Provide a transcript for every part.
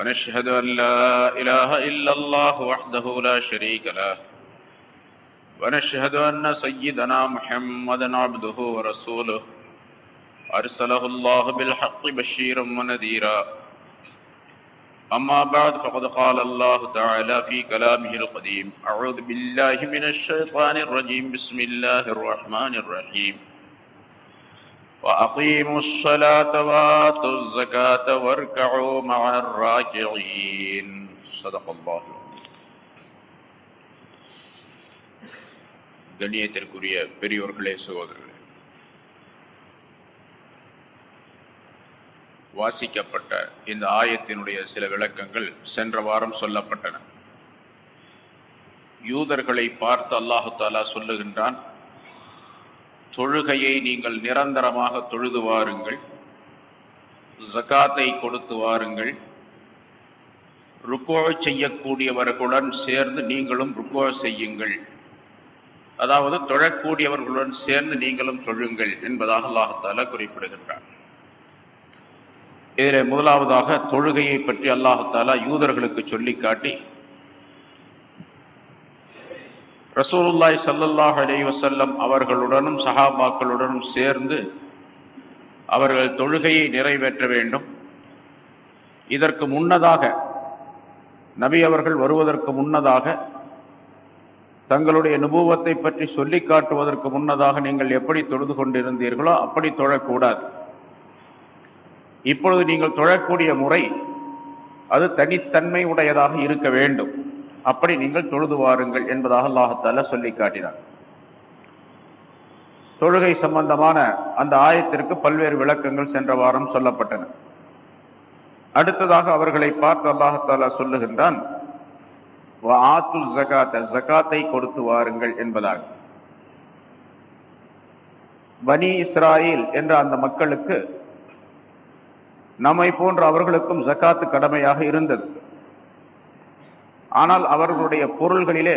ونشهد أن لا إله إلا الله وحده لا شريك له. ونشهد أن سيدنا محمدا عبده ورسوله. أرسله الله بالحق بشيرا ونذيرا. أما بعد، فقد قال الله تعالى في كلامه القديم أعوذ بالله من الشيطان الرجيم. بسم الله الرحمن الرحيم. وأقيموا الصلاة وآتوا الزكاة واركعوا مع الراكعين صدق الله கண்ணியத்திற்குரிய பெரியோர்களே சகோதரர்களே வாசிக்கப்பட்ட இந்த ஆயத்தினுடைய சில விளக்கங்கள் சென்ற வாரம் சொல்லப்பட்டன யூதர்களை பார்த்து அல்லாஹு தாலா சொல்லுகின்றான் தொழுகையை நீங்கள் நிரந்தரமாக தொழுது வாருங்கள். ஜகாத்தை கொடுத்து வாருங்கள். ருக்கோ செய்யக்கூடியவர்களுடன் சேர்ந்து நீங்களும் ருக்கோ செய்யுங்கள். அதாவது தொழக்கூடியவர்களுடன் சேர்ந்து நீங்களும் தொழுங்கள் என்பதாக அல்லாஹால குறிப்பிடுகின்றார் இதில் முதலாவதாக தொழுகையை பற்றி அல்லாஹாலா யூதர்களுக்கு சொல்லி காட்டி ரசூலுல்லாய் சல்லல்லாஹ் அலி வசல்லம் அவர்களுடனும் சஹாபாக்களுடனும் சேர்ந்து அவர்கள் தொழுகையை நிறைவேற்ற வேண்டும். இதற்கு முன்னதாக நபி அவர்கள் வருவதற்கு முன்னதாக தங்களுடைய நுபுவத்தை பற்றி சொல்லி காட்டுவதற்கு முன்னதாக நீங்கள் எப்படி தொழுது கொண்டிருந்தீர்களோ அப்படி தொழக்கூடாது. இப்பொழுது நீங்கள் தொழக்கூடிய முறை அது தனித்தன்மை உடையதாக இருக்க வேண்டும். அப்படி நீங்கள் தொழுது வாருங்கள் என்பதாக அல்லாஹத்தால சொல்லி காட்டினார் தொழுகை சம்பந்தமான அந்த ஆயத்திற்கு பல்வேறு விளக்கங்கள் சென்ற வாரம் சொல்லப்பட்டன. அடுத்ததாக அவர்களை பார்த்து அல்லாஹத்தாலா சொல்லுகின்றான் ஆத்துல் ஜகாத்த ஜகாத்தை கொடுத்து வாருங்கள் என்பதாக. பனி இஸ்ராயில் என்ற அந்த மக்களுக்கு நம்மை போன்ற அவர்களுக்கும் ஜக்காத்து கடமையாக இருந்தது. ஆனால் அவர்களுடைய பொருள்களிலே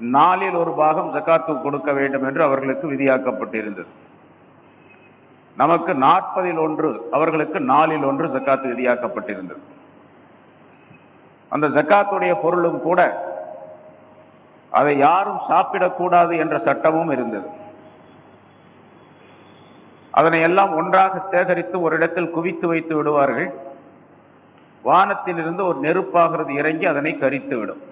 நாலில் ஒரு பாகம் ஜக்காத்து கொடுக்க வேண்டும் என்று அவர்களுக்கு விதியாக்கப்பட்டிருந்தது. நமக்கு நாற்பதில் ஒன்று அவர்களுக்கு நாலில் ஒன்று ஜக்காத்து விதியாக்கப்பட்டிருந்தது. அந்த ஜக்காத்துடைய பொருளும் கூட அதை யாரும் சாப்பிடக்கூடாது என்ற சட்டமும் இருந்தது. அதனை எல்லாம் ஒன்றாக சேகரித்து ஒரு இடத்தில் குவித்து வைத்து விடுவார்கள். வானத்திலிருந்து ஒரு நெருப்பாகிறது இறங்கி அதனை கரித்து விடும்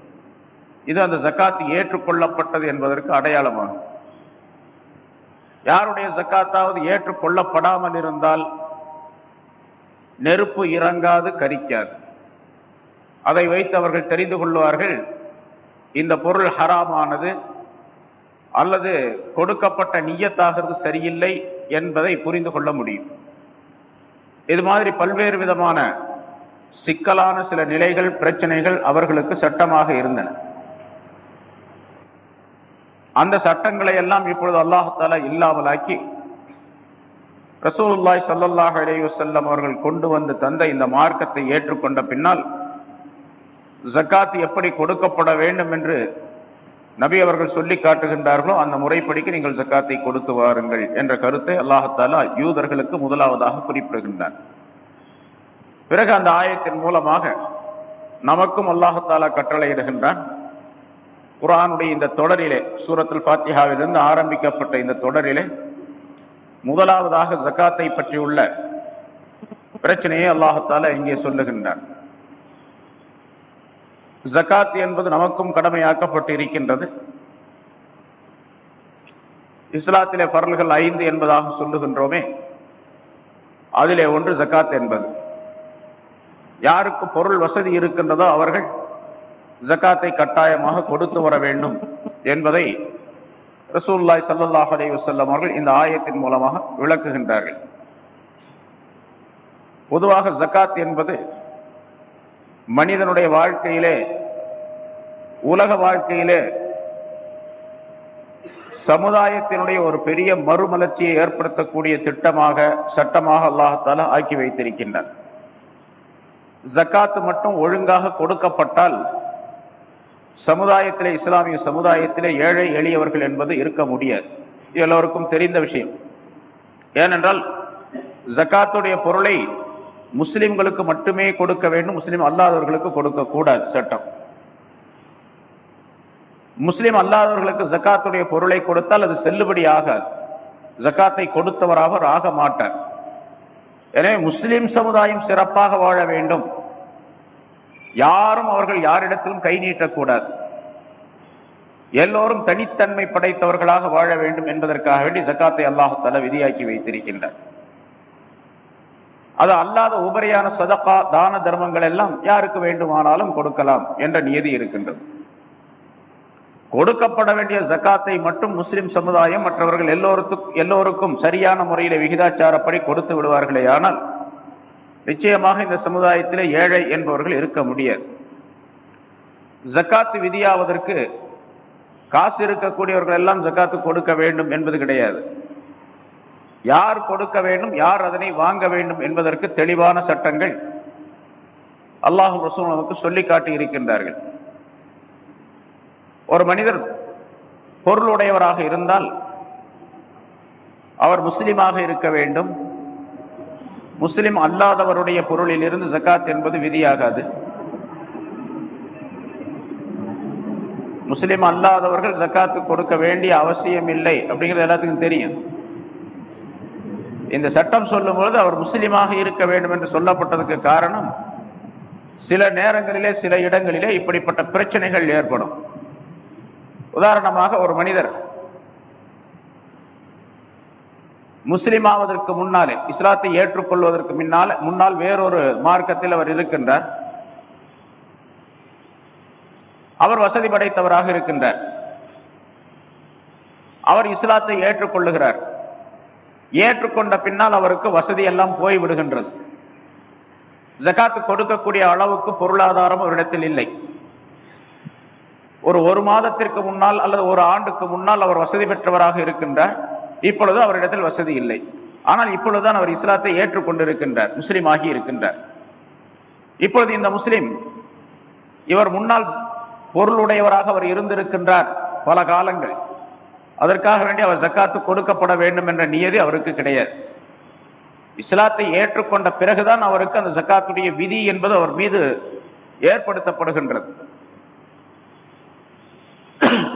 இது அந்த ஜக்காத்து ஏற்றுக்கொள்ளப்பட்டது என்பதற்கு அடையாளமாகும். யாருடைய ஜக்காத்தாவது ஏற்றுக்கொள்ளப்படாமல் இருந்தால் நெருப்பு இறங்காது கரிக்காது. அதை வைத்து அவர்கள் தெரிந்து கொள்வார்கள் இந்த பொருள் ஹராமானது அல்லது கொடுக்கப்பட்ட நீயத்தாகிறது சரியில்லை என்பதை புரிந்து கொள்ள முடியும். இது மாதிரி பல்வேறு விதமான சிக்கலான சில நிலைகள் பிரச்சனைகள் அவர்களுக்கு சட்டமாக இருந்தன. அந்த சட்டங்களை எல்லாம் இப்பொழுது அல்லாஹால இல்லாமலாக்கி ரசூலுல்லாய் சல்லல்லாஹ் அலையுசல்லம் அவர்கள் கொண்டு வந்து தந்த இந்த மார்க்கத்தை ஏற்றுக்கொண்ட பின்னால் ஜக்காத் எப்படி கொடுக்கப்பட வேண்டும் என்று நபி அவர்கள் சொல்லி காட்டுகின்றார்களோ அந்த முறைப்படிக்கு நீங்கள் ஜக்காத்தை கொடுத்து வாருங்கள் என்ற கருத்தை அல்லாஹத்தாலா யூதர்களுக்கு முதலாவதாக குறிப்பிடுகின்றார் பிறகு அந்த ஆயத்தின் மூலமாக நமக்கும் அல்லாஹாலா கட்டளையிடுகின்றான். குரானுடைய இந்த தொடரிலே சூரத்துல் பாத்தியாவிலிருந்து ஆரம்பிக்கப்பட்ட இந்த தொடரிலே முதலாவதாக ஜக்காத்தை பற்றியுள்ள பிரச்சனையை அல்லாஹத்தால இங்கே சொல்லுகின்றான். ஜக்காத் என்பது நமக்கும் கடமையாக்கப்பட்டு இருக்கின்றது இஸ்லாத்திலே பரல்கள் ஐந்து என்பதாக சொல்லுகின்றோமே அதிலே ஒன்று ஜக்காத் என்பது. யாருக்கு பொருள் வசதி இருக்கின்றதோ அவர்கள் ஜக்காத்தை கட்டாயமாக கொடுத்து வர வேண்டும் என்பதை ரசூல்லாய் சல்லாஹ் அலி வசல்லம் அவர்கள் இந்த ஆயத்தின் மூலமாக விளக்குகின்றார்கள். பொதுவாக ஜக்காத் என்பது மனிதனுடைய வாழ்க்கையிலே உலக வாழ்க்கையிலே சமுதாயத்தினுடைய ஒரு பெரிய மறுமலர்ச்சியை ஏற்படுத்தக்கூடிய திட்டமாக சட்டமாக அல்லாஹால ஆக்கி வைத்திருக்கின்றனர் ஜக்காத்து மட்டும் ஒழுங்காக கொடுக்கப்பட்டால் சமுதாயத்திலே இஸ்லாமிய சமுதாயத்திலே ஏழை எளியவர்கள் என்பது இருக்க முடியாது. எல்லோருக்கும் தெரிந்த விஷயம். ஏனென்றால் ஜக்காத்துடைய பொருளை முஸ்லிம்களுக்கு மட்டுமே கொடுக்க வேண்டும் முஸ்லிம் அல்லாதவர்களுக்கு கொடுக்கக்கூடாது சட்டம். முஸ்லிம் அல்லாதவர்களுக்கு ஜக்காத்துடைய பொருளை கொடுத்தால் அது செல்லுபடி ஆகாது. ஜக்காத்தை கொடுத்தவராக ஆக மாட்டார். எனவே முஸ்லிம் சமுதாயம் சிறப்பாக வாழ வேண்டும். யாரும் அவர்கள் யாரிடத்திலும் கை நீட்டக்கூடாது. எல்லோரும் தனித்தன்மை படைத்தவர்களாக வாழ வேண்டும் என்பதற்காக வேண்டி ஜக்காத்தை அல்லாஹால விதியாக்கி வைத்திருக்கின்றார். அது அல்லாத உபரியான சதப்பா தான தர்மங்கள் எல்லாம் யாருக்கு வேண்டுமானாலும் கொடுக்கலாம் என்ற நியதி இருக்கின்றது. கொடுக்கப்பட வேண்டிய ஜக்காத்தை மட்டும் முஸ்லிம் சமுதாயம் மற்றவர்கள் எல்லோருக்கும் எல்லோருக்கும் சரியான முறையில் விகிதாச்சாரப்படி கொடுத்து விடுவார்களே ஆனால் நிச்சயமாக இந்த சமுதாயத்திலே ஏழை என்பவர்கள் இருக்க முடியாது. ஜக்காத்து விதியாவதற்கு காசு இருக்கக்கூடியவர்கள் எல்லாம் ஜக்காத்து கொடுக்க வேண்டும் என்பது கிடையாது. யார் கொடுக்க வேண்டும் யார் அதனை வாங்க வேண்டும் என்பதற்கு தெளிவான சட்டங்கள் அல்லாஹு ரசூல் நமக்கு சொல்லி காட்டி இருக்கின்றார்கள். ஒரு மனிதர் பொருளுடையவராக இருந்தால் அவர் முஸ்லீமாக இருக்க வேண்டும். முஸ்லிம் அல்லாதவருடைய பொருளில் இருந்து ஜக்காத் என்பது விதியாகாது. முஸ்லிம் அல்லாதவர்கள் ஜக்காத்து கொடுக்க வேண்டிய அவசியம் இல்லை அப்படிங்கிறது எல்லாத்துக்கும் தெரியும். இந்த சட்டம் சொல்லும் பொழுது அவர் முஸ்லீமாக இருக்க வேண்டும் என்று சொல்லப்பட்டதுக்கு காரணம் சில நேரங்களிலே சில இடங்களிலே இப்படிப்பட்ட பிரச்சனைகள் ஏற்படும். உதாரணமாக ஒரு மனிதர். முஸ்லிமாவதற்கு முன்னாலே இஸ்லாத்தை ஏற்றுக்கொள்வதற்கு முன்னால் முன்னால் வேறொரு மார்க்கத்தில் அவர் இருக்கின்றார். அவர் வசதி படைத்தவராக இருக்கின்றார். அவர் இஸ்லாத்தை ஏற்றுக்கொள்ளுகிறார். ஏற்றுக்கொண்ட பின்னால் அவருக்கு வசதி எல்லாம் போய் விடுகின்றது ஜகாத்து கொடுக்கக்கூடிய அளவுக்கு பொருளாதாரம் அவரிடத்தில் இல்லை. ஒரு ஒரு மாதத்திற்கு முன்னால் அல்லது ஒரு ஆண்டுக்கு முன்னால் அவர் வசதி பெற்றவராக இருக்கின்றார். இப்பொழுது அவரிடத்தில் வசதி இல்லை. ஆனால் இப்பொழுதுதான் அவர் இஸ்லாத்தை ஏற்றுக்கொண்டிருக்கின்றார். முஸ்லீம் ஆகி இருக்கின்றார். இப்பொழுது இந்த முஸ்லீம் இவர் முன்னால் பொருளுடையவராக அவர் இருந்திருக்கின்றார் பல காலங்கள். அதற்காக வேண்டி அவர் ஜக்காத்து கொடுக்கப்பட வேண்டும் என்ற நியதி அவருக்கு கிடையாது. இஸ்லாத்தை ஏற்றுக்கொண்ட பிறகுதான் அவருக்கு அந்த ஜக்காத்துடைய விதி என்பது அவர் மீது ஏற்படுத்தப்படுகின்றது.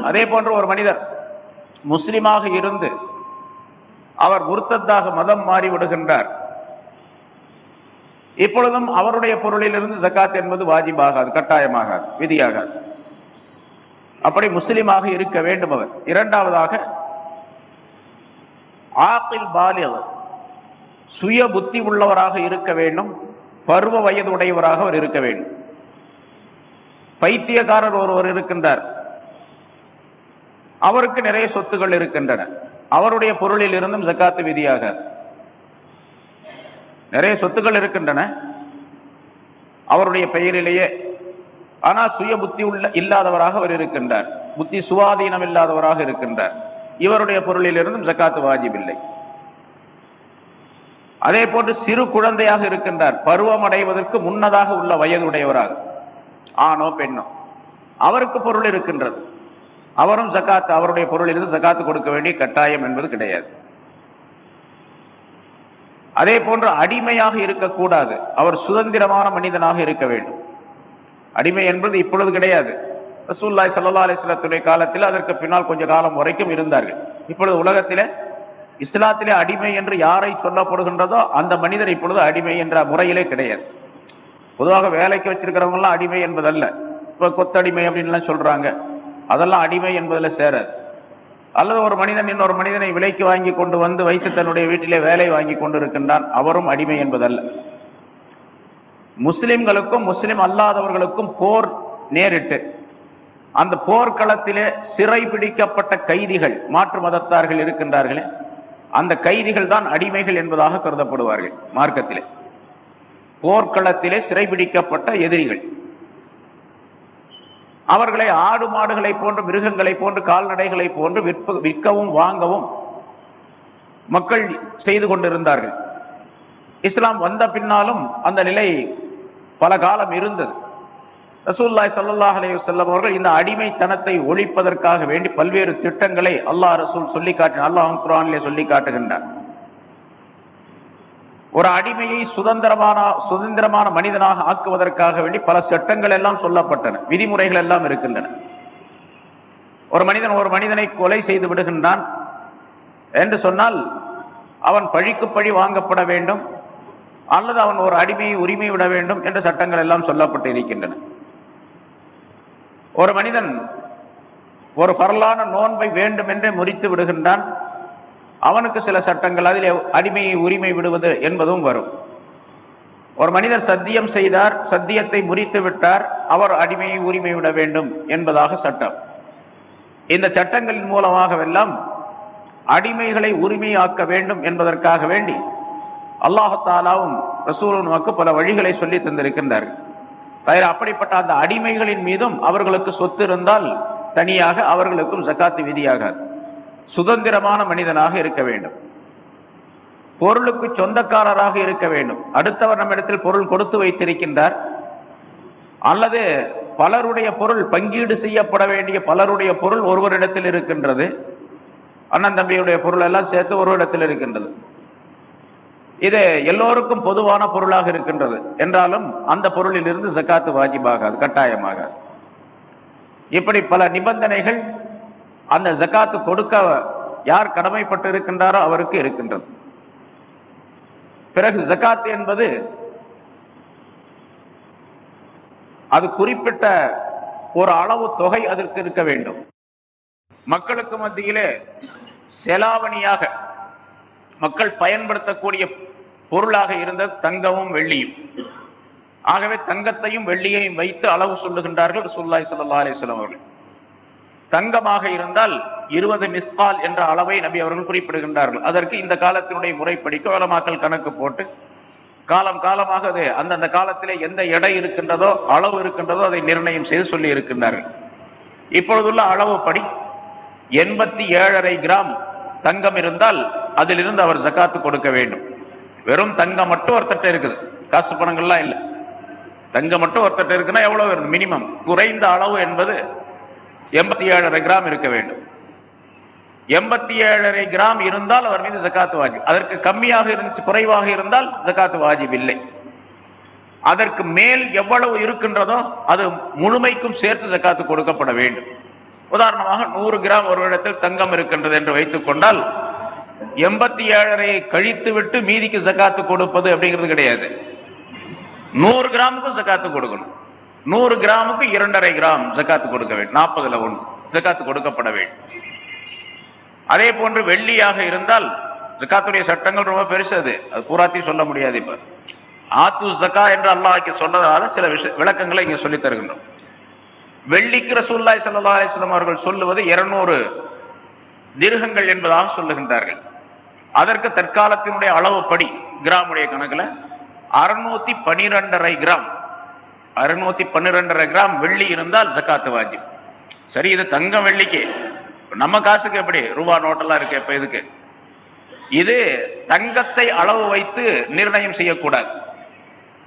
அதே போன்ற ஒரு மனிதர் முஸ்லிமாக இருந்து அவர் முர்த்தத்தாக மதம் மாறி விடுகின்றார். இப்பொழுதும் அவருடைய பொருளிலிருந்து ஜக்காத் என்பது வாஜிபாகாது கட்டாயமாகாது விதியாகாது. அப்படி முஸ்லிமாக இருக்க வேண்டும் அவர். இரண்டாவதாக ஆப்பில் பாலியல் சுய புத்தி உள்ளவராக இருக்க வேண்டும் பருவ வயது உடையவராக அவர் இருக்க வேண்டும். பைத்தியக்காரர் ஒருவர் இருக்கின்றார். அவருக்கு நிறைய சொத்துகள் இருக்கின்றன. அவருடைய பொருளில் இருந்தும் ஜக்காத்து விதியாக. நிறைய சொத்துக்கள் இருக்கின்றன. அவருடைய பெயரிலேயே. ஆனால் சுய புத்தி உள்ள இல்லாதவராக அவர் இருக்கின்றார். புத்தி சுவாதீனம் இல்லாதவராக இருக்கின்றார். இவருடைய பொருளில் இருந்தும் ஜக்காத்து வாஜிபில்லை. அதே போன்று சிறு குழந்தையாக இருக்கின்றார். பருவம் அடைவதற்கு முன்னதாக உள்ள வயதுடையவராக. ஆணோ பெண்ணோ. அவருக்கு பொருள் இருக்கின்றது. அவரும் சக்காத்து அவருடைய பொருளிலிருந்து சக்காத்து கொடுக்க வேண்டிய கட்டாயம் என்பது கிடையாது. அதே போன்று அடிமையாக இருக்கக்கூடாது. அவர் சுதந்திரமான மனிதனாக இருக்க வேண்டும். அடிமை என்பது இப்பொழுது கிடையாது. ரசூல்லாய் சல்லா அலிஸ்லத்துடைய காலத்தில் அதற்கு பின்னால் கொஞ்ச காலம் வரைக்கும் இருந்தார்கள். இப்பொழுது உலகத்திலே இஸ்லாத்திலே அடிமை என்று யாரை சொல்லப்படுகின்றதோ அந்த மனிதர் இப்பொழுது அடிமை என்ற முறையிலே கிடையாது. பொதுவாக வேலைக்கு வச்சிருக்கிறவங்க அடிமை என்பதல்ல. இப்ப கொத்தடிமை அப்படின்லாம் சொல்றாங்க. அதெல்லாம் அடிமை என்பதில் சேராது. அல்லது ஒரு மனிதன் இன்னொரு மனிதனை விலைக்கு வாங்கி கொண்டு வந்து வைத்து தன்னுடைய வீட்டிலே வேலை வாங்கி கொண்டு இருக்கின்றான் அவரும் அடிமை என்பதல்ல. முஸ்லிம்களுக்கும் முஸ்லிம் அல்லாதவர்களுக்கும் போர் நேரிட்டு அந்த போர்க்களத்திலே சிறை பிடிக்கப்பட்ட கைதிகள் மாற்று மதத்தார்கள் இருக்கின்றார்களே அந்த கைதிகள் தான் அடிமைகள் என்பதாக கருதப்படுவார்கள் மார்க்கத்திலே. போர்க்களத்திலே சிறைபிடிக்கப்பட்ட எதிரிகள். அவர்களை ஆடு மாடுகளை போன்று மிருகங்களை போன்று கால்நடைகளை போன்று விற்ப விற்கவும் வாங்கவும் மக்கள் செய்து கொண்டிருந்தார்கள். இஸ்லாம் வந்த பின்னாலும் அந்த நிலை பல காலம் இருந்தது. ரசூல்லாய் சல்லாஹ் அலைஹி வஸல்லம் அவர்கள் இந்த அடிமைத்தனத்தை ஒழிப்பதற்காக வேண்டி பல்வேறு திட்டங்களை அல்லாஹ் ரசூல் சொல்லி காட்டினார் அல்லாஹ் குரானிலே சொல்லி காட்டுகின்றார் ஒரு அடிமையை சுதந்திரமான சுதந்திரமான மனிதனாக ஆக்குவதற்காக வேண்டி பல சட்டங்கள் எல்லாம் சொல்லப்பட்டன. விதிமுறைகள் எல்லாம் இருக்கின்றன. ஒரு மனிதன் ஒரு மனிதனை கொலை செய்து விடுகின்றான் என்று சொன்னால் அவன் பழிக்கு பழி வாங்கப்பட வேண்டும். அல்லது அவன் ஒரு அடிமையை உரிமை விட வேண்டும் என்ற சட்டங்கள் எல்லாம் சொல்லப்பட்டு இருக்கின்றன. ஒரு மனிதன் ஒரு பரலான நோன்பை வேண்டும் என்றே முறித்து விடுகின்றான். அவனுக்கு சில சட்டங்கள் அதில் அடிமையை உரிமை விடுவது என்பதும் வரும். ஒரு மனிதர் சத்தியம் செய்தார் சத்தியத்தை முறித்து விட்டார் அவர் அடிமையை உரிமை விட வேண்டும் என்பதாக சட்டம். இந்த சட்டங்களின் மூலமாகவெல்லாம் அடிமைகளை உரிமையாக்க வேண்டும் என்பதற்காக வேண்டி அல்லாஹத்தாலாவும் ரசூலும் பல வழிகளை சொல்லி தந்திருக்கின்றார்கள். தவிர அப்படிப்பட்ட அந்த அடிமைகளின் மீதும் அவர்களுக்கு சொத்து இருந்தால் தனியாக அவர்களுக்கும் ஜக்காத்து விதியாகாது. சுதந்திரமான மனிதனாக இருக்க வேண்டும். பொருளுக்கு சொந்தக்காரராக இருக்க வேண்டும். அடுத்தவர் நம்மிடத்தில் பொருள் கொடுத்து வைத்திருக்கின்றார். அல்லது பலருடைய பொருள் பங்கீடு செய்யப்பட வேண்டிய பலருடைய பொருள் ஒருவரிடத்தில் இருக்கின்றது. அண்ணன் தம்பியுடைய பொருள் எல்லாம் சேர்த்து ஒருவரிடத்தில் இருக்கின்றது. இது எல்லோருக்கும் பொதுவான பொருளாக இருக்கின்றது. என்றாலும் அந்த பொருளில் இருந்து ஜக்காத்து வாஜிபாகாது கட்டாயமாகாது. இப்படி பல நிபந்தனைகள் அந்த ஜக்காத்து கொடுக்க யார் கடமைப்பட்டு இருக்கின்றாரோ அவருக்கு இருக்கின்றது. பிறகு ஜக்காத் என்பது அது குறிப்பிட்ட ஒரு அளவு தொகை அதற்கு இருக்க வேண்டும். மக்களுக்கு மத்தியிலே செலாவணியாக மக்கள் பயன்படுத்தக்கூடிய பொருளாக இருந்தது தங்கமும் வெள்ளியும். ஆகவே தங்கத்தையும் வெள்ளியையும் வைத்து அளவு சொல்லுகின்றார்கள் சுல்லாய் சல்லா அலிஸ்லாம் அவர்கள். தங்கமாக இருந்தால் இருபது மிஸ்பால் என்ற அளவை நபி அவர்கள் குறிப்பிடுகின்றார்கள். அதற்கு இந்த காலத்தினுடைய முறைப்படிக்கு வளமாக்கல் கணக்கு போட்டு காலம் காலமாக அது அந்தந்த காலத்திலே எந்த எடை இருக்கின்றதோ அளவு இருக்கின்றதோ அதை நிர்ணயம் செய்து சொல்லி இருக்கின்றார்கள். இப்பொழுதுள்ள அளவுப்படி எண்பத்தி ஏழரை கிராம் தங்கம் இருந்தால் அதிலிருந்து அவர் ஜக்காத்து கொடுக்க வேண்டும். வெறும் தங்கம் மட்டும் ஒருத்தட்ட இருக்குது. காசு பணங்கள்லாம் இல்லை. தங்கம் மட்டும் ஒருத்தட்ட இருக்குன்னா எவ்வளவு? மினிமம். குறைந்த அளவு என்பது எண்பத்தி ஏழரை கிராம் இருக்க வேண்டும். எண்பத்தி ஏழரை கிராம் இருந்தால் அவர் மீது ஜக்காத்து வாஜிப். அதற்கு கம்மியாக இருந்துச்சு குறைவாக இருந்தால் ஜக்காத்து வாஜிப் இல்லை. அதற்கு மேல் எவ்வளவு இருக்கின்றதோ அது முழுமைக்கும் சேர்த்து ஜக்காத்து கொடுக்கப்பட வேண்டும். உதாரணமாக நூறு கிராம் ஒரு இடத்தில் தங்கம் இருக்கின்றது என்று வைத்துக் கொண்டால் எண்பத்தி ஏழரையை கழித்து விட்டு மீதிக்கு ஜக்காத்து கொடுப்பது அப்படிங்கிறது கிடையாது. நூறு கிராமுக்கும் ஜக்காத்து கொடுக்கணும். நூறு கிராமுக்கு இரண்டரை கிராம் ஜக்காத்து கொடுக்க வேண்டும். நாற்பதுல ஒன்று. ஜக்காத்து கொடுக்கப்பட வேண்டும். அதே போன்று வெள்ளியாக இருந்தால் ஜக்காத்துடைய சட்டங்கள் ரொம்ப பெருசு அது. அது பூராத்தையும் சொல்ல முடியாது இப்ப. ஆத்து ஜக்கா என்று அல்லாஹ்க்கு சொன்னதால சில விஷ விளக்கங்களை இங்க சொல்லித் தருகின்றோம். வெள்ளிக்கு ரசூல்லாய் சல்லா அலிஸ்லாம் அவர்கள் சொல்லுவது இருநூறு திருகங்கள் என்பதாக சொல்லுகின்றார்கள். அதற்கு தற்காலத்தினுடைய அளவுப்படி கிராமுடைய கணக்கில் அறுநூத்தி பனிரெண்டரை கிராம் அறுநூத்தி பன்னிரெண்டரை கிராம் வெள்ளி இருந்தால் ஜக்காத்து வாஜிப். சரி இது தங்கம் வெள்ளிக்கு. நம்ம காசுக்கு எப்படி? ரூபா நோட்டெல்லாம் இருக்கு இப்ப இதுக்கு. இது தங்கத்தை அளவு வைத்து நிர்ணயம் செய்யக்கூடாது.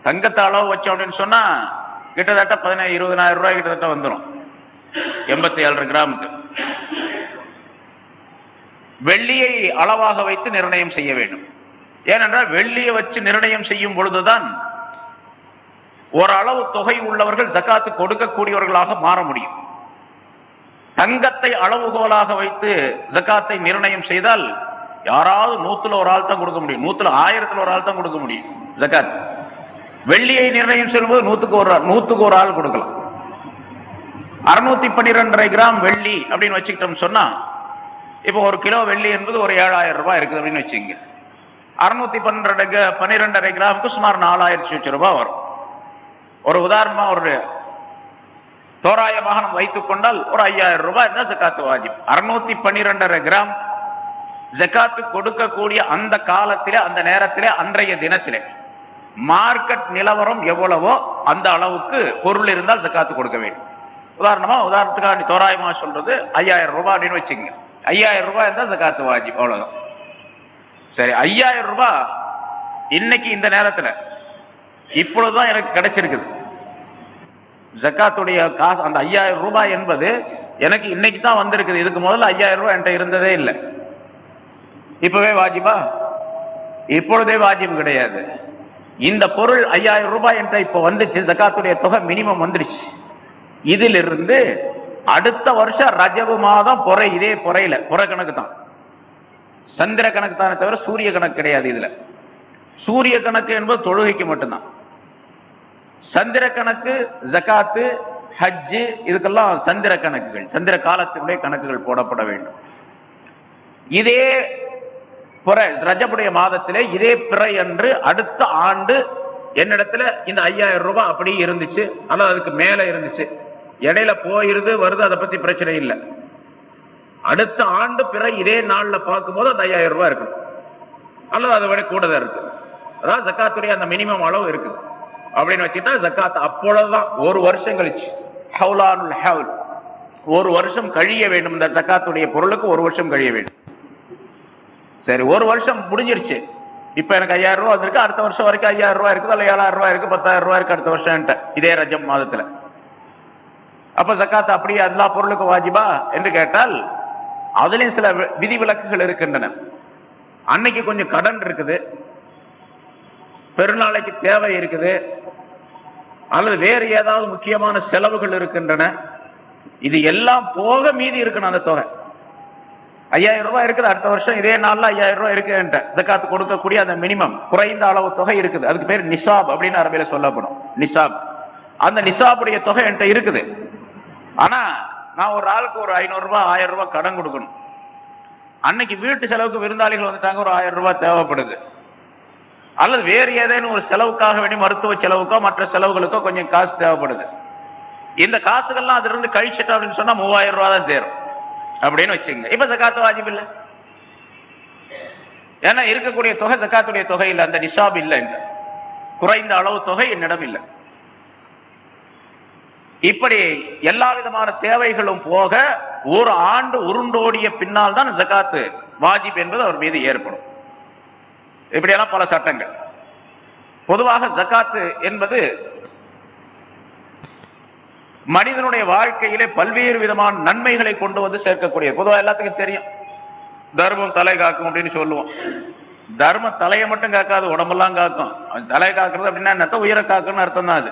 தங்கத்தை அளவு வச்சோம் அப்படின்னு சொன்னா கிட்டத்தட்ட பதினாயிரம் இருபதனாயிரம் ரூபாய் கிட்டத்தட்ட வந்துடும் எண்பத்தி ஏழு கிராமுக்கு. வெள்ளியை அளவாக வைத்து நிர்ணயம் செய்ய வேண்டும். ஏனென்றால் வெள்ளியை வச்சு நிர்ணயம் செய்யும் பொழுதுதான் ஓரளவு தொகை உள்ளவர்கள் ஜக்காத்து கொடுக்கக்கூடியவர்களாக மாற முடியும். தங்கத்தை அளவுகோலாக வைத்து ஜக்காத்தை நிர்ணயம் செய்தால் யாராவது நூத்துல ஒரு ஆள் தான் கொடுக்க முடியும். நூத்துல ஆயிரத்துல ஒரு ஆள் தான் கொடுக்க முடியும் ஜக்காத். வெள்ளியை நிர்ணயம் செய்யும்போது நூத்துக்கு ஒரு ஆள் நூத்துக்கு ஒரு ஆள் கொடுக்கலாம். அறுநூத்தி பன்னிரெண்டரை கிராம் வெள்ளி அப்படின்னு வச்சுக்கிட்டோம் சொன்னா இப்போ ஒரு கிலோ வெள்ளி என்பது ஒரு ஏழாயிரம் ரூபாய் இருக்குது அப்படின்னு வச்சுங்க அறுநூத்தி பன்னிரெண்டு பன்னிரெண்டரை கிராமுக்கு சுமார் நாலாயிரத்தி சொச்சு ரூபாய் வரும். ஒரு உதாரணமா ஒரு தோராயமாக நம்ம வைத்துக் கொண்டால் ஒரு ஐயாயிரம் ரூபாய் இருந்தால் ஜக்காத்து வாஜிப். அறுநூத்தி பன்னிரெண்டரை கிராம் ஜக்காத்து கொடுக்கக்கூடிய அந்த காலத்திலே அந்த நேரத்திலே அன்றைய தினத்திலே. மார்க்கெட் நிலவரம் எவ்வளவோ அந்த அளவுக்கு பொருள் இருந்தால் ஜக்காத்து கொடுக்க வேண்டும். உதாரணமா உதாரணத்துக்காக நீ தோராயமா சொல்றது ஐயாயிரம் ரூபாய் அப்படின்னு வச்சுங்க ஐயாயிரம் ரூபாய் இருந்தால் ஜக்காத்து வாஜிப் அவ்வளவுதான். சரி ஐயாயிரம் ரூபாய் இன்னைக்கு இந்த நேரத்தில் இப்பொழுதுதான் எனக்கு கிடைச்சிருக்குது. ஜக்காத்துடைய காசு அந்த ஐயாயிரம் ரூபாய் என்பது எனக்கு இன்னைக்கு தான் வந்திருக்குது. இதுக்கு முதல்ல ஐயாயிரம் ரூபாய் என்கிட்ட இருந்ததே இல்லை. இப்பவே வாஜிபா இப்பொழுதே வாஜிபம் கிடையாது. இந்த பொருள் ஐயாயிரம் ரூபாய் என்ற இப்போ வந்துச்சு. ஜக்காத்துடைய தொகை மினிமம் வந்துருச்சு. இதிலிருந்து அடுத்த வருஷம் ரஜவு மாதம் பொறை இதே பொறையில பொறை கணக்கு தான். சந்திர கணக்கு தானே தவிர சூரிய கணக்கு கிடையாது இதுல. சூரிய கணக்கு என்பது தொழுகைக்கு மட்டும்தான். சந்திர கணக்கு ஜகாத்து ஹஜ்ஜு இதுக்கெல்லாம் சந்திர கணக்குகள். சந்திர காலத்தினுடைய கணக்குகள் போடப்பட வேண்டும். இதே பிறை ரஜபுடைய மாதத்திலே இதே பிறை அன்று அடுத்த ஆண்டு என்னிடத்துல இந்த ஐயாயிரம் ரூபாய் அப்படியே இருந்துச்சு. ஆனால் அதுக்கு மேல இருந்துச்சு. இடையில போயிருது வருது அதை பத்தி பிரச்சனை இல்லை. அடுத்த ஆண்டு பிறை இதே நாள்ல பார்க்கும்போது அந்த ஐயாயிரம் ரூபாய் இருக்கும் அல்லது அதை விட கூட இருக்கு அதான் ஜக்காத்துடைய அந்த மினிமம் அளவு இருக்குது. அப்படின்னு வச்சுட்டா ஜக்காத் அப்பொழுதுதான். ஒரு வருஷம் கழிச்சு. ஹவுலானுல் ஹவுல். ஒரு வருஷம் கழிய வேண்டும். இந்த ஜக்காத்துடைய பொருளுக்கு ஒரு வருஷம் கழிய வேண்டும். சரி ஒரு வருஷம் முடிஞ்சிருச்சு. இப்போ எனக்கு ஐயாயிரம் ரூபா வந்திருக்கு. அடுத்த வருஷம் வரைக்கும் ஐயாயிரம் ரூபாய் இருக்குது அல்ல ஏழாயிரம் ரூபாய் இருக்குது பத்தாயிரம் ரூபாய் இருக்குது அடுத்த வருஷம் இதே ரஜம் மாதத்தில். அப்போ ஜக்காத் அப்படியே எல்லா பொருளுக்கும் வாஜிபா என்று கேட்டால் அதுலேயும் சில வி- விதிவிலக்குகள் இருக்கின்றன. அன்னைக்கு கொஞ்சம் கடன் இருக்குது. பெருநாளைக்கு தேவை இருக்குது. அல்லது வேறு ஏதாவது முக்கியமான செலவுகள் இருக்கின்றன. இது எல்லாம் போக மீதி இருக்கணும் அந்த தொகை. ஐயாயிரம் ரூபாய் இருக்குது அடுத்த வருஷம் இதே நாளில் ஐயாயிரம் ரூபாய் இருக்குன்ற ஜக்காத்து கொடுக்கக்கூடிய அந்த மினிமம் குறைந்த அளவு தொகை இருக்குது. அதுக்கு பேர் நிசாப் அப்படின்னு அரபியில் சொல்லப்படும். நிசாப். அந்த நிசாபுடைய தொகை என்கிட்ட இருக்குது. ஆனா நான் ஒரு ஆளுக்கு ஒரு ஐநூறு ரூபாய் ஆயிரம் ரூபாய் கடன் கொடுக்கணும். அன்னைக்கு வீட்டு செலவுக்கு விருந்தாளிகள் வந்துட்டாங்க ஒரு ஆயிரம் ரூபாய் தேவைப்படுது. அல்லது வேறு ஏதேனும் ஒரு செலவுக்காக வேண்டி மருத்துவ செலவுக்கோ மற்ற செலவுகளுக்கோ கொஞ்சம் காசு தேவைப்படுது. இந்த காசுகள்லாம் அதுல இருந்து கழிச்சிட்டோம் அப்படின்னு சொன்னா மூவாயிரம் ரூபா தான் தேரும். அப்படின்னு வச்சுங்க இப்ப ஜக்காத்து வாஜிப் இல்லை. ஏன்னா இருக்கக்கூடிய தொகை ஜக்காத்துடைய தொகை இல்லை. அந்த நிசாப் இல்லை என்ற குறைந்த அளவு தொகை என்னிடம் இல்லை. இப்படி எல்லா விதமான தேவைகளும் போக ஒரு ஆண்டு உருண்டோடிய பின்னால் தான் ஜகாத்து வாஜிப் என்பது அவர் மீது ஏற்படும். இப்படியெல்லாம் பல சட்டங்கள். பொதுவாக ஜகாத்து என்பது மனிதனுடைய வாழ்க்கையிலே பல்வேறு விதமான நன்மைகளை கொண்டு வந்து சேர்க்கக்கூடிய பொதுவாக எல்லாத்துக்கும் தெரியும். தர்மம் தலை காக்கும் அப்படின்னு சொல்லுவோம். தர்ம தலையை மட்டும் காக்காது உடம்பெல்லாம் காக்கும். தலை காக்குறது அப்படின்னா என்னத்த உயிரை காக்குன்னு அர்த்தம் தான் அது.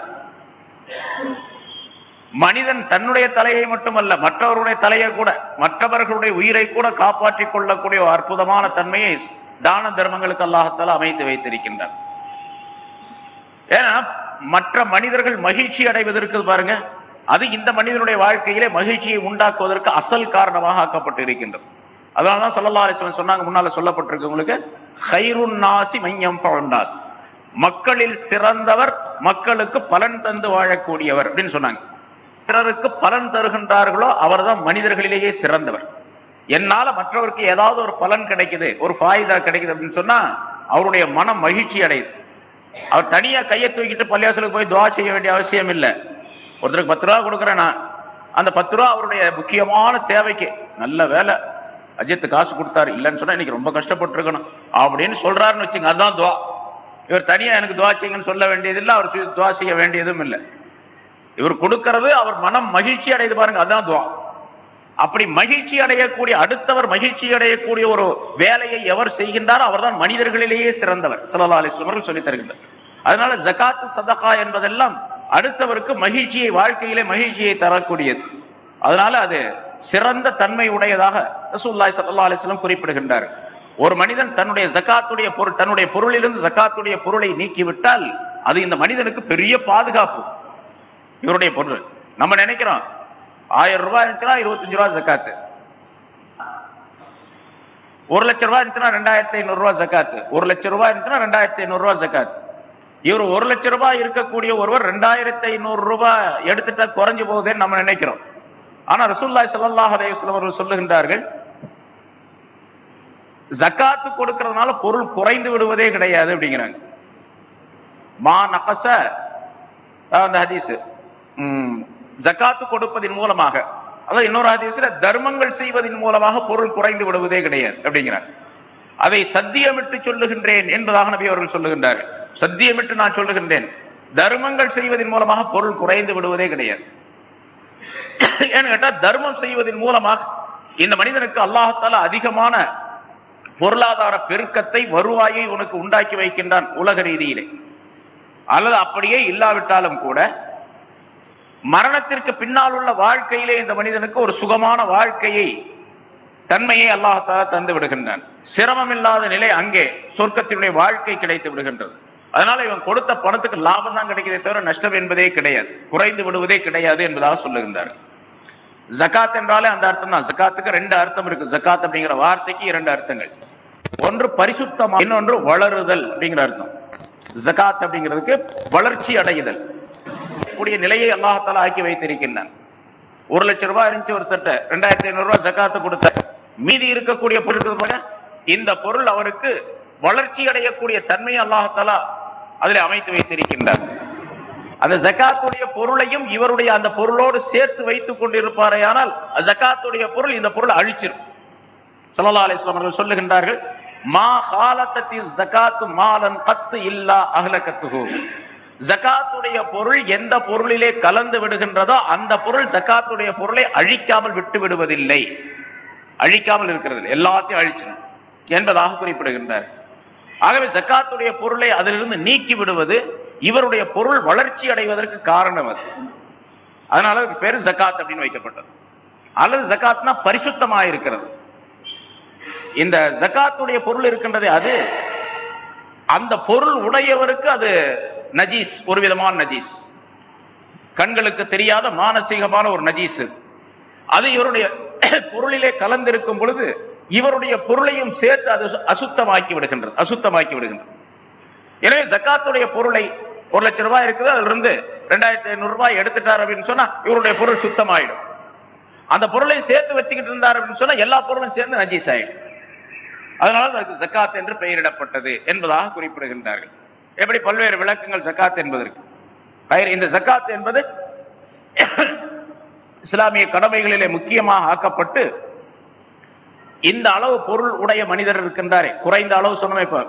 மனிதன் தன்னுடைய தலையை மட்டுமல்ல மற்றவருடைய தலையை கூட மற்றவர்களுடைய உயிரை கூட காப்பாற்றிக் கொள்ளக்கூடிய அற்புதமான தன்மையை தான தர்மங்களுக்கு அல்லாஹத்தால் அமைத்து வைத்திருக்கின்றார். ஏன்னா மற்ற மனிதர்கள் மகிழ்ச்சி அடைவதற்கு பாருங்க அது இந்த மனிதனுடைய வாழ்க்கையிலே மகிழ்ச்சியை உண்டாக்குவதற்கு அசல் காரணமாக ஆக்கப்பட்டு இருக்கின்றது அதனாலதான் சொல்லலா அலிஸ்வன் சொன்னாங்க முன்னால சொல்லப்பட்டிருக்கவங்களுக்கு ஹைருன் நாசி மையம் பவுண்டாஸ் மக்களில் சிறந்தவர் மக்களுக்கு பலன் தந்து வாழக்கூடியவர் அப்படின்னு சொன்னாங்க. பிறருக்கு பலன் தருகின்றார்களோ அவர்தான் மனிதர்களிலேயே சிறந்தவர். என்னால மற்றவருக்கு ஏதாவது ஒரு பலன் கிடைக்குது ஒரு ஃபாயுதா கிடைக்குது அப்படின்னு சொன்னா அவருடைய மனம் மகிழ்ச்சி அடையுது. அவர் தனியா கையை தூக்கிட்டு பள்ளியாசலுக்கு போய் துவா செய்ய வேண்டிய அவசியம் இல்லை. ஒருத்தருக்கு பத்து ரூபா கொடுக்குறேன் நான் அந்த பத்து ரூபா அவருடைய முக்கியமான தேவைக்கு நல்ல வேலை அஜித் காசு கொடுத்தாரு இல்லைன்னு சொன்னா இன்னைக்கு ரொம்ப கஷ்டப்பட்டிருக்கணும். அப்படின்னு சொல்றாருன்னு வச்சுங்க அதுதான் துவா. இவர் தனியா எனக்கு துவா செய்யுங்கன்னு சொல்ல வேண்டியதில்லை அவர் துவா செய்ய வேண்டியதும் இல்லை. இவர் கொடுக்கறது அவர் மனம் மகிழ்ச்சி அடையுது பாருங்க அதுதான் துவா. அப்படி மகிழ்ச்சி அடையக்கூடிய அடுத்தவர் மகிழ்ச்சி அடையக்கூடிய ஒரு வேலையை எவர் செய்கின்றாரோ அவர்தான் மனிதர்களிலேயே சிறந்தவர். சல்லா அலிஸ்லாம் அவர்கள் சொல்லித் தருகின்றார். அதனால ஜகாத்து சதகா என்பதெல்லாம் அடுத்தவருக்கு மகிழ்ச்சியை வாழ்க்கையிலே மகிழ்ச்சியை தரக்கூடியது. அதனால அது சிறந்த தன்மை உடையதாக ரசூல்லாய் சல்லா அலிஸ்லாம் குறிப்பிடுகின்றார். ஒரு மனிதன் தன்னுடைய ஜகாத்துடைய பொருள் தன்னுடைய பொருளிலிருந்து ஜகாத்துடைய பொருளை நீக்கிவிட்டால் அது இந்த மனிதனுக்கு பெரிய பாதுகாப்பு. இவருடைய பொருள். நம்ம நினைக்கிறோம் ஆயிரம் ரூபாய் இருந்துச்சுன்னா இருபத்தஞ்சு ரூபாய் ஜக்காத்து. ஒரு லட்ச ரூபாய் இருந்துச்சுன்னா ரெண்டாயிரத்தி ஐநூறு ரூபாய் ஜக்காத்து. ஒரு லட்ச ரூபாய் இருந்துச்சுன்னா ரெண்டாயிரத்தி ஐநூறு ரூபாய் ஜக்காத்து. இவர் ஒரு லட்சம் ரூபாய் இருக்கக்கூடிய ஒருவர் ரெண்டாயிரத்தி ஐநூறு ரூபாய் எடுத்துட்டா குறைஞ்சு போகுதுன்னு நம்ம நினைக்கிறோம். ஆனா ரசூல்லாய் சல்லாஹ் அலைஹி அவர்கள் சொல்லுகின்றார்கள் ஜக்காத்து கொடுக்கறதுனால பொருள் குறைந்து விடுவதே கிடையாது அப்படிங்கிறாங்க. மா நகச அந்த ஹதீஸ். ஜக்காத்து கொடுப்பதன் மூலமாக. அதாவது இன்னொரு ஹதீஸ்ல தர்மங்கள் செய்வதன் மூலமாக பொருள் குறைந்து விடுவதே கிடையாது அப்படிங்கிறார். அதை சத்தியமிட்டு சொல்லுகின்றேன் என்பதாக நபி அவர்கள் சொல்லுகின்றார் சத்தியமிட்டு நான் சொல்லுகின்றேன். தர்மங்கள் செய்வதன் மூலமாக பொருள் குறைந்து விடுவதே கிடையாது. ஏன்னு கேட்டால் தர்மம் செய்வதன் மூலமாக இந்த மனிதனுக்கு அல்லாஹத்தால அதிகமான பொருளாதார பெருக்கத்தை வருவாயை உனக்கு உண்டாக்கி வைக்கின்றான் உலக ரீதியிலே. அல்லது அப்படியே இல்லாவிட்டாலும் கூட மரணத்திற்கு பின்னால் உள்ள வாழ்க்கையிலே இந்த மனிதனுக்கு ஒரு சுகமான வாழ்க்கையை தன்மையை அல்லாஹால தந்து விடுகின்றான். சிரமம் இல்லாத நிலை அங்கே சொர்க்கத்தினுடைய வாழ்க்கை கிடைத்து விடுகின்றது. அதனால இவன் கொடுத்த பணத்துக்கு லாபம் தான் கிடைக்கிறதே தவிர நஷ்டம் என்பதே கிடையாது. குறைந்து விடுவதே கிடையாது என்பதாக சொல்லுகின்றார். ஜகாத் என்றாலே அந்த அர்த்தம் தான். ஜகாத்துக்கு ரெண்டு அர்த்தம் இருக்கு. ஜக்காத் அப்படிங்கிற வார்த்தைக்கு இரண்டு அர்த்தங்கள். ஒன்று பரிசுத்தமா இன்னொன்று வளருதல் அப்படிங்கிற அர்த்தம். ஜகாத் அப்படிங்கிறதுக்கு வளர்ச்சி அடையுதல் கூடிய நிலையை அல்லாஹால ஆக்கி வைத்திருக்கின்றான். ஒரு லட்சம் ரூபாய் இருந்துச்சு ஒருத்தட்ட ரெண்டாயிரத்தி ஐநூறு ரூபாய் ஜக்காத்து கொடுத்த மீதி இருக்கக்கூடிய பொருட்கள் போல இந்த பொருள் அவருக்கு வளர்ச்சி அடையக்கூடிய தன்மையை அல்லாஹாலா அதில் அமைத்து வைத்திருக்கின்றார் அந்த ஜக்காத்துடைய பொருளையும் இவருடைய அந்த பொருளோடு சேர்த்து வைத்துக் கொண்டிருப்பாரே ஆனால் ஜக்காத்துடைய பொருள் இந்த பொருள் அழிச்சிரும். சல்லா அலைஹி அவர்கள் சொல்லுகின்றார்கள் மா ஹாலத்தத்தி ஜக்காத்து மாலன் பத்து இல்லா அஹ்லகத்துஹு. ஜகாத்துடைய பொருள் எந்த பொருளிலே கலந்து விடுகின்றதோ அந்த பொருள் ஜகாத்துடைய பொருளை அழிக்காமல் விட்டு விடுவதில்லை. அழிக்காமல் இருக்கிறது இல்லை. எல்லாத்தையும் அழிச்சிடும் என்பதாக குறிப்பிடுகின்றார். ஆகவே ஜக்காத்துடைய பொருளை அதிலிருந்து நீக்கி விடுவது இவருடைய பொருள் வளர்ச்சி அடைவதற்கு காரணம் அது. அதனால அதுக்கு பேரு ஜக்காத் அப்படின்னு வைக்கப்பட்டது. அல்லது ஜக்காத்னா பரிசுத்தமாயிருக்கிறது. இந்த ஜக்காத்துடைய பொருள் இருக்கின்றதே அது அந்த பொருள் உடையவருக்கு அது நஜீஸ் ஒரு விதமான நஜீஸ். கண்களுக்கு தெரியாத மானசீகமான ஒரு நஜீஸ். அது இவருடைய பொருளிலே கலந்திருக்கும் பொழுது இவருடைய பொருளையும் சேர்த்து அது அசுத்தமாக்கி விடுகின்றது அசுத்தமாக்கி விடுகின்றது. எனவே ஜக்காத்துடைய பொருளை ஒரு லட்சம் ரூபாய் இருக்குது அதுல இருந்து ரெண்டாயிரத்தி ஐநூறு ரூபாய் எடுத்துட்டார் அப்படின்னு சொன்னா இவருடைய பொருள் சுத்தமாயிடும். அந்த பொருளை சேர்த்து வச்சுக்கிட்டு இருந்தார் அப்படின்னு சொன்னா எல்லா பொருளும் சேர்ந்து நஜீஸ் ஆயிடும். அதனால அதுக்கு ஜக்காத் என்று பெயரிடப்பட்டது என்பதாக குறிப்பிடுகின்றார்கள். எப்படி பல்வேறு விளக்கங்கள் சக்காத் என்பதற்கு? பயிர் இந்த சக்காத் என்பது இஸ்லாமிய கடமைகளிலே முக்கியமாக ஆக்கப்பட்டு இந்த அளவு பொருள் உடைய மனிதர் இருக்கின்றாரே. குறைந்த அளவு சொன்னோமே இப்ப.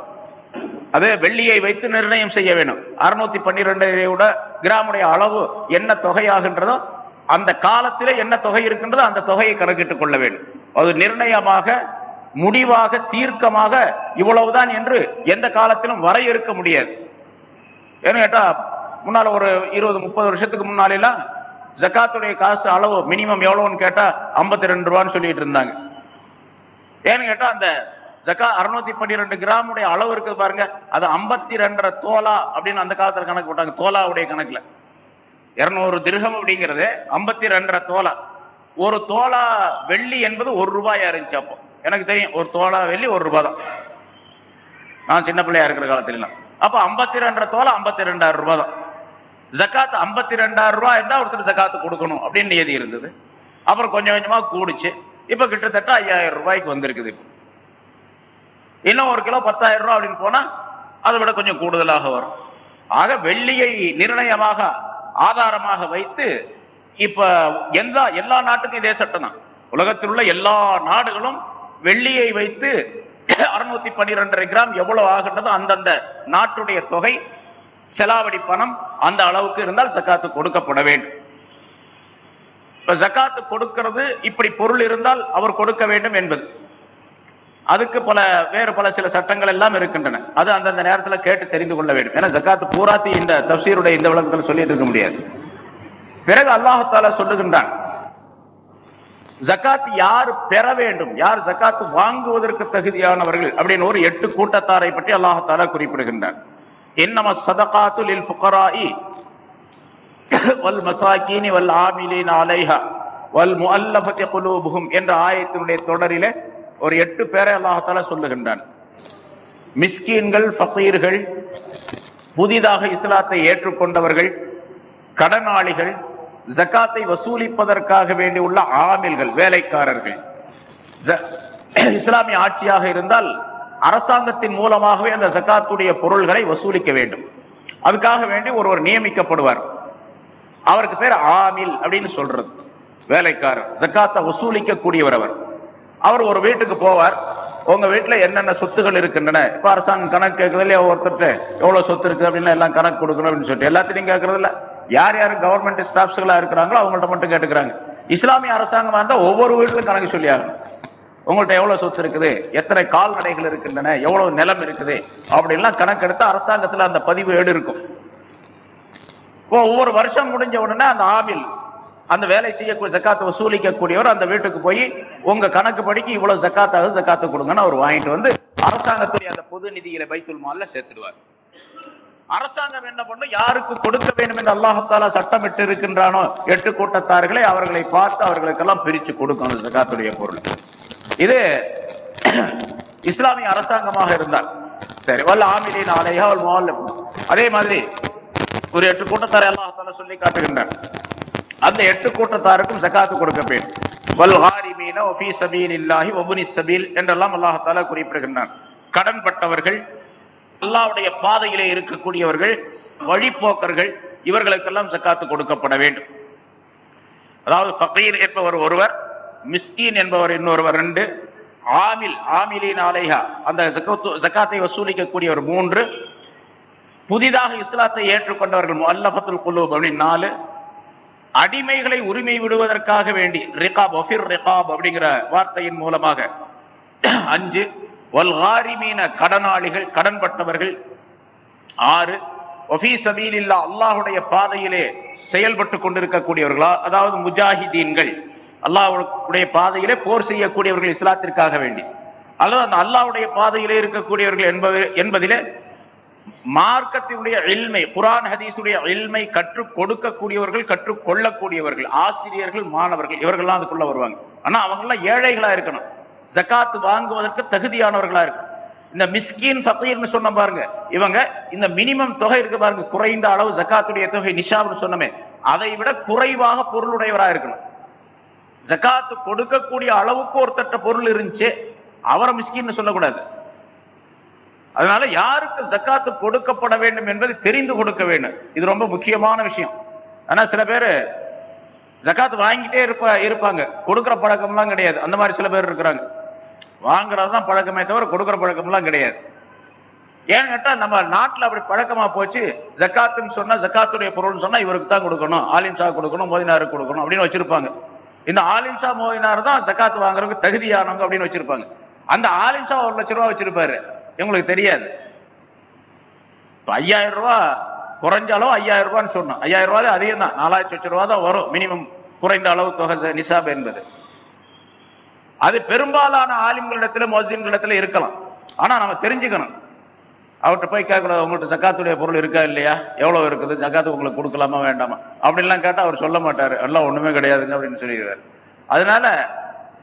அது வெள்ளியை வைத்து நிர்ணயம் செய்ய வேண்டும். அறுநூத்தி பன்னிரெண்டு கிராமுடைய அளவு என்ன தொகையாகின்றதோ அந்த காலத்திலே என்ன தொகை இருக்கின்றதோ அந்த தொகையை கணக்கிட்டுக் கொள்ள வேண்டும். அது நிர்ணயமாக முடிவாக தீர்க்கமாக இவ்வளவுதான் என்று எந்த காலத்திலும் வரையறுக்க முடியாது. ஏன்னு கேட்டா முன்னால ஒரு இருபது முப்பது வருஷத்துக்கு முன்னாலெல்லாம் ஜக்காத்துடைய காசு அளவு மினிமம் எவ்வளவுன்னு கேட்டா 52 ரெண்டு ரூபான்னு சொல்லிட்டு இருந்தாங்க. ஏன்னு கேட்டா அந்த ஜக்கா அறுநூத்தி பன்னிரெண்டு கிராமுடைய அளவு இருக்குது பாருங்க. அது ஐம்பத்தி ரெண்டரை தோலா அப்படின்னு அந்த காலத்துல கணக்கு போட்டாங்க. தோலாவுடைய கணக்குல. இருநூறு திருகம் அப்படிங்கிறது ஐம்பத்தி ரெண்டரை தோலா. ஒரு தோலா வெள்ளி என்பது ஒரு ரூபாயா இருந்துச்சு அப்போ. எனக்கு தெரியும் ஒரு தோலா வெள்ளி ஒரு ரூபாய் தான். நான் சின்ன பிள்ளையா இருக்கிற காலத்துல அப்போ அப்ப ஐம்பத்தி ரெண்டரை தோலை ஐம்பத்தி ரெண்டாயிரம் ரூபாய் தான். ஜக்காத்து ஐம்பத்தி ரெண்டாயிரம் ரூபாய் இருந்தால் ஒருத்தர் ஜக்காத்து கொடுக்கணும் அப்படின்னு நியதி இருந்தது. அப்புறம் கொஞ்சம் கொஞ்சமாக கூடிச்சு. இப்போ கிட்டத்தட்ட ஐயாயிரம் ரூபாய்க்கு வந்திருக்குது இப்போ. இன்னும் ஒரு கிலோ பத்தாயிரம் ரூபா அப்படின்னு போனால் அதை விட கொஞ்சம் கூடுதலாக வரும். ஆக வெள்ளியை நிர்ணயமாக ஆதாரமாக வைத்து இப்ப எல்லா எல்லா நாட்டுக்கும் இதே சட்டம் தான். உலகத்தில் உள்ள எல்லா நாடுகளும் வெள்ளியை வைத்து அறுநூத்தி பன்னிரெண்டரை கிராம் எவ்வளவு ஆகின்றதோ அந்தந்த நாட்டுடைய தொகை செலாவடி பணம் அந்த அளவுக்கு இருந்தால் ஜக்காத்து கொடுக்கப்பட வேண்டும். இப்ப ஜக்காத்து கொடுக்கிறது இப்படி பொருள் இருந்தால் அவர் கொடுக்க வேண்டும் என்பது. அதுக்கு பல வேறு பல சில சட்டங்கள் எல்லாம் இருக்கின்றன. அது அந்தந்த நேரத்தில் கேட்டு தெரிந்து கொள்ள வேண்டும். ஏன்னா ஜக்காத்து பூராத்தி இந்த தப்சீருடைய இந்த விளக்கத்தில் சொல்லிட்டு இருக்க முடியாது. பிறகு அல்லாஹால சொல்லுகின்றான் ஜக்காத் யார் பெற வேண்டும்? யார் ஜக்காத் வாங்குவதற்கு தகுதியானவர்கள்? அப்படின்னு ஒரு எட்டு கூட்டத்தாரை பற்றி அல்லாஹால குறிப்பிடுகின்றார் இன்னம சதகாத்து லில் புகராயி வல் மசாக்கீனி வல் ஆமிலீன் அலைஹா வல் முஅல்லஃபத்தி குலூபுஹும் என்ற ஆயத்தினுடைய தொடரிலே ஒரு எட்டு பேரை அல்லாஹால சொல்லுகின்றான். மிஸ்கீன்கள் ஃபகீர்கள் புதிதாக இஸ்லாத்தை ஏற்றுக்கொண்டவர்கள் கடனாளிகள் ஜக்காத்தை வசூலிப்பதற்காக வேண்டி உள்ள ஆமில்கள் வேலைக்காரர்கள். ஜ- இஸ்லாமிய ஆட்சியாக இருந்தால் அரசாங்கத்தின் மூலமாகவே அந்த ஜக்காத்துடைய பொருள்களை வசூலிக்க வேண்டும். அதுக்காக வேண்டி ஒருவர் நியமிக்கப்படுவார். அவருக்கு பேர் ஆமில் அப்படின்னு சொல்றது. வேலைக்காரர் ஜக்காத்தை வசூலிக்கக்கூடியவர் அவர். அவர் ஒரு வீட்டுக்கு போவார். உங்க வீட்டில் என்னென்ன சொத்துகள் இருக்கின்றன? இப்போ அரசாங்கம் கணக்கு கேட்கறதுலேயே ஒருத்தர் ஒருத்தர்கிட்ட சொத்து இருக்கு அப்படின்னு எல்லாம் கணக்கு கொடுக்கணும் அப்படின்னு சொல்லிட்டு. எல்லாத்தையும் கேட்கறதில்ல யார் யார் கவர்மெண்ட் ஸ்டாஃப்ஸ்களாக இருக்கிறாங்களோ அவங்கள்ட்ட மட்டும் கேட்டுக்கிறாங்க. இஸ்லாமிய அரசாங்கமா இருந்தால் ஒவ்வொரு வீட்டிலும் கணக்கு சொல்லி ஆகணும் எவ்வளோ சொத்து இருக்குது? எத்தனை கால்நடைகள் இருக்கின்றன? எவ்வளோ நிலம் இருக்குது? அப்படின்லாம் கணக்கெடுத்து அரசாங்கத்தில் அந்த பதிவு ஏடு இருக்கும். இப்போ ஒவ்வொரு வருஷம் முடிஞ்ச உடனே அந்த ஆமில் அந்த வேலை செய்யக்கூடிய ஜக்காத்தை வசூலிக்கக்கூடியவர் அந்த வீட்டுக்கு போய் உங்க கணக்கு படிக்கு இவ்வளவு ஜக்காத்தாக ஜக்காத்து கொடுங்கன்னு அவர் வாங்கிட்டு வந்து அரசாங்கத்துடைய அந்த பொது நிதியில பைத்துல் மாலில் சேர்த்துடுவார். அரசாங்கம் என்ன பண்ணும் யாருக்கு கொடுக்க வேண்டும் என்று அல்லாஹாலா சட்டமிட்டு இருக்கின்றானோ எட்டு கூட்டத்தார்களை அவர்களை பார்த்து அவர்களுக்கெல்லாம் பிரிச்சு கொடுக்கணும் ஜகாத்துடைய பொருள். இது இஸ்லாமிய அரசாங்கமாக இருந்தால். சரி வல்ல ஆமிலின் ஆலையா ஒரு முஅல்லிம். அதே மாதிரி ஒரு எட்டு கூட்டத்தாரை அல்லாஹால சொல்லி காட்டுகின்றார். அந்த எட்டு கூட்டத்தாருக்கும் ஜகாத்து கொடுக்க வேண்டும். வல் ஹாரிமீன ஒஃபி சபீல் இல்லாஹி ஒபுனி சபீல் என்றெல்லாம் அல்லாஹால குறிப்பிடுகின்றான். கடன்பட்டவர்கள் அல்லாவுடைய பாதையிலே இருக்கக்கூடியவர்கள் வழிப்போக்கர்கள் இவர்களுக்கெல்லாம் சக்காத்து கொடுக்கப்பட வேண்டும். அதாவது ஃபகீர் என்பவர் ஒருவர் மிஸ்கீன் என்பவர் இன்னொருவர் ரெண்டு ஆமில் ஆமிலின் ஆலைஹா அந்த சக்காத்தை வசூலிக்கக்கூடியவர் மூன்று புதிதாக இஸ்லாத்தை ஏற்றுக்கொண்டவர்கள் அல்லபத்துல் குலு அப்படின்னு நாலு அடிமைகளை உரிமை விடுவதற்காக வேண்டி ரிகாப் ஒஃபிர் ரிகாப் அப்படிங்கிற வார்த்தையின் மூலமாக அஞ்சு கடனாளிகள் கடன்பட்டவர்கள். ஆறு ஒஃபி இல்லா அல்லாஹுடைய பாதையிலே செயல்பட்டு கொண்டிருக்கக்கூடியவர்களா? அதாவது முஜாஹிதீன்கள். அல்லாஹுடைய பாதையிலே போர் செய்யக்கூடியவர்கள் இஸ்லாத்திற்காக வேண்டி. அல்லது அந்த அல்லாஹுடைய பாதையிலே இருக்கக்கூடியவர்கள் என்பது என்பதிலே மார்க்கத்தினுடைய எல்மை குரான் ஹதீஸுடைய எல்மை கற்றுக் கொடுக்கக்கூடியவர்கள் கற்றுக் கொள்ளக்கூடியவர்கள் ஆசிரியர்கள் மாணவர்கள் இவர்கள்லாம் அதுக்குள்ள வருவாங்க. ஆனா அவங்கெல்லாம் ஏழைகளாக ஏழைகளா இருக்கணும். ஜகாத்து வாங்குவதற்கு தகுதியானவர்களா இருக்கும் இந்த மிஸ்கின் ஃபக்கீர்னு சொன்ன பாருங்க. இவங்க இந்த மினிமம் தொகை இருக்கு பாருங்க. குறைந்த அளவு ஜக்காத்துடைய தொகை நிஷாப்னு சொன்னமே. அதை விட குறைவாக பொருளுடையவராக இருக்கணும். ஜகாத்து கொடுக்கக்கூடிய அளவுக்கு ஒருத்தட்ட பொருள் இருந்துச்சு அவரை மிஸ்கின்னு சொல்லக்கூடாது. அதனால யாருக்கு ஜக்காத்து கொடுக்கப்பட வேண்டும் என்பதை தெரிந்து கொடுக்க வேண்டும். இது ரொம்ப முக்கியமான விஷயம். ஆனா சில பேர் ஜக்காத்து வாங்கிட்டே இருப்பா இருப்பாங்க. கொடுக்குற பழக்கம்லாம் கிடையாது. அந்த மாதிரி சில பேர் இருக்கிறாங்க. வாங்குறது தான் பழக்கமே தவிர கொடுக்கிற பழக்கம்லாம் கிடையாது. ஏன்னு கேட்டால் நம்ம நாட்டில் அப்படி பழக்கமாக போச்சு ஜக்காத்துன்னு சொன்னால் ஜக்காத்துடைய பொருள்னு சொன்னால் இவருக்கு தான் கொடுக்கணும் ஆலிம் ஷா கொடுக்கணும் மோதினாருக்கு கொடுக்கணும் அப்படின்னு வச்சிருப்பாங்க. இந்த ஆலிம் ஷா மோதினார் தான் ஜக்காத்து வாங்குறதுக்கு தகுதியானவங்க அப்படின்னு வச்சிருப்பாங்க. அந்த ஆலிம் ஷா ஒரு லட்ச ரூபா வச்சிருப்பாரு. எங்களுக்கு தெரியாது. இப்போ ஐயாயிரம் ரூபா குறைஞ்ச அளவு ஐயாயிரம் ரூபான்னு சொன்னோம். ஐயாயிரம் ரூபாய் அதிகம் தான் நாலாயிரத்தி லட்சம் ரூபா தான் வரும். மினிமம் குறைந்த அளவு தொகை நிசாப் என்பது. அது பெரும்பாலான ஆலிம்களிடத்துல மொஜின்களிடத்துல இருக்கலாம். ஆனா நம்ம தெரிஞ்சுக்கணும். அவர்கிட்ட போய் கேட்கக்கூடாது உங்கள்கிட்ட ஜக்காத்துடைய பொருள் இருக்கா இல்லையா? எவ்வளோ இருக்குது? ஜக்காத்து உங்களுக்கு கொடுக்கலாமா வேண்டாமா? அப்படின்லாம் கேட்டால் அவர் சொல்ல மாட்டார். எல்லாம் ஒன்றுமே கிடையாதுங்க அப்படின்னு சொல்லிடுறாரு அதனால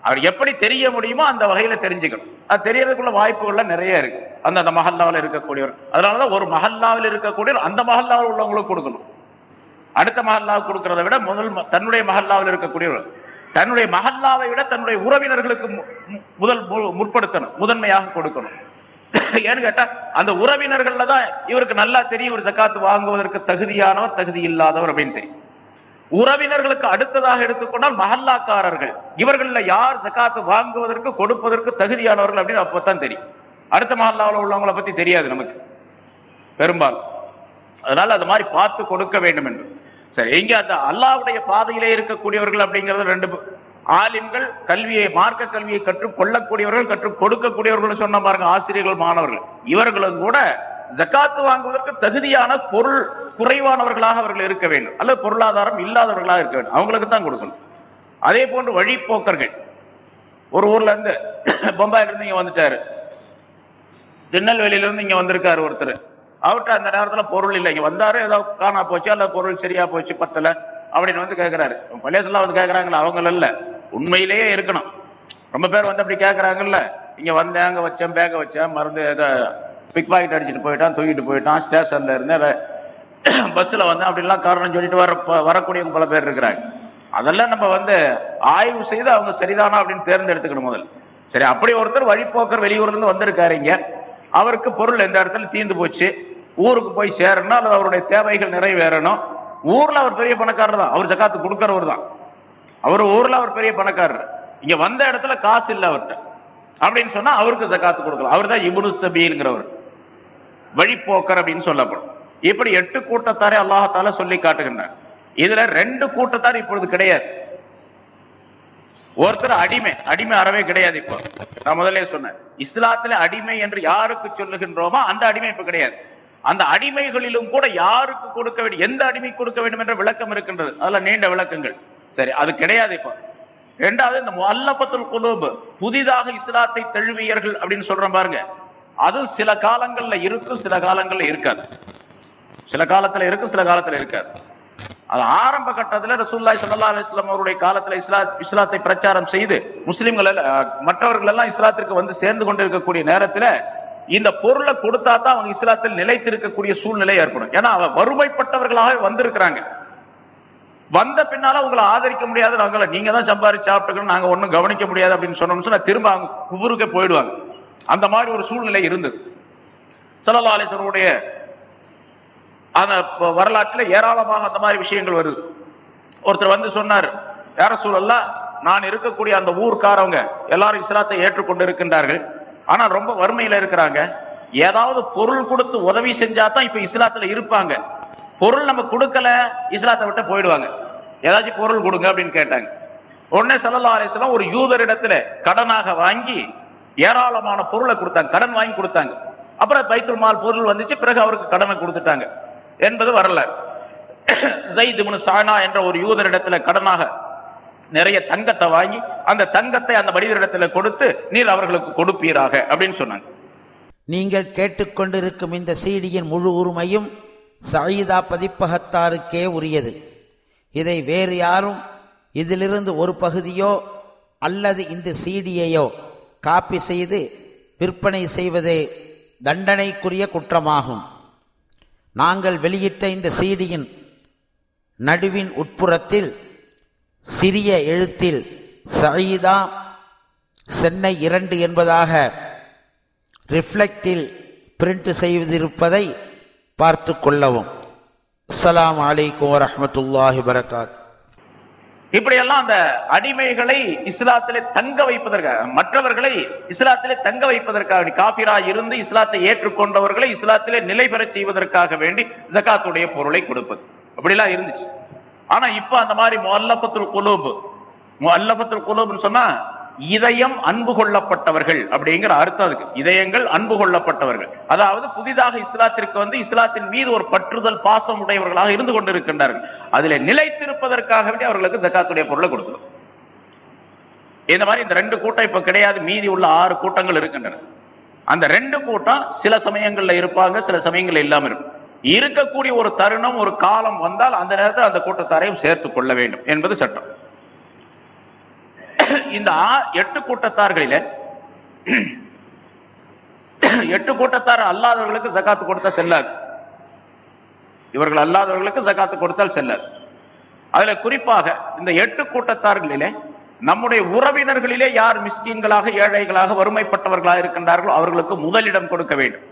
அவர் எப்படி தெரிய முடியுமோ அந்த வகையில் தெரிஞ்சுக்கணும். அது தெரியறதுக்குள்ள வாய்ப்புகள்லாம் நிறைய இருக்கு. அந்த அந்த மஹல்லாவில் இருக்கக்கூடியவர். அதனாலதான் ஒரு மஹல்லாவில் இருக்கக்கூடியவர் அந்த மஹல்லாவில் உள்ளவங்களுக்கு கொடுக்கணும். அடுத்த மஹல்லாவுக்கு கொடுக்கறத விட முதல் தன்னுடைய மஹல்லாவில் இருக்கக்கூடியவர். தன்னுடைய மஹல்லாவை விட தன்னுடைய உறவினர்களுக்கு மு- முதல் மு- முற்படுத்தணும் முதன்மையாக கொடுக்கணும். ஏன்னு கேட்டா அந்த உறவினர்கள்ல தான் இவருக்கு நல்லா தெரியும் ஒரு ஜக்காத்து வாங்குவதற்கு தகுதியானவர் தகுதி இல்லாதவர் அப்படின்னு தெரியும் உறவினர்களுக்கு அடுத்ததாக எடுத்துக்கொண்டால் மஹல்லாக்காரர்கள். இவர்கள்ல யார் ஜக்காத்து வாங்குவதற்கு கொடுப்பதற்கு தகுதியானவர்கள் அப்படின்னு அப்பதான் தெரியும். அடுத்த மஹல்லாவில் உள்ளவங்களை பத்தி தெரியாது நமக்கு. பெரும்பாலும். அதனால அது மாதிரி பார்த்து கொடுக்க வேண்டும் என்று. சரி எங்க அந்த அல்லாவுடைய பாதையிலே இருக்கக்கூடியவர்கள் அப்படிங்கிறது ரெண்டு ஆலிம்கள் கல்வியை மார்க்க கல்வியை கற்றுக் கொள்ளக்கூடியவர்கள் கற்றுக் கொடுக்கக்கூடியவர்கள் சொன்ன பாருங்க ஆசிரியர்கள் மாணவர்கள். இவர்களும் கூட ஜக்காத்து வாங்குவதற்கு தகுதியான பொருள் குறைவானவர்களாக அவர்கள் இருக்க வேண்டும். அல்லது பொருளாதாரம் இல்லாதவர்களாக இருக்க வேண்டும். அவங்களுக்கு தான் கொடுக்கணும். அதே போன்று வழிப்போக்கர்கள். ஒரு ஊர்ல இருந்து பம்பாயிலிருந்து இங்க வந்துட்டாரு. திருநெல்வேலியில இருந்து இங்க வந்திருக்காரு ஒருத்தர். அவர்கிட்ட அந்த நேரத்தில் பொருள் இல்லை. இங்கே வந்தாரு ஏதோ காணா போச்சு அல்ல பொருள் சரியா போச்சு பத்தல அப்படின்னு வந்து கேட்கிறாரு பள்ளியாசெல்லாம் வந்து கேக்குறாங்களா அவங்கள இல்ல. உண்மையிலேயே இருக்கணும். ரொம்ப பேர் வந்து அப்படி கேட்கறாங்கல்ல இங்க வந்தேன் அங்கே வச்சேன் பேக வச்சேன் மருந்து பிக் பாக்கெட் அடிச்சுட்டு போயிட்டான் தூக்கிட்டு போயிட்டான் ஸ்டேஷன்ல இருந்து பஸ்ஸில் வந்து அப்படிலாம் காரணம் சொல்லிட்டு வர வரக்கூடியவங்க பல பேர் இருக்கிறாங்க. அதெல்லாம் நம்ம வந்து ஆய்வு செய்து அவங்க சரிதானா அப்படின்னு தேர்ந்தெடுத்துக்கணும் முதல் சரி அப்படி ஒருத்தர் வழிப்போக்கர் வெளியூர்லேருந்து வந்திருக்காருங்க வந்திருக்காரு அவருக்கு பொருள் எந்த இடத்துல தீர்ந்து போச்சு? ஊருக்கு போய் சேரணும் அல்லது அவருடைய தேவைகள் நிறைவேறணும். ஊரில் அவர் பெரிய பணக்காரர் தான். அவர் ஜக்காத்து கொடுக்கறவர் தான். அவர் ஊர்ல அவர் பெரிய பணக்காரர். இங்க வந்த இடத்துல காசு இல்லை அவர்கிட்ட அப்படின்னு சொன்னா அவருக்கு ஜக்காத்து கொடுக்கலாம். அவர் தான் இபுனு சபீல்ங்கிறவர். வழிப்போக்கர் அப்படின்னு சொல்லப்படும். இப்படி எட்டு கூட்டத்தாரே அல்லாஹால சொல்லி காட்டுகின்றார். இதுல ரெண்டு கூட்டத்தார் இப்பொழுது கிடையாது. ஒருத்தர் அடிமை. அடிமை அறவே கிடையாது இப்போ. நான் முதலே சொன்னேன். இஸ்லாத்துல அடிமை என்று யாருக்கு சொல்லுகின்றோமோ அந்த அடிமை இப்ப கிடையாது. அந்த அடிமைகளிலும் கூட யாருக்கு கொடுக்க வேண்டும் எந்த அடிமை கொடுக்க வேண்டும் என்ற விளக்கம் இருக்கின்றது. அதுல நீண்ட விளக்கங்கள். சரி அது கிடையாது இப்போ. ரெண்டாவது இந்த அல்லபத்துல் குலூபு புதிதாக இஸ்லாத்தை தழுவியர்கள் அப்படின்னு சொல்றோம் பாருங்க. அதுவும் சில காலங்கள்ல இருக்கும் சில காலங்கள்ல இருக்காது. சில காலத்துல இருக்கும் சில காலத்துல இருக்காது. அது ஆரம்ப கட்டத்துல ரசூல்லாய் சல்லா அலிஸ்லாம் அவருடைய காலத்துல இஸ்லா இஸ்லாத்தை பிரச்சாரம் செய்து முஸ்லிம்கள் எல்லாம், மற்றவர்கள் எல்லாம் இஸ்லாத்திற்கு வந்து சேர்ந்து கொண்டிருக்கக்கூடிய நேரத்துல இந்த பொருளை கொடுத்தா தான் அவங்க இஸ்லாத்தில் நிலைத்திருக்கக்கூடிய சூழ்நிலை ஏற்படும். ஏன்னா அவன் வறுமைப்பட்டவர்களாக வந்திருக்கிறாங்க. வந்த பின்னால உங்களை ஆதரிக்க முடியாது. நாங்கள நீங்க தான் சம்பாரிச்சு சாப்பிட்டுக்கணும் நாங்க ஒன்றும் கவனிக்க முடியாது அப்படின்னு சொன்னோம்னு சொன்னா திரும்ப அவங்க குபுருக்கே போயிடுவாங்க. அந்த மாதிரி ஒரு சூழ்நிலை இருந்தது. ஸல்லல்லாஹு அலைஹி அந்த வரலாற்றில் ஏராளமாக அந்த மாதிரி விஷயங்கள் வருது. ஒருத்தர் வந்து சொன்னார் யார சூழல்ல நான் இருக்கக்கூடிய அந்த ஊர்க்காரவங்க எல்லாரும் இஸ்லாத்தை ஏற்றுக்கொண்டு இருக்கின்றார்கள் ஆனால் ரொம்ப வறுமையில இருக்கிறாங்க. ஏதாவது பொருள் கொடுத்து உதவி செஞ்சா தான் இப்ப இஸ்லாத்துல இருப்பாங்க. பொருள் நம்ம கொடுக்கல இஸ்லாத்தை விட்டு போயிடுவாங்க. ஏதாச்சும் பொருள் கொடுங்க அப்படின்னு கேட்டாங்க. உடனே ஸல்லல்லாஹு அலிஸ்லாம் ஒரு யூதரிடத்துல கடனாக வாங்கி ஏராளமான பொருளை கொடுத்தாங்க. கடன் வாங்கி கொடுத்தாங்க. அப்புறம் பைத்துல் மால் பொருள் வந்துச்சு பிறகு அவருக்கு கடனை கொடுத்துட்டாங்க. என்பது வரல ஜெயித் முனு சானா என்ற ஒரு யூதரிடத்துல கடனாக நிறைய தங்கத்தை வாங்கி அந்த தங்கத்தை அந்த மனிதரிடத்துல கொடுத்து நீர் அவர்களுக்கு கொடுப்பீராக அப்படின்னு சொன்னாங்க. நீங்கள் கேட்டுக்கொண்டிருக்கும் இந்த சீடியின் முழு உரிமையும் சயீதா பதிப்பகத்தாருக்கே உரியது. இதை வேறு யாரும் இதிலிருந்து ஒரு பகுதியோ அல்லது இந்த சீடியையோ காப்பி செய்து விற்பனை செய்வதே தண்டனைக்குரிய குற்றமாகும். நாங்கள் வெளியிட்ட இந்த சீடியின் நடுவின் உட்புறத்தில் சிறிய எழுத்தில் சயீதா சென்னை இரண்டு என்பதாக ரிஃப்ளெக்டில் பிரிண்ட் செய்திருப்பதை பார்த்து கொள்ளவும். அஸ்லாம் அலைக்கும் வரமத்துல்லாஹி வரகாத் இப்படியெல்லாம் அந்த அடிமைகளை இஸ்லாத்திலே தங்க வைப்பதற்காக மற்றவர்களை இஸ்லாத்திலே தங்க வைப்பதற்காக வேண்டி காபிரா இருந்து இஸ்லாத்தை ஏற்றுக்கொண்டவர்களை இஸ்லாத்திலே நிலை பெற செய்வதற்காக வேண்டி ஜகாத்துடைய பொருளை கொடுப்பது. அப்படிலாம் இருந்துச்சு. ஆனா இப்ப அந்த மாதிரி முல்லபத்துல் குலூப் முல்லபத்துல் குலூப்னு சொன்னா இதயம் அன்பு கொள்ளப்பட்டவர்கள் அப்படிங்கிற அர்த்தம் அதுக்கு. இதயங்கள் அன்பு கொள்ளப்பட்டவர்கள். அதாவது புதிதாக இஸ்லாத்திற்கு வந்து இஸ்லாத்தின் மீது ஒரு பற்றுதல் பாசம் உடையவர்களாக இருந்து கொண்டிருக்கின்றார்கள். அதுல நிலைத்திருப்பதற்காக வேண்டி அவர்களுக்கு ஜக்காத்துடைய பொருளை கொடுக்கணும். இந்த மாதிரி இந்த ரெண்டு கூட்டம் இப்ப கிடையாது. மீதி உள்ள ஆறு கூட்டங்கள் இருக்கின்றன. அந்த ரெண்டு கூட்டம் சில சமயங்கள்ல இருப்பாங்க சில சமயங்கள்ல இல்லாம இருக்கும். இருக்கக்கூடிய ஒரு தருணம் ஒரு காலம் வந்தால் அந்த நேரத்தில் அந்த கூட்டத்தாரையும் சேர்த்துக் கொள்ள வேண்டும் என்பது சட்டம். இந்த எட்டு கூட்டத்தார்களில எட்டு கூட்டத்தார் அல்லாதவர்களுக்கு சகாத்து கொடுத்தா செல்லாது. இவர்கள் அல்லாதவர்களுக்கு சகாத்து கொடுத்தால் செல்லாது. அதுல குறிப்பாக இந்த எட்டு கூட்டத்தார்களிலே நம்முடைய உறவினர்களிலே யார் மிஸ்கீன்களாக ஏழைகளாக வறுமைப்பட்டவர்களாக இருக்கின்றார்களோ அவர்களுக்கு முதலிடம் கொடுக்க வேண்டும்.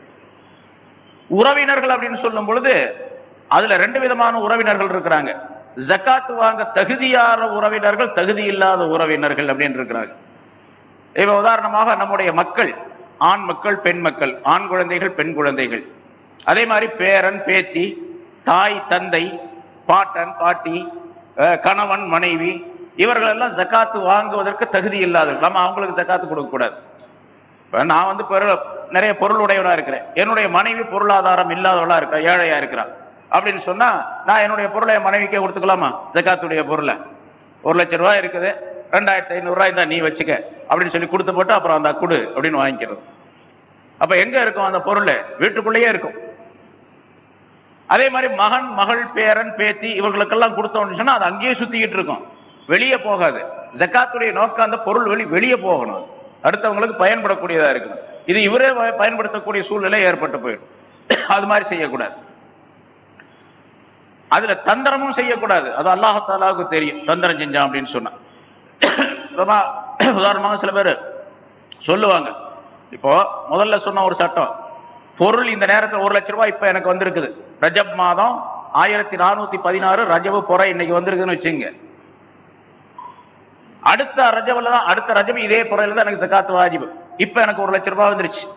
உறவினர்கள் அப்படின்னு சொல்லும் பொழுது அதுல ரெண்டு விதமான உறவினர்கள் இருக்கிறாங்க. ஜக்காத்து வாங்க தகுதியான உறவினர்கள் தகுதி இல்லாத உறவினர்கள் அப்படின்னு இருக்கிறாங்க. இப்ப உதாரணமாக நம்முடைய மக்கள் ஆண் மக்கள் பெண் மக்கள் ஆண் குழந்தைகள் பெண் குழந்தைகள். அதே மாதிரி பேரன் பேத்தி தாய் தந்தை பாட்டன் பாட்டி கணவன் மனைவி இவர்கள் எல்லாம் ஜக்காத்து வாங்குவதற்கு தகுதி இல்லாதவர்கள். நம்ம அவங்களுக்கு ஜக்காத்து கொடுக்க கூடாது இப்போ நான் வந்து பொருள் நிறைய பொருள் இருக்கிறேன். என்னுடைய மனைவி பொருளாதாரம் இல்லாதவளா இருக்கா ஏழையாக இருக்கிறா? அப்படின்னு சொன்னால் நான் என்னுடைய பொருளை மனைவிக்கே கொடுத்துக்கலாமா? ஜக்காத்துடைய பொருளை. ஒரு லட்சம் ரூபாய் இருக்குது ரெண்டாயிரத்தி ஐநூறுரூவா இருந்தால் நீ வச்சுக்க. அப்படின்னு சொல்லி கொடுத்து போட்டு அப்புறம் அந்த குடு அப்படின்னு வாங்கிக்கிறது. அப்போ எங்கே இருக்கும் அந்த பொருள்? வீட்டுக்குள்ளேயே இருக்கும். அதே மாதிரி மகன் மகள் பேரன் பேத்தி இவர்களுக்கெல்லாம் கொடுத்தோம்னு சொன்னால் அது அங்கேயே சுற்றிக்கிட்டு இருக்கும். வெளியே போகாது. ஜக்காத்துடைய நோக்கம் அந்த பொருள் வெளி வெளியே போகணும். அடுத்தவங்களுக்கு பயன்படக்கூடியதா இருக்கணும். இது இவரே பயன்படுத்தக்கூடிய சூழ்நிலை ஏற்பட்டு போயிடும். அது மாதிரி செய்யக்கூடாது. அதுல தந்திரமும் செய்யக்கூடாது. அது அல்லாஹாலாவுக்கு தெரியும். தந்திரம் செஞ்சான் அப்படின்னு சொன்னா. உதாரணமாக சில பேர் சொல்லுவாங்க. இப்போ முதல்ல சொன்ன ஒரு சட்டம். பொருள் இந்த நேரத்தில் ஒரு லட்ச ரூபாய் இப்ப எனக்கு வந்திருக்குது. ரஜப் மாதம் ஆயிரத்தி நானூத்தி பதினாறு ரஜபு பொறை இன்னைக்கு வந்திருக்குதுன்னு வச்சுங்க அடுத்த ரஜவில் தான் அடுத்த ரஜம் இதே பொறையில தான் எனக்கு ஜக்காத்து வாஜிபு. இப்போ எனக்கு ஒரு லட்ச ரூபாய் வந்துருச்சு.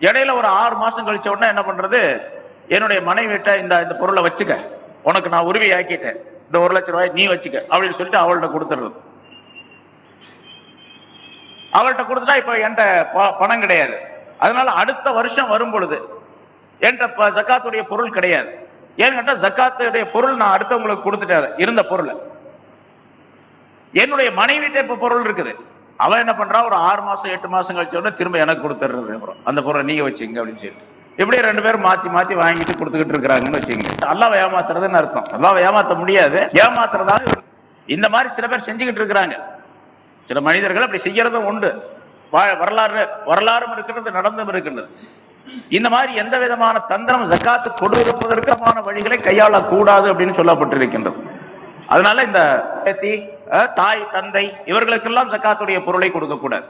இடையில ஒரு ஆறு மாசம் கழிச்ச உடனே என்ன பண்றது? என்னுடைய மனைவிட்ட இந்த இந்த பொருளை வச்சுக்க. உனக்கு நான் உரிமை ஆக்கிட்டேன் இந்த ஒரு லட்ச ரூபாய் நீ வச்சுக்க. அப்படின்னு சொல்லிட்டு அவள்கிட்ட கொடுத்துடுறது அவள்கிட்ட கொடுத்துட்டா இப்ப என்கிட்ட ப- பணம் கிடையாது. அதனால அடுத்த வருஷம் வரும் பொழுது என்கிட்ட ப- ஜக்காத்துடைய பொருள் கிடையாது. ஏன்னு கேட்டா ஜக்காத்துடைய பொருள் நான் அடுத்தவங்களுக்கு கொடுத்துட்டேன். இருந்த பொருளை. என்னுடைய மனைவிட்ட இப்ப பொருள் இருக்குது. அவன் என்ன பண்றா? ஒரு ஆறு மாசம் எட்டு மாசம் கழிச்ச உடனே திரும்ப எனக்கு கொடுத்துறது அப்புறம். அந்த பொருளை நீங்க வச்சுங்க அப்படின்னு சொல்லிட்டு இப்படியே ரெண்டு பேரும் மாத்தி மாத்தி வாங்கிட்டு கொடுத்துக்கிட்டு இருக்கிறாங்கன்னு வச்சுங்க அல்லாவை ஏமாத்துறதுன்னு அர்த்தம்? அல்லாவை ஏமாத்த முடியாது. ஏமாத்துறதாக இந்த மாதிரி சில பேர் செஞ்சுக்கிட்டு இருக்கிறாங்க. சில மனிதர்கள் அப்படி செய்யறதும் உண்டு. வா- வரலாறு வரலாறும் இருக்கிறது நடந்தும் இருக்கின்றது இந்த மாதிரி எந்த விதமான தந்திரம் ஜக்காத்து கொடுப்பதற்கான வழிகளை கையாளக்கூடாது அப்படின்னு சொல்லப்பட்டிருக்கின்றது. அதனால இந்த பேத்தி, தாய் தந்தை இவர்களுக்கெல்லாம் ஜக்காத்துடைய பொருளை கொடுக்கக்கூடாது.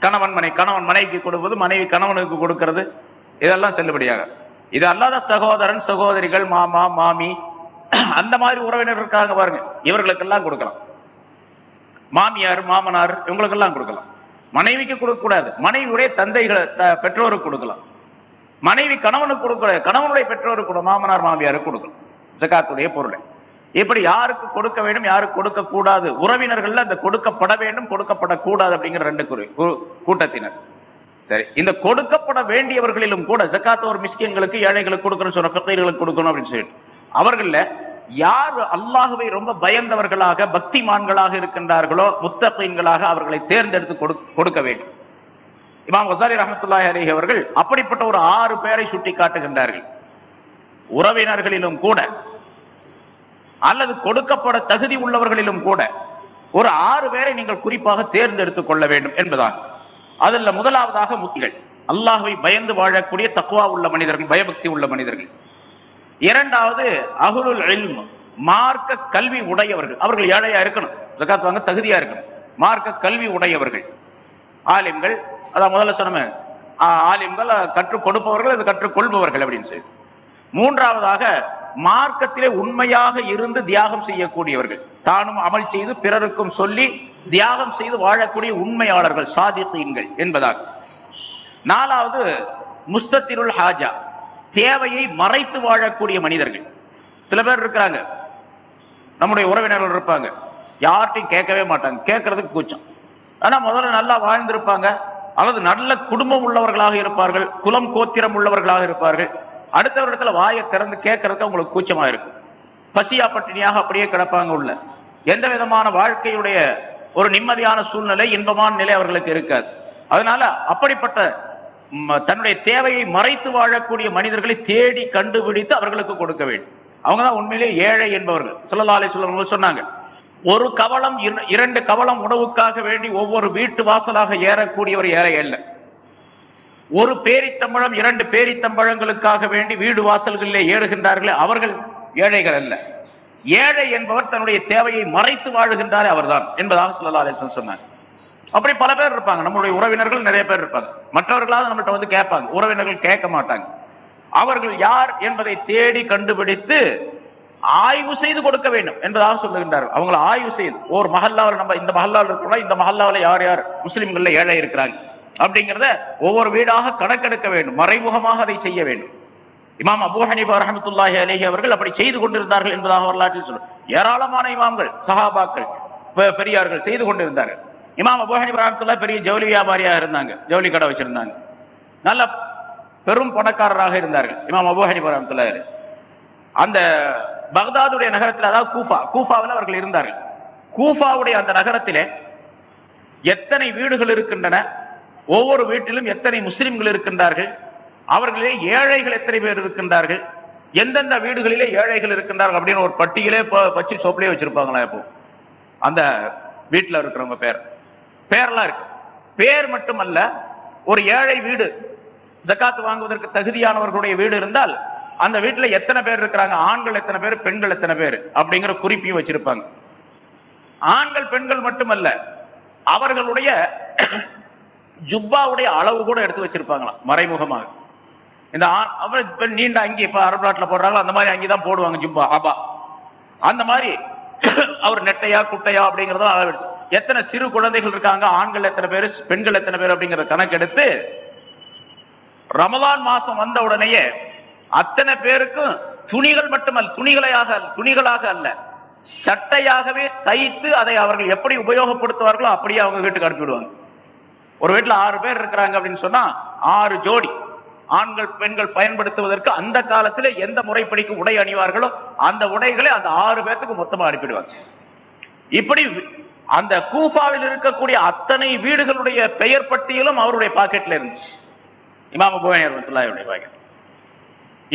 கணவன் மனை கணவன் மனைவிக்கு கொடுப்பது மனைவி கணவனுக்கு கொடுக்கிறது. இதெல்லாம் செல்லுபடியாக. இது அல்லாத சகோதரன் சகோதரிகள் மாமா மாமி அந்த மாதிரி உறவினர்களுக்காக பாருங்க. இவர்களுக்கெல்லாம் கொடுக்கலாம். மாமியார் மாமனார் இவங்களுக்கெல்லாம் கொடுக்கலாம். மனைவிக்கு கொடுக்கக்கூடாது. மனைவியுடைய தந்தைகள் த- பெற்றோருக்கு கொடுக்கலாம். மனைவி கணவனுக்கு கொடுக்க கணவனுடைய பெற்றோருக்கு கூட மாமனார் மாமியாருக்கு கொடுக்கலாம். ஜகாத்துடைய பொருளை. இப்படி யாருக்கு கொடுக்க வேண்டும் யாருக்கு கொடுக்க கூடாது? உறவினர்கள் அந்த கொடுக்கப்பட வேண்டும் கொடுக்கப்படக்கூடாது அப்படிங்கிற ரெண்டு குறி- கூ- கூட்டத்தினர். சரி இந்த கொடுக்கப்பட வேண்டியவர்களிலும் கூட ஜக்காத் ஒரு ஏழைகளுக்கு கொடுக்கணும் சொன்ன பக்கீர்களுக்கு கொடுக்கணும் அப்படின்னு சொல்லிட்டு. அவர்கள யார் அல்லாஹுவை ரொம்ப பயந்தவர்களாக பக்திமான்களாக இருக்கின்றார்களோ முத்தகீன்களாக அவர்களை தேர்ந்தெடுத்து கொடுக்க வேண்டும். இமாம் வசாரி ரஹமத்துல்லாஹி அலைஹி அவர்கள் அப்படிப்பட்ட ஒரு ஆறு பேரை சுட்டி காட்டுகின்றார்கள் உறவினர்களிலும் கூட அல்லது கொடுக்கப்பட தகுதி உள்ளவர்களிலும் கூட ஒரு ஆறு பேரை நீங்கள் குறிப்பாக தேர்ந்தெடுத்துக் கொள்ள வேண்டும் என்பதாக அதுல முதலாவதாக முத்திகள் அல்லாஹை பயந்து வாழக்கூடிய தக்குவா உள்ள மனிதர்கள் பயபக்தி உள்ள மனிதர்கள். இரண்டாவது அகுலுல் இல்ம் மார்க்க கல்வி உடையவர்கள். அவர்கள் ஏழையா இருக்கணும். ஜகாத் வாங்க தகுதியா இருக்கணும். மார்க்க கல்வி உடையவர்கள். ஆலிம்கள் அதான் முதல்ல சொன்ன ஆலிம்கள் கற்றுக் கொடுப்பவர்கள் அது கற்றுக்கொள்பவர்கள் அப்படின்னு சொல்லி. மூன்றாவதாக மார்க்கத்திலே உண்மையாக இருந்து தியாகம் செய்யக்கூடியவர்கள். தானும் அமல் செய்து பிறருக்கும் சொல்லி தியாகம் செய்து வாழக்கூடிய உண்மையாளர்கள் சாதித்தீன்கள் என்பதாக. நாலாவது முஸ்தத்திருள் ஹாஜா தேவையை மறைத்து வாழக்கூடிய மனிதர்கள். சில பேர் இருக்கிறாங்க. நம்முடைய உறவினர்கள் இருப்பாங்க. யார்ட்டையும் கேட்கவே மாட்டாங்க. கேட்கறதுக்கு கூச்சம். ஆனால் முதல்ல நல்லா வாழ்ந்திருப்பாங்க. அல்லது நல்ல குடும்பம் உள்ளவர்களாக இருப்பார்கள். குலம் கோத்திரம் உள்ளவர்களாக இருப்பார்கள். அடுத்த அடுத்தவரிடத்துல வாயை திறந்து கேட்கறதுக்கு அவங்களுக்கு கூச்சமா இருக்கும் பசியா பட்டினியாக அப்படியே கிடப்பாங்க உள்ள. எந்த விதமான வாழ்க்கையுடைய ஒரு நிம்மதியான சூழ்நிலை இன்பமான நிலை அவர்களுக்கு இருக்காது. அதனால அப்படிப்பட்ட தன்னுடைய தேவையை மறைத்து வாழக்கூடிய மனிதர்களை தேடி கண்டுபிடித்து அவர்களுக்கு கொடுக்க வேண்டும். அவங்க தான் உண்மையிலே ஏழை என்பவர்கள். ஸல்லல்லாஹு அலைஹி சொன்னாங்க ஒரு கவளம் இரண்டு கவளம் உணவுக்காக வேண்டி ஒவ்வொரு வீட்டு வாசலாக ஏறக்கூடியவர் ஏழை அல்ல. ஒரு பேரித்தம்பழம் இரண்டு பேரித்தம்பழங்களுக்காக வேண்டி வீடு வாசல்களிலே ஏறுகின்றார்களே அவர்கள் ஏழைகள் அல்ல. ஏழை என்பவர் தன்னுடைய தேவையை மறைத்து வாழுகின்றாரே அவர்தான் என்பதாக ஸல்லல்லாஹு அலைஹி சொன்னார். அப்படி பல பேர் இருப்பாங்க. நம்மளுடைய உறவினர்கள் நிறைய பேர் இருப்பாங்க. மற்றவர்களாவது நம்மகிட்ட வந்து கேட்பாங்க. உறவினர்கள் கேட்க மாட்டாங்க. அவர்கள் யார் என்பதை தேடி கண்டுபிடித்து ஆய்வு செய்து கொடுக்க வேண்டும் என்பதாக சொல்லுகின்றார்கள். அவங்களை ஆய்வு செய்து ஒரு மஹல்லாவில் நம்ம இந்த மஹல்லாவில் இருக்கிறோம் இந்த மஹல்லாவில் யார் யார் முஸ்லீம்களில் ஏழை இருக்கிறாங்க. அப்படிங்கிறத ஒவ்வொரு வீடாக கணக்கெடுக்க வேண்டும். மறைமுகமாக அதை செய்ய வேண்டும். இமாம் அபூ ஹனீஃபா ரஹமத்துல்லாஹி அலேஹி அவர்கள் அப்படி செய்து கொண்டிருந்தார்கள் என்பதாக வரலாற்றில் சொல்லும் ஏராளமான இமாம்கள் சஹாபாக்கள் பெரியார்கள் செய்து கொண்டிருந்தார்கள். இமாம் அபூ ஹனீஃபா பெரிய ஜவுளி வியாபாரியாக இருந்தாங்க. ஜவுளி கடை வச்சிருந்தாங்க. நல்ல பெரும் பணக்காரராக இருந்தார்கள் இமாம் அபூ ஹனீஃபா அந்த பக்தாதுடைய நகரத்தில் அதாவது கூஃபா கூஃபாவில் அவர்கள் இருந்தார்கள். கூஃபாவுடைய அந்த நகரத்திலே எத்தனை வீடுகள் இருக்கின்றன? ஒவ்வொரு வீட்டிலும் எத்தனை முஸ்லிம்கள் இருக்கின்றார்கள்? அவர்களிலே ஏழைகள் எத்தனை பேர் இருக்கின்றார்கள்? எந்தெந்த வீடுகளிலே ஏழைகள் இருக்கின்றார்கள் அப்படின்னு ஒரு பட்டியலே பச்சை வச்சு சோப்பிலே வச்சிருப்பாங்களா இப்போ? அந்த வீட்டில் இருக்கிறவங்க பேர். பேர்லாம் இருக்கு. பேர் மட்டுமல்ல ஒரு ஏழை வீடு ஜக்காத்து வாங்குவதற்கு தகுதியானவர்களுடைய வீடு இருந்தால் அந்த வீட்டில் எத்தனை பேர் இருக்கிறாங்க? ஆண்கள் எத்தனை பேர் பெண்கள் எத்தனை பேர்? அப்படிங்கிற குறிப்பையும் வச்சிருப்பாங்க. ஆண்கள் பெண்கள் மட்டுமல்ல அவர்களுடைய ஜுப்பாவுடைய அளவு கூட எடுத்து வச்சிருப்பாங்களாம் மறைமுகமாக. இந்த ஆண் அவர் நீண்ட அங்கி இப்ப அரபு நாட்டில் போடுறாங்களோ அந்த மாதிரி அங்கி தான் போடுவாங்க ஜுப்பா ஆபா அந்த மாதிரி அவர் நெட்டையா குட்டையா அப்படிங்கறத அளவெடுத்து எத்தனை சிறு குழந்தைகள் இருக்காங்க ஆண்கள் எத்தனை பேர் பெண்கள் எத்தனை பேர் அப்படிங்கிறத கணக்கெடுத்து ரமதான் மாசம் வந்த உடனேயே அத்தனை பேருக்கும் துணிகள் மட்டுமல்ல துணிகளையாக துணிகளாக அல்ல சட்டையாகவே தைத்து அதை அவர்கள் எப்படி உபயோகப்படுத்துவார்களோ அப்படியே அவங்க வீட்டுக்கு அனுப்பிவிடுவாங்க ஒரு வீட்டில் ஆறு பேர் இருக்கிறாங்க அப்படின்னு சொன்னா ஆறு ஜோடி. ஆண்கள் பெண்கள் பயன்படுத்துவதற்கு அந்த காலத்துல எந்த முறைப்படிக்கு உடை அணிவார்களோ அந்த உடைகளை அந்த ஆறு பேர்த்துக்கு மொத்தமா அனுப்பிடுவாங்க. இப்படி அந்த கூஃபாவில் இருக்கக்கூடிய அத்தனை வீடுகளுடைய பெயர் பட்டியலும் அவருடைய பாக்கெட்ல இருந்துச்சு. இமாம் புவேனர் பாக்கெட்.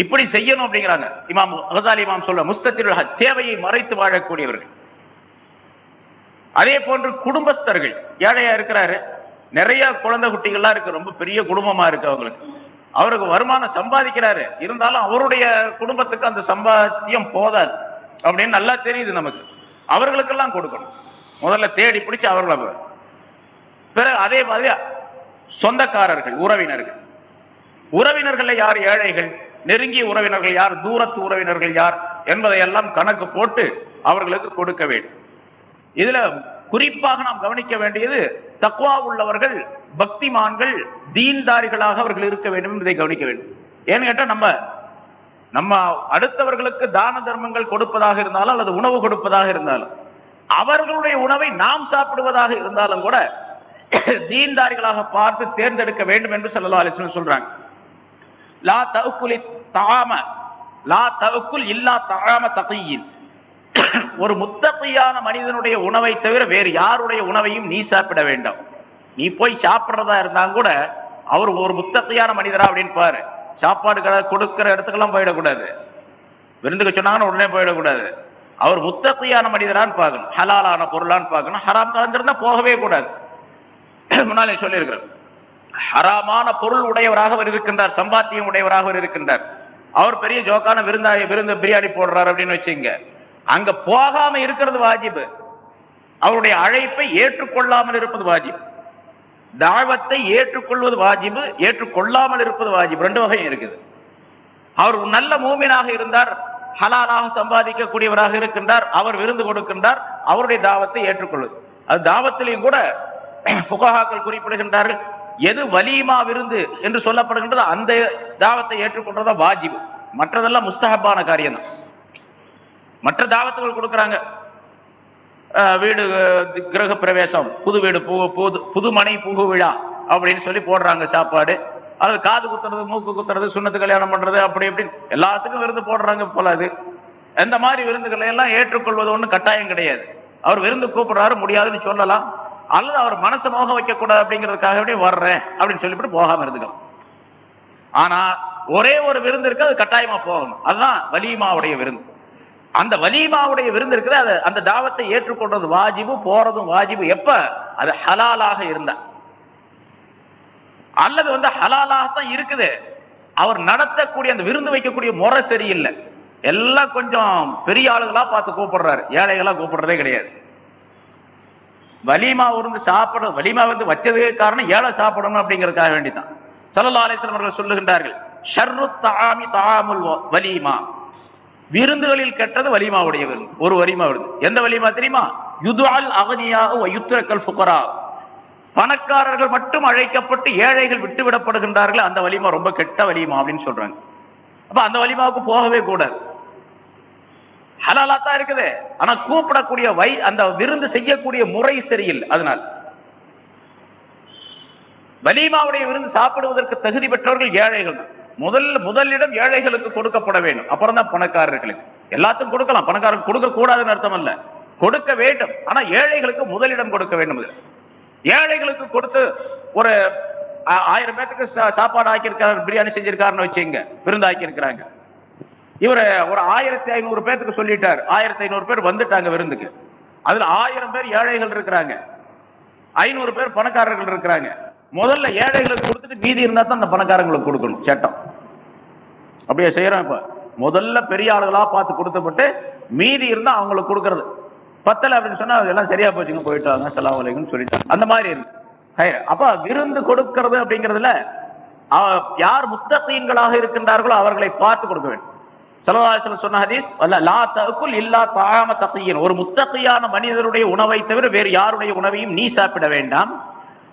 இப்படி செய்யணும் அப்படிங்கிறாங்க. இமாம் ஹசாலி இமாம் சொல்ல முஸ்தத்தில் தேவையை மறைத்து வாழக்கூடியவர்கள். அதே போன்று குடும்பஸ்தர்கள் ஏழையா இருக்கிறாரு நிறைய குழந்தை குட்டிகள்லாம் இருக்கு ரொம்ப பெரிய குடும்பமா இருக்கு அவங்களுக்கு. அவருக்கு வருமானம் சம்பாதிக்கிறாரு. இருந்தாலும் அவருடைய குடும்பத்துக்கு அந்த சம்பாத்தியம் போதாது. அப்படின்னு நல்லா தெரியுது நமக்கு. அவர்களுக்கெல்லாம் கொடுக்கணும். முதல்ல தேடி பிடிச்சி அவர்களை பிறகு அதே மாதிரி சொந்தக்காரர்கள் உறவினர்கள். உறவினர்கள்ல யார் ஏழைகள்? நெருங்கிய உறவினர்கள் யார்? தூரத்து உறவினர்கள் யார்? என்பதையெல்லாம் கணக்கு போட்டு அவர்களுக்கு கொடுக்க வேண்டும். இதுல குறிப்பாக நாம் கவனிக்க வேண்டியது தக்குவா உள்ளவர்கள் பக்திமான்கள் தீன்தாரிகளாக அவர்கள் இருக்க வேண்டும் என்பதை கவனிக்க வேண்டும். ஏன்னு கேட்டால் நம்ம நம்ம அடுத்தவர்களுக்கு தான தர்மங்கள் கொடுப்பதாக இருந்தாலும் அல்லது உணவு கொடுப்பதாக இருந்தாலும் அவர்களுடைய உணவை நாம் சாப்பிடுவதாக இருந்தாலும் கூட தீன்தாரிகளாக பார்த்து தேர்ந்தெடுக்க வேண்டும் என்று சல்லா அலிஸ்லம் சொல்றாங்க. லா தவுக்குலி தாம லா தவுக்குல் இல்லா தாம தகையின் ஒரு முத்தத்தையான மனிதனுடைய உணவை தவிர வேறு யாருடைய உணவையும் நீ சாப்பிட வேண்டாம். நீ போய் சாப்பிட்றதா இருந்தாங்க கூட அவர் ஒரு முத்தத்தையான மனிதரா அப்படின்னு பாரு. சாப்பாடு கடை கொடுக்கிற இடத்துக்கெல்லாம் போயிடக்கூடாது. விருந்துக்கு சொன்னாங்கன்னு உடனே போயிடக்கூடாது. அவர் முத்தத்தையான மனிதரான்னு பார்க்கணும். ஹலாலான பொருளான்னு பார்க்கணும். ஹராம் கலந்திருந்தா போகவே கூடாது. முன்னாலே சொல்லியிருக்கிறேன் ஹராமான பொருள் உடையவராக அவர் இருக்கின்றார். சம்பாத்தியம் உடையவராக அவர் இருக்கின்றார். அவர் பெரிய ஜோக்கான விருந்தாளி விருந்து பிரியாணி போடுறார் அப்படின்னு வச்சுங்க அங்க போகாம இருக்கிறது வாஜிபு. அவருடைய அழைப்பை ஏற்றுக்கொள்ளாமல் இருப்பது வாஜிப். தாவத்தை ஏற்றுக்கொள்வது வாஜிபு ஏற்றுக்கொள்ளாமல் இருப்பது வாஜிப். ரெண்டு வகையும் இருக்குது. அவர் ஒரு நல்ல மூமினாக இருந்தார் ஹலாலாக சம்பாதிக்கக்கூடியவராக இருக்கின்றார் அவர் விருந்து கொடுக்கின்றார் அவருடைய தாவத்தை ஏற்றுக்கொள்வது. அது தாவத்திலையும் கூட புகஹாக்கள் குறிப்பிடுகின்றார்கள் எது வலியுமா விருந்து என்று சொல்லப்படுகின்றது அந்த தாவத்தை ஏற்றுக்கொள்றதா வாஜிபு. மற்றதெல்லாம் முஸ்தகப்பான காரியம் தான் மற்ற தாவத்துகள் கொடுக்கறாங்க. வீடு கிரக பிரவேசம் புது வீடு புது புது மனை புகு விழா அப்படின்னு சொல்லி போடுறாங்க சாப்பாடு. அது காது குத்துறது மூக்கு குத்துறது சுண்ணத்து கல்யாணம் பண்றது அப்படி இப்படின்னு எல்லாத்துக்கும் விருந்து போடுறாங்க போல அது. இந்த மாதிரி விருந்துகளை எல்லாம் ஏற்றுக்கொள்வது ஒன்றும் கட்டாயம் கிடையாது. அவர் விருந்து கூப்பிடுறாரு முடியாதுன்னு சொல்லலாம். அல்லது அவர் மனசு மோகம் வைக்கக்கூடாது அப்படிங்கிறதுக்காக அப்படியே வர்றேன் அப்படின்னு சொல்லிவிட்டு போகாம இருந்துக்கலாம். ஆனா ஒரே ஒரு விருந்து இருக்கு அது கட்டாயமா போகணும். அதுதான் வலிமாவுடைய விருந்து. அந்த வலீமாவுடைய விருந்து இருக்குது அது அந்த தாவத்தை ஏற்றுக்கொண்டது வாஜிபு போறதும் வாஜிபு. எப்ப? அது ஹலாலாக இருந்தா. அல்லது வந்து ஹலாலாகத்தான் இருக்குது. அவர் நடத்தக்கூடிய அந்த விருந்து வைக்கக்கூடிய முறை சரியில்லை. எல்லாம் கொஞ்சம் பெரிய ஆளுகளா பார்த்து கூப்பிடுறாரு. ஏழைகளா கூப்பிடுறதே கிடையாது. வலிமா உருந்து சாப்பிட வலிமா வந்து வச்சதுக்கு காரணம் ஏழை சாப்பிடணும் அப்படிங்கிறதுக்காக வேண்டிதான். சல்லா அலிஸ்லாம் அவர்கள் சொல்லுகின்றார்கள் ஷர்ரு தாமி தாமுல் வலிமா. விருந்துகளில் கெட்டது வலிமாவுடைய விருந்து ஒரு வலிமா விருந்து எந்த வலிமா தெரியுமா? யுதுஅல் அவனியாக யுத்திரக்கல் புகரா பணக்காரர்கள் மட்டும் அழைக்கப்பட்டு ஏழைகள் விட்டுவிடப்படுகின்றார்கள். அந்த வலிமா ரொம்ப கெட்ட வலிமா அப்படின்னு சொல்றாங்க. அப்ப அந்த வலிமாவுக்கு போகவே கூடாது. ஹலாலா தான் இருக்குது. ஆனா கூப்பிடக்கூடிய வை அந்த விருந்து செய்யக்கூடிய முறை சரியில்லை. அதனால். வலிமாவுடைய விருந்து சாப்பிடுவதற்கு தகுதி பெற்றவர்கள் ஏழைகள் தான். முதல் முதலிடம் ஏழைகளுக்கு கொடுக்கப்பட வேண்டும். அப்புறம் தான் பணக்காரர்களுக்கு எல்லாத்துக்கும் கொடுக்கலாம். பணக்காரர்கள் கொடுக்க கூடாதுன்னு அர்த்தம் அல்ல. கொடுக்க வேண்டும். ஆனா ஏழைகளுக்கு முதலிடம் கொடுக்க வேண்டும். ஏழைகளுக்கு கொடுத்து ஒரு ஆ- ஆயிரம் பேத்துக்கு சா- சாப்பாடு ஆக்கியிருக்காரு பிரியாணி செஞ்சிருக்காருன்னு வச்சுங்க விருந்தாக்கி இருக்கிறாங்க இவரு ஒரு ஆயிரத்தி ஐநூறு பேத்துக்கு சொல்லிட்டார். ஆயிரத்தி ஐநூறு பேர் வந்துட்டாங்க விருந்துக்கு. அதுல ஆயிரம் பேர் ஏழைகள் இருக்கிறாங்க. ஐநூறு பேர் பணக்காரர்கள் இருக்கிறாங்க. முதல்ல ஏழைகளுக்கு கொடுத்துட்டு மீதி இருந்தா தான் அந்த பணக்காரங்களுக்கு கொடுக்கணும் சட்டம். அப்படியே செய்யறோம் இப்ப. முதல்ல பெரிய ஆளுகளா பார்த்து கொடுத்தப்பட்டு மீதி இருந்தா அவங்களுக்கு கொடுக்கறது. பத்தல அப்படின்னு சொன்னா எல்லாம் சரியா போச்சுங்க போயிட்டாங்க சலாம் அலைக்கும் சொல்லிட்டாங்க. அந்த மாதிரி இருக்கு. அப்ப விருந்து கொடுக்கிறது அப்படிங்கிறதுல யார் முத்தகீன்களாக இருக்கின்றார்களோ அவர்களை பார்த்து கொடுக்க வேண்டும். சலவாசல் சொன்ன ஹதீஸ் அல்ல லா தகுல் இல்லா தாம தகையின் ஒரு முத்தகையான மனிதருடைய உணவை தவிர வேறு யாருடைய உணவையும் நீ சாப்பிட வேண்டாம்.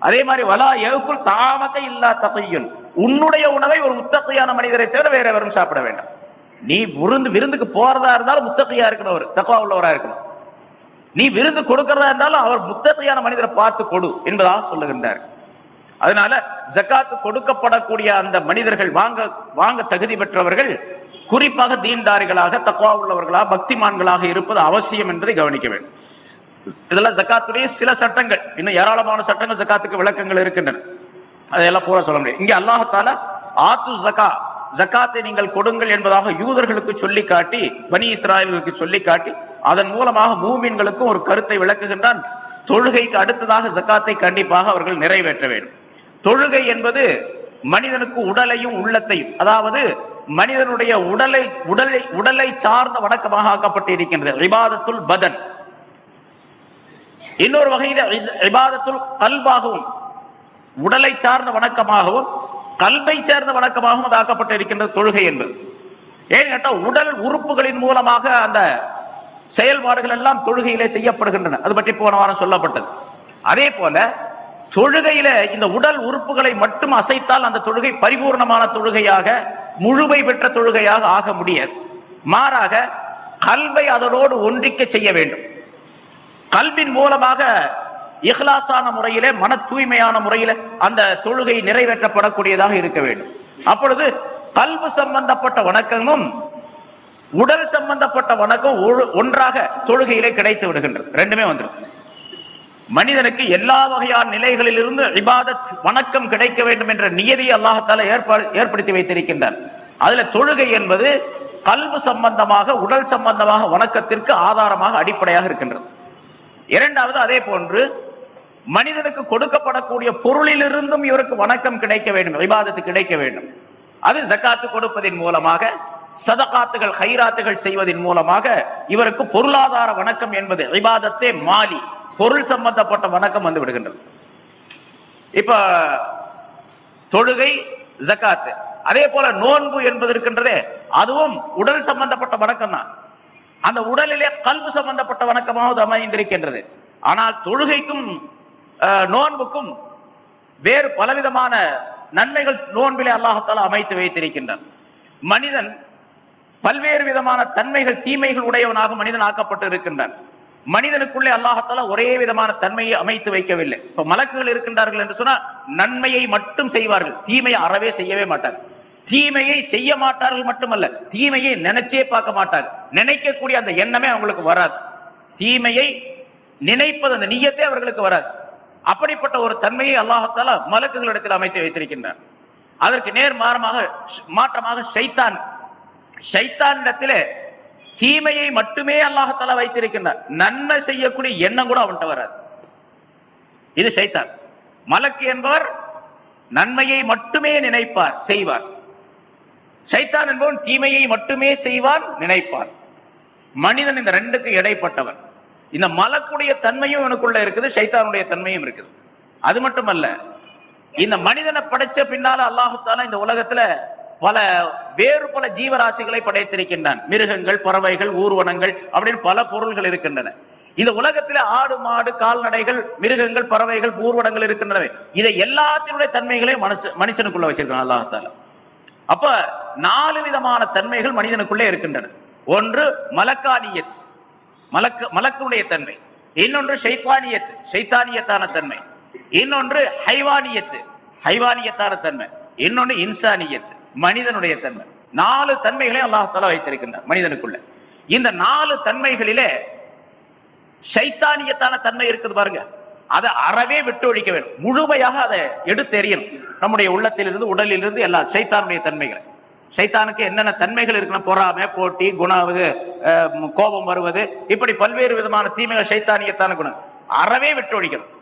அதே மாதிரி வலா எகுல் தாமத்தை இல்லா தகையின் உன்னுடைய உணவை ஒரு முத்தகையான மனிதரை தவிர வேற எவரும் சாப்பிட வேண்டாம். நீ விருந்து விருந்துக்கு போறதா இருந்தாலும் முத்தகையா இருக்கணும் அவர். தக்குவா உள்ளவரா இருக்கணும். நீ விருந்து கொடுக்கிறதா இருந்தாலும் அவர் முத்தகையான மனிதரை பார்த்து கொடு என்பதாக சொல்லுகின்றார். அதனால ஜக்காத்து கொடுக்கப்படக்கூடிய அந்த மனிதர்கள் வாங்க வாங்க தகுதி பெற்றவர்கள் குறிப்பாக தீன்தாரிகளாக தக்குவா உள்ளவர்களாக பக்திமான்களாக இருப்பது அவசியம் என்பதை கவனிக்க வேண்டும். இதெல்லாம் ஜக்காத்துடைய சில சட்டங்கள். இன்னும் ஏராளமான சட்டங்கள் ஜக்காத்துக்கு விளக்கங்கள் இருக்கின்றன. அதையெல்லாம் பூரா சொல்ல முடியும். இங்கே அல்லாஹால ஆத்து ஜக்கா ஜக்காத்தை நீங்கள் கொடுங்கள் என்பதாக யூதர்களுக்கு சொல்லி காட்டி பனி இஸ்ராயல்களுக்கு சொல்லி காட்டி அதன் மூலமாக மூமின்களுக்கும் ஒரு கருத்தை விளக்குகின்றான். தொழுகைக்கு அடுத்ததாக ஜக்காத்தை கண்டிப்பாக அவர்கள் நிறைவேற்ற வேண்டும். தொழுகை என்பது மனிதனுக்கு உடலையும் உள்ளத்தையும் அதாவது மனிதனுடைய உடலை உடலை உடலை சார்ந்த வணக்கமாக ஆக்கப்பட்டு இருக்கின்றது இபாதத்துல் பதன். இன்னொரு வகையில இபாதத்துல் கல்பாகவும் உடலை சார்ந்த வணக்கமாகவும் கல்வை சேர்ந்த வணக்கமாகவும் அது ஆக்கப்பட்டு இருக்கின்றது தொழுகை என்பது. ஏன்னு உடல் உறுப்புகளின் மூலமாக அந்த செயல்பாடுகள் எல்லாம் தொழுகையிலே செய்யப்படுகின்றன. அது பற்றி போன வாரம் சொல்லப்பட்டது. அதே போல தொழுகையில இந்த உடல் உறுப்புகளை மட்டும் அசைத்தால் அந்த தொழுகை பரிபூர்ணமான தொழுகையாக முழுமை பெற்ற தொழுகையாக ஆக முடியாது. மாறாக கல்வை அதனோடு ஒன்றிக்க செய்ய வேண்டும். கல்வின் மூலமாக இஹ்லாசான முறையிலே மன தூய்மையான முறையில அந்த தொழுகை நிறைவேற்றப்படக்கூடியதாக இருக்க வேண்டும். அப்பொழுது கல்வி சம்பந்தப்பட்ட வணக்கமும் உடல் சம்பந்தப்பட்ட வணக்கம் ஒன்றாக தொழுகையிலே கிடைத்து விடுகின்றது. ரெண்டுமே வந்துடும் மனிதனுக்கு எல்லா வகையான நிலைகளில் இருந்து இபாதத் வணக்கம் கிடைக்க வேண்டும் என்ற நியதியை அல்லாஹால ஏற்பாடு ஏற்படுத்தி வைத்திருக்கின்றார் அதுல தொழுகை என்பது கல்வி சம்பந்தமாக உடல் சம்பந்தமாக வணக்கத்திற்கு ஆதாரமாக அடிப்படையாக இருக்கின்றது. இரண்டாவது அதே போன்று மனிதனுக்கு கொடுக்கப்படக்கூடிய பொருளிலிருந்தும் இவருக்கு வணக்கம் கிடைக்க வேண்டும் விவாதத்து கிடைக்க வேண்டும். அது ஜக்காத்து கொடுப்பதின் மூலமாக சதகாத்துகள் ஹைராத்துகள் செய்வதன் மூலமாக இவருக்கு பொருளாதார வணக்கம் என்பது விவாதத்தே மாலி பொருள் சம்பந்தப்பட்ட வணக்கம் வந்து விடுகின்றது. இப்ப தொழுகை ஜக்காத்து அதே போல நோன்பு என்பது இருக்கின்றதே அதுவும் உடல் சம்பந்தப்பட்ட வணக்கம் தான். அந்த உடலிலே கல்வி சம்பந்தப்பட்ட வணக்கமாவது அமைந்திருக்கின்றது. ஆனால் தொழுகைக்கும் நோன்புக்கும் வேறு பலவிதமான நன்மைகள் நோன்பிலே அல்லாஹத்தால அமைத்து வைத்திருக்கின்றான். மனிதன் பல்வேறு விதமான தன்மைகள் தீமைகள் உடையவனாக மனிதன் ஆக்கப்பட்டு இருக்கின்றான் மனிதனுக்குள்ளே அல்லாஹத்தால ஒரே விதமான தன்மையை அமைத்து வைக்கவில்லை. இப்ப மலக்குகள் இருக்கின்றார்கள் என்று சொன்னா நன்மையை மட்டும் செய்வார்கள். தீமையை அறவே செய்யவே மாட்டார்கள் தீமையை செய்ய மாட்டார்கள் மட்டுமல்ல தீமையை நினைச்சே பார்க்க மாட்டார்கள் நினைக்கக்கூடிய அந்த எண்ணமே அவங்களுக்கு வராது. தீமையை நினைப்பது அந்த நியத்தே அவர்களுக்கு வராது. அப்படிப்பட்ட ஒரு தன்மையை அல்லாஹத்தால மலக்குகளிடத்தில் அமைத்து வைத்திருக்கின்றார். அதற்கு நேர் மாறமாக மாற்றமாக ஷைத்தான் சைத்தானிடத்திலே தீமையை மட்டுமே அல்லாஹத்தால வைத்திருக்கின்றார். நன்மை செய்யக்கூடிய எண்ணம் கூட அவன்கிட்ட வராது. இது சைத்தான். மலக்கு என்பவர் நன்மையை மட்டுமே நினைப்பார் செய்வார். சைத்தான் என்பவன் தீமையை மட்டுமே செய்வான் நினைப்பான். மனிதன் இந்த ரெண்டுக்கு இடைப்பட்டவன் இந்த மலக்குடைய தன்மையும் இவனுக்குள்ள இருக்குது சைத்தானுடைய தன்மையும் இருக்குது. அது மட்டுமல்ல இந்த மனிதனை படைச்ச பின்னால அல்லாஹுத்தாலா இந்த உலகத்துல பல வேறு பல ஜீவராசிகளை படைத்திருக்கின்றான். மிருகங்கள் பறவைகள் ஊர்வனங்கள் அப்படின்னு பல பொருள்கள் இருக்கின்றன. இந்த உலகத்துல ஆடு மாடு கால்நடைகள் மிருகங்கள் பறவைகள் ஊர்வனங்கள் இருக்கின்றன இதை எல்லாத்தினுடைய தன்மைகளையும் மனுஷ மனுஷனுக்குள்ள வச்சிருக்கான் அல்லாஹால அப்ப நாலு விதமான தன்மைகள் மனிதனுக்குள்ளே இருக்கின்றன. ஒன்று மலக்கானியத். மலக்கு மலக்குடைய தன்மை. இன்னொன்று ஷைத்தானியத்து ஷைத்தானியத்தான தன்மை. இன்னொன்று ஹைவானியத்து ஹைவானியத்தான தன்மை. இன்னொன்று இன்சானியத்து மனிதனுடைய தன்மை. நாலு தன்மைகளை அல்லாஹால வைத்திருக்கின்றார் மனிதனுக்குள்ள. இந்த நாலு தன்மைகளிலே சைத்தானியத்தான தன்மை இருக்குது பாருங்க. அதை அறவே விட்டு ஒழிக்க வேண்டும் முழுமையாக அதை எடுத்தெறியணும். நம்முடைய உள்ளத்திலிருந்து உடலிலிருந்து எல்லா சைத்தானுடைய தன்மைகள். சைத்தானுக்கு என்னென்ன தன்மைகள் இருக்குன்னா பொறாமை போட்டி குணாவது கோபம் வருவது இப்படி பல்வேறு விதமான தீமைகள் சைத்தானியத்தான குணம். அறவே விட்டு ஒழிக்கணும்.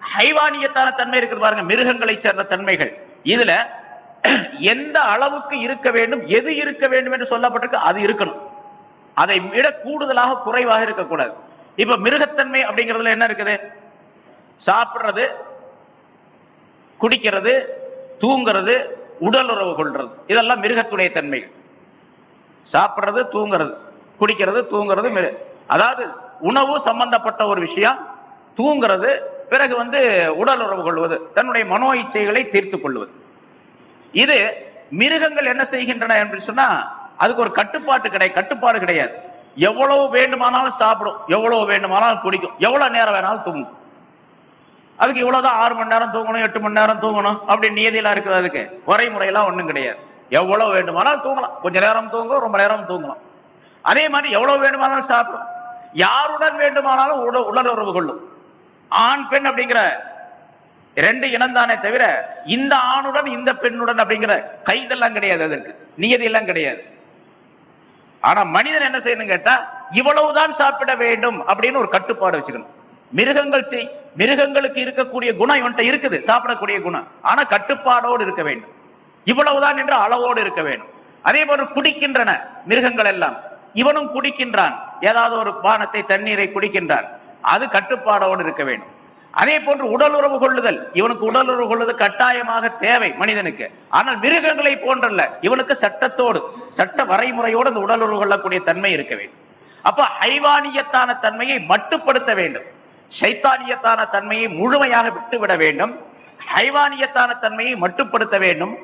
ஹைவானியத்தான தன்மை இருக்குது பாருங்க மிருகங்களை சேர்ந்த தன்மைகள். இதுல எந்த அளவுக்கு இருக்க வேண்டும் எது இருக்க வேண்டும் என்று சொல்லப்பட்டிருக்கு அது இருக்கணும். அதை விட கூடுதலாக குறைவாக இருக்கக்கூடாது. இப்ப மிருகத்தன்மை அப்படிங்கிறதுல என்ன இருக்குது? சாப்பிடுறது குடிக்கிறது தூங்குறது உடல் உறவு கொள்றது. இதெல்லாம் மிருகத்துடைய தன்மைகள். சாப்பிட்றது தூங்குறது குடிக்கிறது தூங்குறது மிரு அதாவது உணவு சம்பந்தப்பட்ட ஒரு விஷயம் தூங்குறது பிறகு வந்து உடல் உறவு கொள்வது தன்னுடைய மனோ இச்சைகளை தீர்த்து கொள்வது. இது மிருகங்கள் என்ன செய்கின்றன என்று சொன்னா அதுக்கு ஒரு கட்டுப்பாட்டு கிடையாது கட்டுப்பாடு கிடையாது. எவ்வளவு வேண்டுமானாலும் சாப்பிடும் எவ்வளவு வேண்டுமானாலும் குடிக்கும் எவ்வளவு நேரம் வேணாலும் தூங்கும். அதுக்கு இவ்வளவுதான் ஆறு மணி நேரம் தூங்கணும் எட்டு மணி நேரம் தூங்கணும் அப்படி நியதியெல்லாம் இருக்குது அதுக்கு. வரைமுறையெல்லாம் ஒண்ணும் கிடையாது. எவ்வளவு வேண்டுமானாலும் தூங்கலாம். கொஞ்ச நேரம் தூங்கும் ரொம்ப நேரம் தூங்கலாம். அதே மாதிரி எவ்வளவு வேண்டுமானாலும் சாப்பிடும் யாருடன் வேண்டுமானாலும் உட உடலுறவு உறவு கொள்ளும். ஆண் பெண் அப்படிங்கிற ரெண்டு இனம்தானே தவிர இந்த ஆணுடன் இந்த பெண்ணுடன் அப்படிங்கிற கைதெல்லாம் கிடையாது அதற்கு. நியதியெல்லாம் கிடையாது. ஆனா மனிதன் என்ன செய்யணும் கேட்டா இவ்வளவுதான் சாப்பிட வேண்டும் அப்படின்னு ஒரு கட்டுப்பாடு வச்சுக்கணும். மிருகங்கள் செய் மிருகங்களுக்கு இருக்கக்கூடிய குணம் இவன்கிட்ட இருக்குது சாப்பிடக்கூடிய குணம். ஆனா கட்டுப்பாடோடு இருக்க வேண்டும். இவ்வளவுதான் என்று அளவோடு இருக்க வேண்டும். அதே போன்று குடிக்கின்றன மிருகங்கள் எல்லாம். இவனும் குடிக்கின்றான். ஏதாவது ஒரு பானத்தை தண்ணீரை குடிக்கின்றான். அது கட்டுப்பாடோடு இருக்க வேண்டும். அதே போன்று உடல் உறவு கொள்ளுதல். இவனுக்கு உடல் உறவு கொள்ளுதல் கட்டாயமாக தேவை மனிதனுக்கு. ஆனால் மிருகங்களை போன்றல்ல. இவனுக்கு சட்டத்தோடு சட்ட வரைமுறையோடு அந்த உடல் உறவு கொள்ளக்கூடிய தன்மை இருக்க வேண்டும். அப்ப ஹைவானியத்தான தன்மையை மட்டுப்படுத்த வேண்டும். சைத்தானியத்தான தன்மையை முழுமையாக விட்டுவிட வேண்டும் ஹைவானியத்தான தன்மையை மட்டுப்படுத்த வேண்டும்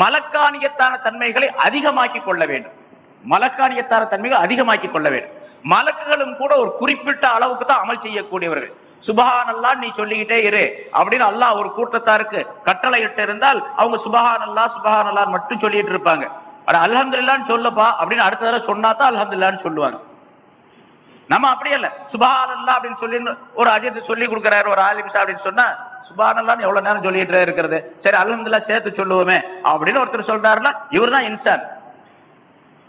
மலக்கானியத்தான தன்மைகளை அதிகமாக்கி கொள்ள வேண்டும். மலக்கானியத்தான தன்மைகளை அதிகமாக்கி கொள்ள வேண்டும். மலக்குகளும் கூட ஒரு குறிப்பிட்ட அளவுக்கு தான் அமல் செய்யக்கூடியவர்கள். சுபஹான் நீ சொல்லிக்கிட்டே இரு. அப்படின்னு அல்லாஹ் ஒரு கூட்டத்தாருக்கு கட்டளை இட்டு இருந்தால் அவங்க சுபஹான் அல்லாஹ் அல்லாஹ் மட்டும் சொல்லிட்டு இருப்பாங்க. அட இல்லான்னு சொல்லப்பா அப்படின்னு அடுத்த தடவை சொன்னா தான் அல்ஹம்துலில்லாஹ்னு சொல்லுவாங்க. நம்ம அப்படியே இல்ல. சுபஹான் அப்படின்னு சொல்லி ஒரு அஜித் சொல்லி கொடுக்குறாரு ஒரு ஆலிம் அப்படின்னு சொன்னா சுபானல்லான்னு எவ்வளவு நேரம் சொல்லிட்டு இருக்கிறது? சரி அலமதுல்லா சேர்த்து சொல்லுவோமே அப்படின்னு ஒருத்தர் சொல்றாருன்னா இவர்தான் இன்சான்.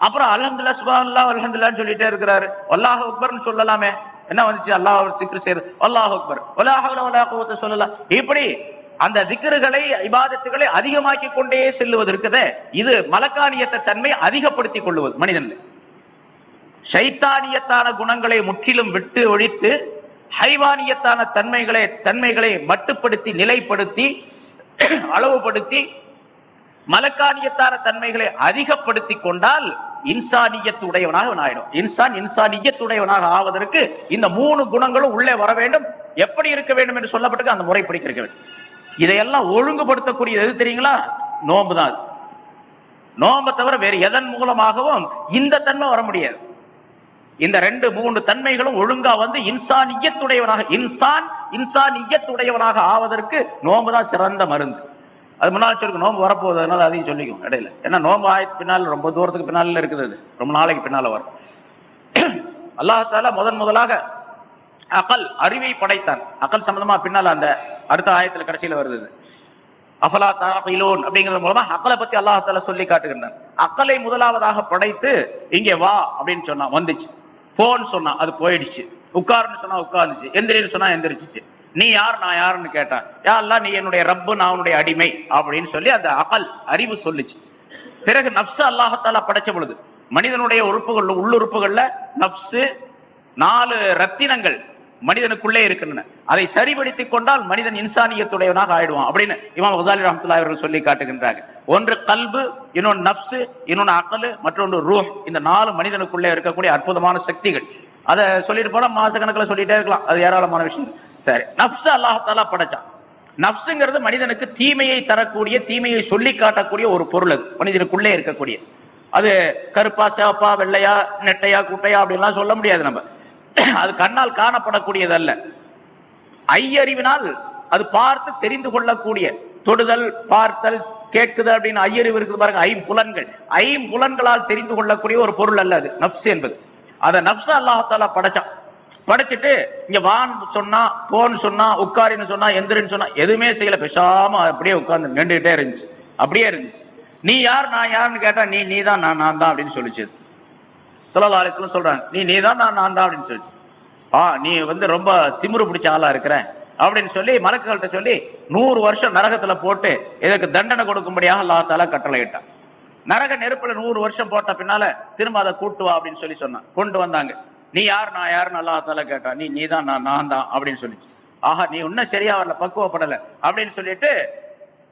அப்புறம் அலமதுல்லா சுபானல்லா அலமதுல்லான்னு சொல்லிட்டே இருக்கிறாரு. அல்லாஹ் அக்பர்னு சொல்லலாமே. என்ன வந்துச்சு? அல்லாஹ் திக்ரு செய்யறது அல்லாஹ் அக்பர். வலா சொல்லலாம் இப்படி அந்த திக்ருகளை இபாதத்துகளை அதிகமாக்கி கொண்டே செல்லுவதற்குதே இது மலக்கானியத்தை தன்மை அதிகப்படுத்திக் கொள்ளுவது மனிதன்ல. சைத்தானியத்தான குணங்களை முற்றிலும் விட்டு ஒழித்து ஹைவானியத்தான தன்மைகளை தன்மைகளை மட்டுப்படுத்தி நிலைப்படுத்தி அளவுபடுத்தி மலக்கானியத்தான தன்மைகளை அதிகப்படுத்தி கொண்டால் இன்சானியத்துடையவனாக அவன் ஆயிடும். இன்சான் இன்சானியத்துடையவனாக ஆவதற்கு இந்த மூணு குணங்களும் உள்ளே வர வேண்டும். எப்படி இருக்க வேண்டும் என்று சொல்லப்பட்டு அந்த முறை பிடிக்க வேண்டும். இதையெல்லாம் ஒழுங்குபடுத்தக்கூடிய எது தெரியுங்களா? நோன்பு தான் நோம்பை தவிர வேறு எதன் மூலமாகவும் இந்த தன்மை வர முடியாது. இந்த ரெண்டு மூன்று தன்மைகளும் ஒழுங்கா வந்து இன்சானியத்துடையவனாக இன்சான் இன்சானியத்துடையவனாக ஆவதற்கு நோம்பு தான் சிறந்த மருந்து. அது முன்னால் சொல்லிக்கும் நோன்பு வரப்போகுது அதனால அதையும் சொல்லிக்கும் இடையில. ஏன்னா நோன்பு ஆயத்து பின்னால் ரொம்ப தூரத்துக்கு பின்னால இருக்குது அது. ரொம்ப நாளைக்கு பின்னால வரும். அல்லாஹால முதன் முதலாக அகல் அறிவை படைத்தான். அகல் சம்பந்தமா பின்னால அந்த அடுத்த ஆயத்துல கடைசியில வருது இது. அஃபலா தாகிலூன் அப்படிங்கிறது மூலமா அக்கலை பத்தி அல்லாஹால சொல்லி காட்டுகின்றான். அக்கலை முதலாவதாக படைத்து இங்கே வா அப்படின்னு சொன்னான் வந்துச்சு. போன்னு சொன்னா அது போயிடுச்சு. உட்காருன்னு சொன்னா உட்கார்ந்துச்சு எந்திரின்னு சொன்னா எந்திரிச்சிச்சு. நீ யார் நான் யாருன்னு கேட்டான். யா அல்லாஹ் நீ என்னுடைய ரப்பு நான் உன்னுடைய அடிமை அப்படின்னு சொல்லி அந்த அகல் அறிவு சொல்லுச்சு. பிறகு நப்சு அல்லாஹத்தாலா படைச்ச பொழுது மனிதனுடைய உறுப்புகள் உள்ளுறுப்புகள்ல நப்சு நாலு ரத்தினங்கள் மனிதனுக்குள்ளே இருக்கின்றன. அதை சரிபடுத்திக் கொண்டால் மனிதன் இன்சானியத்துடையவனாக ஆயிடுவான் அப்படின்னு இமாம் ஹசாலி ரஹமத்துல்லா அவர்கள் சொல்லி காட்டுகின்றாங்க ஒன்று கல்பு இன்னொன்று நப்சு இன்னொன்று அக்கலு மற்றொன்று ரூஹ். இந்த நாலு மனிதனுக்குள்ளே இருக்கக்கூடிய அற்புதமான சக்திகள். அதை சொல்லிட்டு போனா மாசக்கணக்கில் சொல்லிட்டே இருக்கலாம். அது ஏராளமான விஷயம். சரி. நப்சு அல்லாஹாலா படைச்சான். நப்சுங்கிறது மனிதனுக்கு தீமையை தரக்கூடிய தீமையை சொல்லி காட்டக்கூடிய ஒரு பொருள் அது. மனிதனுக்குள்ளே இருக்கக்கூடிய அது கருப்பா சிவப்பா வெள்ளையா நெட்டையா குட்டையா அப்படின்லாம் சொல்ல முடியாது நம்ம. அது கண்ணால் காணப்படக்கூடியதல்ல. ஐயறிவினால் அது பார்த்து தெரிந்து கொள்ளக்கூடிய தொடுதல் பார்த்தல் கேட்குதல் அப்படின்னு ஐயறிவு இருக்குது பாருங்க ஐம்புலன்கள் ஐம்புலன்களால் தெரிந்து கொள்ளக்கூடிய ஒரு பொருள் அல்ல அது நப்ஸ் என்பது. அதை நப்ஸ் அல்லாஹாலா படைச்சான். படைச்சிட்டு இங்க வான் சொன்னா போன்னு சொன்னா உட்காரின்னு சொன்னா எந்திரின்னு சொன்னா எதுவுமே செய்யல. பேசாம அப்படியே உட்கார்ந்து நின்றுகிட்டே இருந்துச்சு. அப்படியே இருந்துச்சு. நீ யார் நான் யாருன்னு கேட்டா நீ நீ தான் நான் நான் தான் அப்படின்னு சொல்லிச்சு. சல்லா அலிஸ்லாம் சொல்றாங்க நீ நீ தான் நான் நான் தான் அப்படின்னு சொல்லி ஆ நீ வந்து ரொம்ப திமுரு பிடிச்ச ஆளா இருக்கிற அப்படின்னு சொல்லி மலக்குகள்கிட்ட சொல்லி நூறு வருஷம் நரகத்துல போட்டு இதற்கு தண்டனை கொடுக்கும்படியாக அல்லா தாலா கட்டளையிட்டான். நரக நெருப்புல நூறு வருஷம் போட்ட பின்னால திரும்ப அதை கூட்டு வா அப்படின்னு சொல்லி சொன்னான். கொண்டு வந்தாங்க. நீ யார் நான் யாருன்னு அல்லா தாலா கேட்டான். நீ நீ தான் நான் நான் தான் அப்படின்னு சொல்லிச்சு. ஆஹா நீ இன்னும் சரியா வரல பக்குவப்படல அப்படின்னு சொல்லிட்டு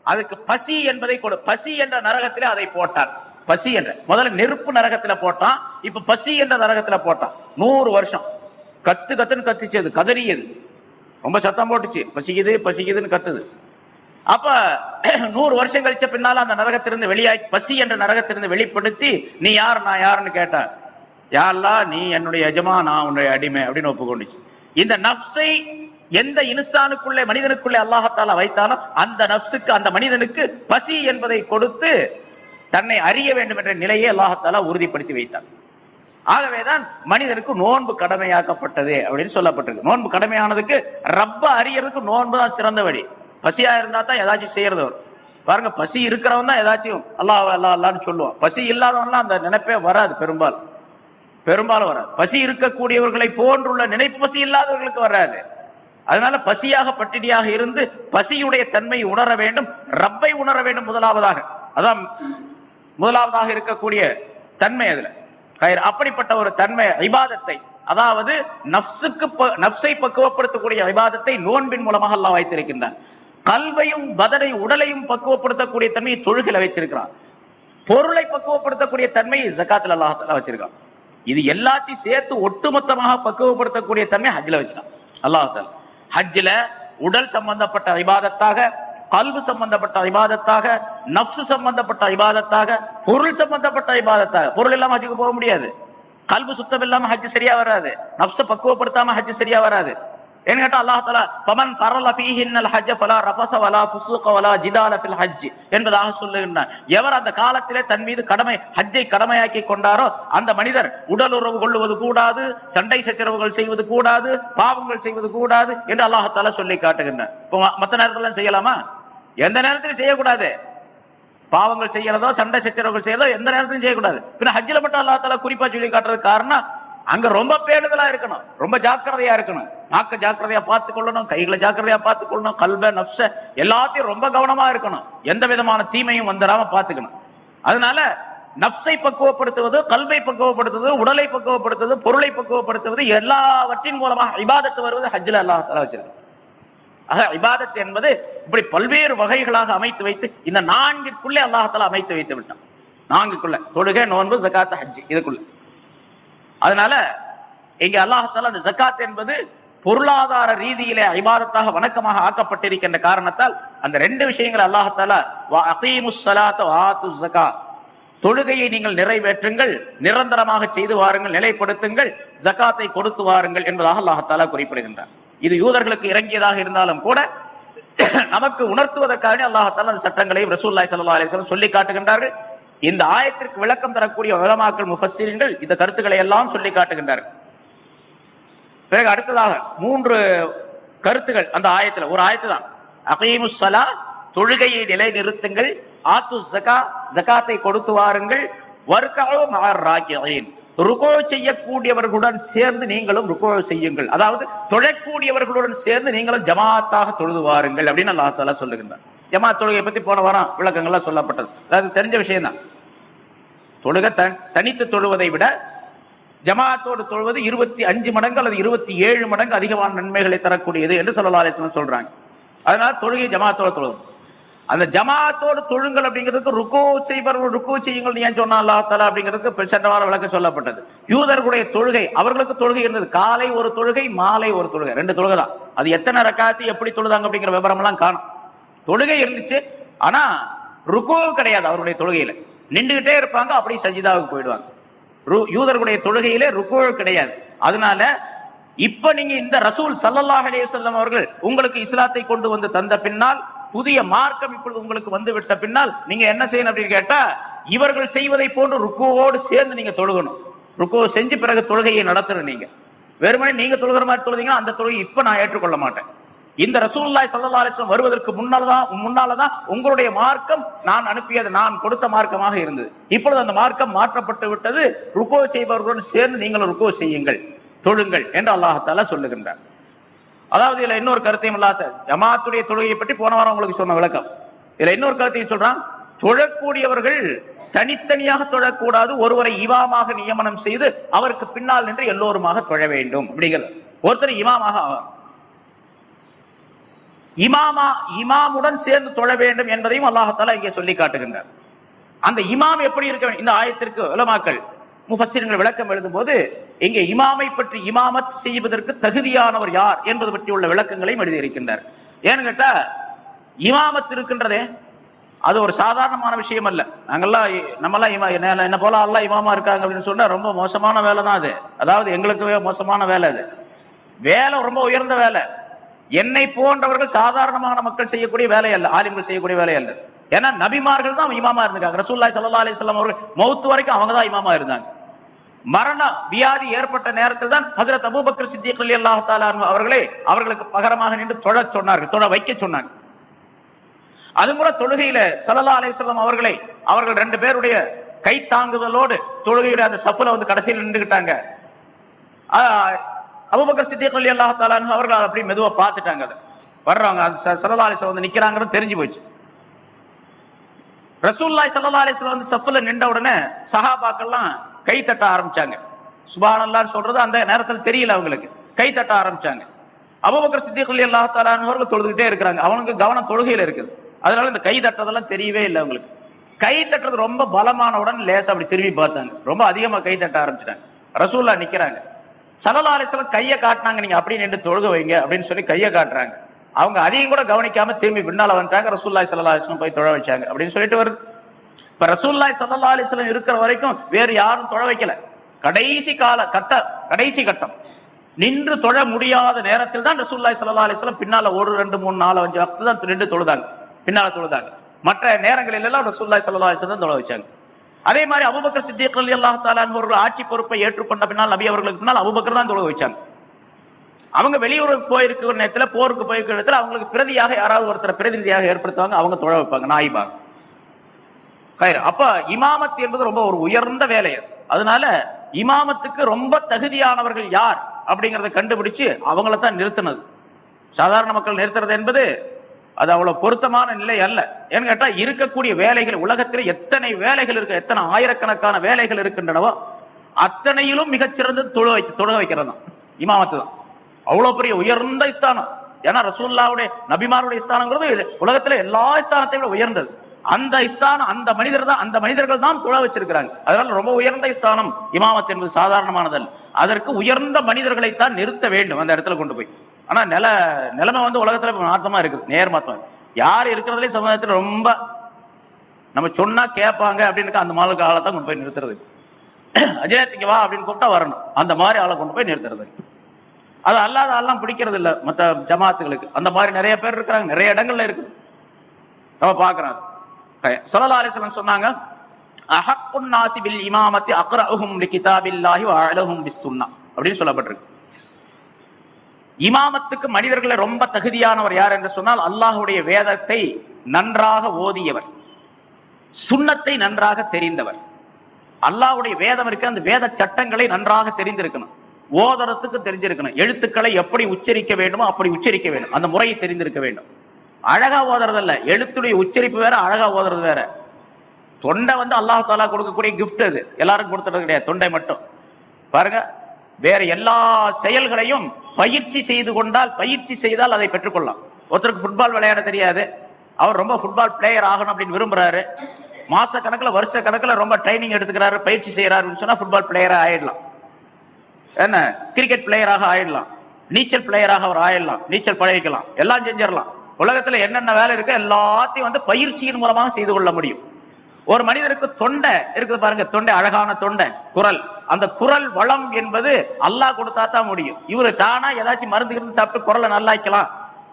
அதுக்கு பசி என்பதை கொடு பசி என்ற நரகத்திலே அதை போட்டார். பசி என்ற. முதல்ல நெருப்பு நரகத்துல போட்டான் இப்ப பசி என்ற நரகத்துல போட்டான். நூறு வருஷம். கத்து கத்துன்னு கத்துச்சது கதறியது ரொம்ப சத்தம் போட்டுச்சு. பசிக்குது பசிக்குதுன்னு கத்துது. அப்ப நூறு வருஷம் கழிச்ச பின்னால அந்த நரகத்திலிருந்து வெளியாகி பசி என்ற நரகத்திலிருந்து வெளிப்படுத்தி நீ யார் நான் யாருன்னு கேட்டான் யாரெல்லாம் நீ என்னுடைய எஜமா நான் உன்னுடைய அடிமை அப்படின்னு ஒப்புக்கொண்டுச்சு. இந்த நப்சை எந்த இன்சானுக்குள்ளே மனிதனுக்குள்ளே அல்லாஹத்தால வைத்தாலும் அந்த நப்சுக்கு அந்த மனிதனுக்கு பசி என்பதை கொடுத்து தன்னை அறிய வேண்டும் என்ற நிலையை அல்லாஹத்தாலா உறுதிப்படுத்தி வைத்தார். ஆகவேதான் மனிதனுக்கு நோன்பு கடமையாக்கப்பட்டது அப்படின்னு சொல்லப்பட்டிருக்கு. நோன்பு கடமையானதுக்கு ரப்ப அறியறதுக்கு நோன்பு தான் சிறந்த வழி. பசியா இருந்தா தான் ஏதாச்சும் செய்யறது வரும். பாருங்க பசி இருக்கிறவன் தான் ஏதாச்சும் அல்லாஹ் அல்லாஹ் அல்லான்னு சொல்லுவான். பசி இல்லாதவன்லாம் அந்த நினைப்பே வராது பெரும்பாலும். பெரும்பாலும் வராது. பசி இருக்கக்கூடியவர்களை போன்றுள்ள நினைப்பு பசி இல்லாதவர்களுக்கு வராது. அதனால பசியாக பட்டினியாக இருந்து பசியுடைய தன்மை உணர வேண்டும் ரப்பை உணர வேண்டும் முதலாவதாக. அதான் முதலாவதாக இருக்கக்கூடிய தன்மை அதுல. கயிறு. அப்படிப்பட்ட ஒரு தன்மை ஐபாதத்தை அதாவது நப்சுக்கு ப- நப்சை பக்குவப்படுத்தக்கூடிய ஐபாதத்தை நோன்பின் மூலமாக அல்லாஹ் வைத்திருக்கின்றான். கல்வையும் பதனை உடலையும் பக்குவப்படுத்தக்கூடிய தன்மையை தொழுகில வைச்சிருக்கிறான் பொருளை பக்குவப்படுத்தக்கூடிய தன்மையை ஜக்காத்துல அல்லாஹ் வச்சிருக்கான். இது எல்லாத்தையும் சேர்த்து ஒட்டுமொத்தமாக பக்குவப்படுத்தக்கூடிய தன்மை ஹஜ்ல வச்சிருக்கான் அல்லாஹ் தஆலா. ஹஜ்ல உடல் சம்பந்தப்பட்ட விவாதத்தாக கல்வு சம்பந்தப்பட்ட இபாதத்தாக நப்சு சம்பந்தப்பட்ட இபாதத்தாக பொருள் சம்பந்தப்பட்ட இபாதத்தாக. பொருள் இல்லாம ஹஜ்ஜுக்கு போக முடியாது. கல்வு சுத்தம் இல்லாம ஹஜ் சரியா வராது. நப்ச பக்குவப்படுத்தாம ஹஜ் சரியா வராது. ஏன்னு கேட்டா அல்லாஹ் தஆலா பமன் பரல ஃபீஹின்னல் ஹஜ்ஜ ஃபலா ரஃபஸ வலா ஃபுசூக வலா ஜிதால ஃபில் ஹஜ் என்பதாக சொல்லுகின்றான். எவர் அந்த காலத்திலே தன் மீது கடமை ஹஜ்ஜை கடமையாக்கி கொண்டாரோ அந்த மனிதர் உடல் உறவு கொள்ளுவது கூடாது சண்டை சச்சரவுகள் செய்வது கூடாது பாவங்கள் செய்வது கூடாது என்று அல்லாஹ் தஆலா சொல்லி காட்டுகின்றான். மற்ற ம- நேரத்துல செய்யலாமா? எந்த நேரத்திலும் செய்யக்கூடாது. பாவங்கள் செய்யறதோ சண்டை சச்சரவுகள் செய்யறதோ எந்த நேரத்திலும் செய்யக்கூடாது. பின்ன ஹஜ்ஜில் மட்டும் அல்லாஹ் தஆலா குறிப்பா சொல்லி காட்டுறது காரணம் அங்க ரொம்ப பேடுதலா இருக்கணும். ரொம்ப ஜாக்கிரதையா இருக்கணும். நாக்க ஜாக்கிரதையா பார்த்து கொள்ளணும் கைகளை ஜாக்கிரதையா பார்த்து கொள்ளணும் கல்வ நப்ச எல்லாத்தையும் ரொம்ப கவனமா இருக்கணும். எந்த விதமான தீமையும் வந்துடாம பார்த்துக்கணும். அதனால நப்சை பக்குவப்படுத்துவது கல்வை பக்குவப்படுத்துவது உடலை பக்குவப்படுத்துவது பொருளை பக்குவப்படுத்துவது எல்லாவற்றின் மூலமாக இபாதத்து வருவது ஹஜ்ஜில் அல்லாஹ் தஆலா வச்சிருக்கு ஆக இபாதத் என்பது இப்படி பல்வேறு வகைகளாக அமைத்து வைத்து இந்த நான்கிற்குள்ளே அல்லாஹால அமைத்து வைத்து விட்டான். நான்குக்குள்ள தொழுகை நோன்பு ஜகாத் ஹஜ் இதுக்குள்ள. அதனால இங்க அல்லாஹால அந்த ஜகாத் என்பது பொருளாதார ரீதியிலே ஐபாதத்தாக வணக்கமாக ஆக்கப்பட்டிருக்கின்ற காரணத்தால் அந்த ரெண்டு விஷயங்கள் அல்லாஹால தொழுகையை நீங்கள் நிறைவேற்றுங்கள் நிரந்தரமாக செய்து வாருங்கள் நிலைப்படுத்துங்கள் ஜகாத்தை கொடுத்து வாருங்கள் என்பதாக அல்லாஹாலா குறிப்பிடுகின்றார் இது யூதர்களுக்கு இறங்கியதாக இருந்தாலும் கூட நமக்கு உணர்த்துவதற்காக அல்லாஹால அந்த சட்டங்களையும் ரசூல்லாய் சல்லா அலைஹி சொல்லி காட்டுகின்றார்கள். இந்த ஆயத்திற்கு விளக்கம் தரக்கூடிய உலமாக்கள் முஃபஸ்ஸிரீன்கள் இந்த கருத்துக்களை எல்லாம் சொல்லி காட்டுகின்றார்கள். பிறகு அடுத்ததாக மூன்று கருத்துகள் அந்த ஆயத்துல. ஒரு ஆயத்து தான் அகீமுசலா தொழுகையை தொழுகையை நிலைநிறுத்துங்கள் ஆத்து ஜகா ஜகாத்தை கொடுத்து வாருங்கள் வர்க்கோ மகர் ராக்கியின். ருகோ செய்யக்கூடியவர்களுடன் சேர்ந்து நீங்களும் ருகோ செய்யுங்கள். அதாவது தொழக்கூடியவர்களுடன் சேர்ந்து நீங்களும் ஜமாத்தாக தொழுது வாருங்கள் அப்படின்னு அல்லாஹ் தஆலா சொல்லுகின்றார் ஜமாத் தொழுகை பத்தி போன வாரம் விளக்கங்கள்லாம் சொல்லப்பட்டது. அதாவது தெரிஞ்ச விஷயம் தான் தொழுக தனித்து தொழுவதை விட ஜமாத்தோடு தொழுவது இருபத்தி அஞ்சு மடங்கு அல்லது இருபத்தி ஏழு மடங்கு அதிகமான நன்மைகளை தரக்கூடியது என்று சொல்லலா சொல்றாங்க. அதனால தொழுகை ஜமாத்தோடு தொழுது அந்த ஜமாத்தோடு தொழுங்கள் அப்படிங்கிறதுக்கு ருக்கோ செய்பவர்கள் ருக்கோ செய்யுங்கள் ஏன் சொன்னா அல்லா தலா அப்படிங்கிறதுக்கு சட்டவார வாரம் விளக்கம் சொல்லப்பட்டது. யூதர்களுடைய தொழுகை அவர்களுக்கு தொழுகை இருந்தது. காலை ஒரு தொழுகை மாலை ஒரு தொழுகை. ரெண்டு தொழுகை தான். அது எத்தனை ரக்காத்தி எப்படி தொழுதாங்க அப்படிங்கிற விவரம் எல்லாம் காணும். தொழுகை இருந்துச்சு ஆனா ருக்கோ கிடையாது அவருடைய தொழுகையில. நின்றுகிட்டே இருப்பாங்க அப்படியே சஜிதாவுக்கு போயிடுவாங்க. ரு- யூதர்களுடைய தொழுகையிலே ருக்கோ கிடையாது. அதனால இப்ப நீங்க இந்த ரசூல் சல்லல்லாஹ் அலைஹி அவர்கள் உங்களுக்கு இஸ்லாத்தை கொண்டு வந்து தந்த பின்னால் புதிய மார்க்கம் இப்பொழுது உங்களுக்கு வந்து விட்ட பின்னால் நீங்க என்ன செய்யணும் அப்படின்னு கேட்டா இவர்கள் செய்வதை போன்று ருக்குவோடு சேர்ந்து நீங்க தொழுகணும். ருக்குவ செஞ்சு பிறகு தொழுகையை நடத்துறேன் நீங்க. வெறுமனே நீங்க தொழுகிற மாதிரி தொழுதீங்கன்னா அந்த தொழுகை இப்ப நான் ஏற்றுக்கொள்ள மாட்டேன். இந்த ரசூல்லாய் சல்லா அலிஸ்லம் வருவதற்கு முன்னால்தான் முன்னாலதான் உங்களுடைய மார்க்கம் நான் அனுப்பியது நான் கொடுத்த மார்க்கமாக இருந்தது. இப்பொழுது அந்த மார்க்கம் மாற்றப்பட்டு விட்டது ருக்கோ செய்பவர்களுடன் சேர்ந்து நீங்கள் ருக்கோ செய்யுங்கள் தொழுங்கள் என்று அல்லாஹால சொல்லுகின்றார். அதாவது இதுல இன்னொரு கருத்தையும் இல்லாத ஜமாத்துடைய தொழுகையை பற்றி போன வாரம் உங்களுக்கு சொன்ன விளக்கம். இதுல இன்னொரு கருத்தையும் சொல்றான். தொழக்கூடியவர்கள் தனித்தனியாக தொழக்கூடாது ஒருவரை இமாமாக நியமனம் செய்து அவருக்கு பின்னால் நின்று எல்லோருமாக தொழ வேண்டும். அப்படிங்கிறது. ஒருத்தர் இமாமாக இமாமா இமாமுடன் சேர்ந்து தொழ வேண்டும் என்பதையும் அல்லாஹால இங்கே சொல்லி காட்டுகின்றார். அந்த இமாம் எப்படி இருக்க வேண்டும்? இந்த ஆயத்திற்கு உலமாக்கள் முஃபஸ்ஸிர்கள் விளக்கம் எழுதும்போது இங்கே இமாமை பற்றி இமாமத் செய்வதற்கு தகுதியானவர் யார் என்பது பற்றி உள்ள விளக்கங்களையும் எழுதியிருக்கின்றார். ஏன்னு கேட்டா இமாமத் இருக்கின்றதே அது ஒரு சாதாரணமான விஷயம் அல்ல. நாங்கெல்லாம் நம்மளாம் நம்மெல்லாம் இமா என்ன என்ன போல எல்லாம் இமாமா இருக்காங்க அப்படின்னு சொன்னா ரொம்ப மோசமான வேலை தான் அது. அதாவது எங்களுக்கு மோசமான வேலை அது. வேலை ரொம்ப உயர்ந்த வேலை. என்னை போன்றவர்கள் சாதாரணமான மக்கள் செய்யக்கூடிய வேலை அல்ல ஆலிம்கள் செய்யக்கூடிய வேலை அல்ல. ஏன்னா நபிமார்கள் தான் இமாமா இருந்தாங்க ரசூல்லாய் சல்லா அலிஸ்லாம் அவர்கள் மௌத்து வரைக்கும் அவங்க தான் இமாமா இருந்தாங்க. மரண வியாதி ஏற்பட்ட நேரத்தில் தான் ஹசரத் அபூபக்கர் சித்திக் அலி அல்லாஹ் அவர்களே அவர்களுக்கு பகரமாக நின்று தொழ சொன்னார்கள் தொழ வைக்க சொன்னாங்க அது கூட தொழுகையில சல்லா அலிஸ்லாம் அவர்களை அவர்கள் ரெண்டு பேருடைய கை தாங்குதலோடு தொழுகையுடைய அந்த சப்புல வந்து கடைசியில் நின்றுகிட்டாங்க. அபுபக்கர் சித்திக் அலி அல்லாஹ் அவர்கள் அதை அப்படி மெதுவா பார்த்துட்டாங்க அதை. வர்றவங்க அந்த சல்லா அலிஸ்லாம் வந்து நிக்கிறாங்கன்னு தெரிஞ்சு போச்சு. ரசூல்லாய் சல்லா அலிஸ்லாம் வந்து சப்புல நின்ற உடனே சஹாபாக்கள்லாம் கை தட்ட ஆரம்பிச்சாங்க. சுபானல்லான்னு சொல்றது அந்த நேரத்தில் தெரியல அவங்களுக்கு. கை தட்ட ஆரம்பிச்சாங்க. அபுபக்கர் சித்திக் அலி தொழுதுகிட்டே இருக்கிறாங்க. அவனுக்கு கவனம் தொழுகையில் இருக்குது. அதனால இந்த கை தட்டுறதெல்லாம் தெரியவே இல்லை அவங்களுக்கு. கை தட்டுறது ரொம்ப பலமானவுடன் லேசா அப்படி திரும்பி பார்த்தாங்க. ரொம்ப அதிகமா கை தட்ட ஆரம்பிச்சிட்டாங்க. ரசூல்லா நிக்கிறாங்க. சல்லா அலிஸ்லாம் கையை காட்டினாங்க. நீங்க அப்படி நின்று தொழுக வைங்க அப்படின்னு சொல்லி கையை காட்டுறாங்க. அவங்க அதையும் கூட கவனிக்காம திரும்பி பின்னால வந்துட்டாங்க. ரசூல்லாய் சல்லா அலிஸ்லாம் போய் தொழ வச்சாங்க. அப்படின்னு சொல்லிட்டு வருது. இப்ப ரசூல்லாய் சல்லா அலிஸ்லம் இருக்கிற வரைக்கும் வேறு யாரும் தொழ வைக்கல. கடைசி கால கட்ட கடைசி கட்டம். நின்று தொழ முடியாத நேரத்தில் தான் ரசூல்லாய் சல்லா அலிஸ்லம் பின்னால ஒரு ரெண்டு மூணு நாலு அஞ்சு வக்து தான் நின்று தொழுதாங்க. பின்னால தொழுதாங்க. மற்ற நேரங்களில் எல்லாம் ரசூல்லாய் சல்லா அலிஸ்லம் தான் தொழ வச்சாங்க. அதே மாதிரி அபுபக்கர் சித்திக் அலி அல்லாஹ் தாலான் அவர்கள் ஆட்சி பொறுப்பை ஏற்றுக்கொண்ட பின்னால் நபி அவர்களுக்கு பின்னால் அபுபக்கர் தான் தொழுக வச்சாங்க. அவங்க வெளியூருக்கு போயிருக்கிற நேரத்தில் போருக்கு போயிருக்கிற இடத்துல அவங்களுக்கு பிரதியாக யாராவது ஒருத்தர் பிரதிநிதியாக ஏற்படுத்துவாங்க அவங்க தொழ வைப்பாங்க நாயிபாங்க அப்ப இமாமத் என்பது ரொம்ப ஒரு உயர்ந்த வேலை அதனால இமாமத்துக்கு ரொம்ப தகுதியானவர்கள் யார் அப்படிங்கறத கண்டுபிடிச்சு அவங்கள தான் நிறுத்தினது. சாதாரண மக்கள் நிறுத்துறது என்பது அது அவ்வளவு பொருத்தமான நிலை அல்ல. ஏன்னு கேட்டா இருக்கக்கூடிய வேலைகள் உலகத்தில் எத்தனை வேலைகள் இருக்கு எத்தனை ஆயிரக்கணக்கான வேலைகள் இருக்கின்றனவோ அத்தனையிலும் மிகச்சிறந்த தொழு வைக்க தொழுக வைக்கிறது தான் இமாமத்து தான். அவ்வளவு பெரிய உயர்ந்த ஸ்தானம். ஏன்னா ரசூல்லாவுடைய நபிமாருடைய ஸ்தானங்கிறது இது உலகத்துல எல்லா ஸ்தானத்தை விட உயர்ந்தது. அந்த ஸ்தானம் அந்த மனிதர் தான் அந்த மனிதர்கள் தான் தொழ வச்சிருக்கிறாங்க. அதனால ரொம்ப உயர்ந்த ஸ்தானம் இமாமத் என்பது சாதாரணமானதல்ல அதற்கு உயர்ந்த மனிதர்களை தான் நிறுத்த வேண்டும் அந்த இடத்துல கொண்டு போய். ஆனா நில நிலைமை வந்து உலகத்துல மாத்தமா இருக்குது. நேர்மாத்தம் யார் இருக்கிறதுலே சமுதாயத்தில் ரொம்ப நம்ம சொன்னா கேட்பாங்க அப்படின்னு அந்த மாதிரி ஆளை தான் கொண்டு போய் நிறுத்துறது. அஜயத்துக்கு வா அப்படின்னு கூப்பிட்டா வரணும். அந்த மாதிரி ஆளை கொண்டு போய் நிறுத்துறது. அது அல்லாத ஆள்லாம் பிடிக்கிறது இல்லை மற்ற ஜமாத்துகளுக்கு. அந்த மாதிரி நிறைய பேர் இருக்கிறாங்க. நிறைய இடங்கள்ல இருக்குது. நம்ம பாக்குறோம் சல்லா அலிஸ்லாம் சொன்னாங்க அஹக்குன் நாசி பில் இமாமத்தி அக்ரஹும் கிதாபில்லாஹி வ அலஹும் அப்படின்னு சொல்லப்பட்டிருக்கு. இமாமத்துக்கு மனிதர்களை ரொம்ப தகுதியானவர் யார் என்று சொன்னால் அல்லாஹ்வுடைய வேதத்தை நன்றாக ஓதியவர் சுண்ணத்தை நன்றாக தெரிந்தவர். அல்லாஹ்வுடைய வேதம் இருக்க அந்த வேத சட்டங்களை நன்றாக தெரிந்திருக்கணும். ஓதரத்துக்கு தெரிஞ்சிருக்கணும். எழுத்துக்களை எப்படி உச்சரிக்க வேண்டுமோ அப்படி உச்சரிக்க வேண்டும். அந்த முறையை தெரிந்திருக்க வேண்டும். அழகா ஓதுறதல்ல. எழுத்துடைய உச்சரிப்பு வேற அழகா ஓதுறது வேற. தொண்டை வந்து அல்லாஹ் தாலா கொடுக்கக்கூடிய கிஃப்ட் அது. எல்லாரும் கொடுத்துறது கிடையாது. தொண்டை மட்டும். பாருங்க வேற எல்லா செயல்களையும் பயிற்சி செய்து கொண்டால் பயிற்சி செய்தால் அதை பெற்றுக்கொள்ளலாம். ஒருத்தருக்கு ஃபுட்பால் விளையாட தெரியாது. அவர் ரொம்ப ஃபுட்பால் பிளேயர் ஆகணும் அப்படின்னு விரும்புறாரு. மாச கணக்கில் வருஷ கணக்கில் ரொம்ப ட்ரைனிங் எடுத்துக்கிறாரு பயிற்சி செய்யறாருன்னு சொன்னா ஃபுட்பால் பிளேயராக ஆயிடலாம். என்ன? கிரிக்கெட் பிளேயராக ஆயிடலாம். நீச்சல் பிளேயராக அவர் ஆயிடலாம். நீச்சல் பழகிக்கலாம். எல்லாம் செஞ்சிடலாம். உலகத்துல என்னென்ன வேலை இருக்கு எல்லாத்தையும் வந்து பயிற்சியின் மூலமாக செய்து கொள்ள முடியும். ஒரு மனிதருக்கு தொண்டை இருக்குது பாருங்க தொண்டை அழகான தொண்டை குரல். அந்த குரல் வளம் என்பது அல்லாஹ் கொடுத்தா தான் முடியும். இவரு தானா ஏதாச்சும் மருந்து இருந்து சாப்பிட்டு குரலை நல்லாக்கலாம்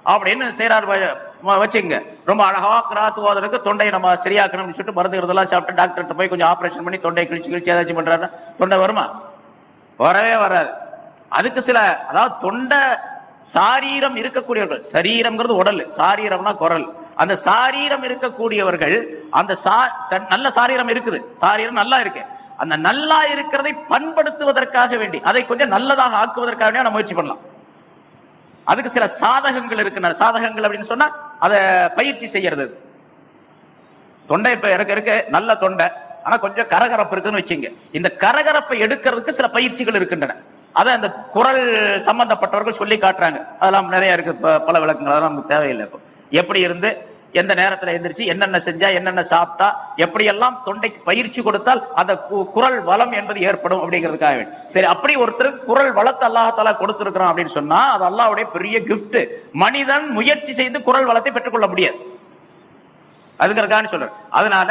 அப்படின்னு செய்யறாரு வ- வச்சுங்க ரொம்ப அழகா கிராத்து ஓதருக்கு தொண்டையை நம்ம சரியாக்கணும்னு சொல்லிட்டு மருந்து இருந்தெல்லாம் சாப்பிட்டு டாக்டர்கிட்ட போய் கொஞ்சம் ஆபரேஷன் பண்ணி தொண்டையை கிழிச்சு கிழிச்சு ஏதாச்சும் பண்றாரு தொண்டை வருமா? வரவே வராது. அதுக்கு சில அதாவது தொண்டை சாரீரம் இருக்கக்கூடியவர்கள். சரீரம்ங்கிறது உடல் சாரீரம்னா குரல். அந்த சாரீரம் இருக்கக்கூடியவர்கள் அந்த சா- நல்ல சாரீரம் இருக்குது. சாரீரம் நல்லா இருக்கு. அந்த நல்லா இருக்கிறதை பண்படுத்துவதற்காக வேண்டி அதை கொஞ்சம் நல்லதாக ஆக்குவதற்காக வேண்டிய நம்ம முயற்சி பண்ணலாம். அதுக்கு சில சாதகங்கள் இருக்கின்றன சாதகங்கள் அப்படின்னு சொன்னா அதை பயிற்சி செய்யறது. தொண்டை இப்ப இருக்க இருக்க நல்ல தொண்டை. ஆனா கொஞ்சம் கரகரப்பு இருக்குன்னு வச்சுங்க. இந்த கரகரப்பை எடுக்கிறதுக்கு சில பயிற்சிகள் இருக்கின்றன. அதான் அந்த குரல் சம்பந்தப்பட்டவர்கள் சொல்லி காட்டுறாங்க. அதெல்லாம் நிறைய இருக்கு. பல விளக்கங்கள். அதெல்லாம் நமக்கு தேவையில்லை இப்போ. எப்படி இருந்து எந்த நேரத்துல எந்திரிச்சு என்னென்ன செஞ்சா என்னென்ன சாப்பிட்டா எப்படியெல்லாம் தொண்டைக்கு பயிற்சி கொடுத்தால் அந்த கு- குரல் வளம் என்பது ஏற்படும் அப்படிங்கிறதுக்காக சரி அப்படி ஒருத்தர் குரல் வளத்தை அல்லாஹால கொடுத்திருக்கிறான் அப்படின்னு சொன்னா அது அல்லாவுடைய பெரிய கிஃப்ட் மனிதன் முயற்சி செய்து குரல் வளத்தை பெற்றுக்கொள்ள முடியாது. அதுங்கிறதுக்கான சொல்றேன் அதனால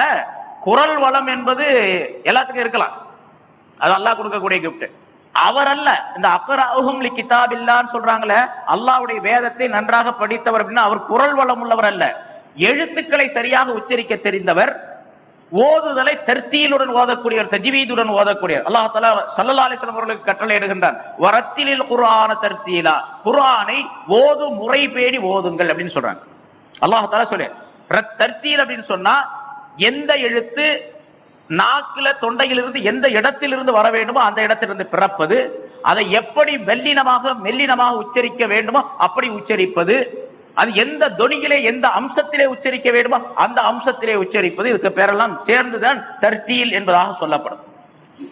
குரல் வளம் என்பது எல்லாத்துக்கும் இருக்கலாம். அது அல்லாஹ் கொடுக்கக்கூடிய கிஃப்ட் அவர் அல்ல இந்த அக்கராஹும் லி கிதாபில்லான்னு சொல்றாங்களே அல்லாஹ்வுடைய வேதத்தை நன்றாக படித்தவர் அப்படின்னா அவர் குரல் வளம் உள்ளவர் அல்ல எழுத்துக்களை சரியாக உச்சரிக்க தெரிந்தவர் ஓதுதலை தர்த்தியிலுடன் ஓதக்கூடியவர் தஜிவீதுடன் ஓதக்கூடியவர். அல்லாஹ் தலா ஸல்லல்லாஹு அலைஹி அவர்களுக்கு கட்டளை எடுகின்றார் வரத்திலில் குர்ஆன தர்த்தியிலா குரானை ஓது முறை பேடி ஓதுங்கள் அப்படின்னு சொல்றாங்க. அல்லாஹ் தஆலா சொல்லு தர்த்தியில் அப்படின்னு சொன்னா எந்த எழுத்து நாக்குல தொண்டையிலிருந்து எந்த இடத்திலிருந்து வர வேண்டுமோ அந்த இடத்திலிருந்து பிறப்பது அதை எப்படி மெல்லினமாக மெல்லினமாக உச்சரிக்க வேண்டுமோ அப்படி உச்சரிப்பது அது எந்த தொனியிலே எந்த அம்சத்திலே உச்சரிக்க வேண்டுமோ அந்த அம்சத்திலே உச்சரிப்பது இதுக்கு பேரெல்லாம் சேர்ந்துதான் தர்த்தியில் என்பதாக சொல்லப்படும்.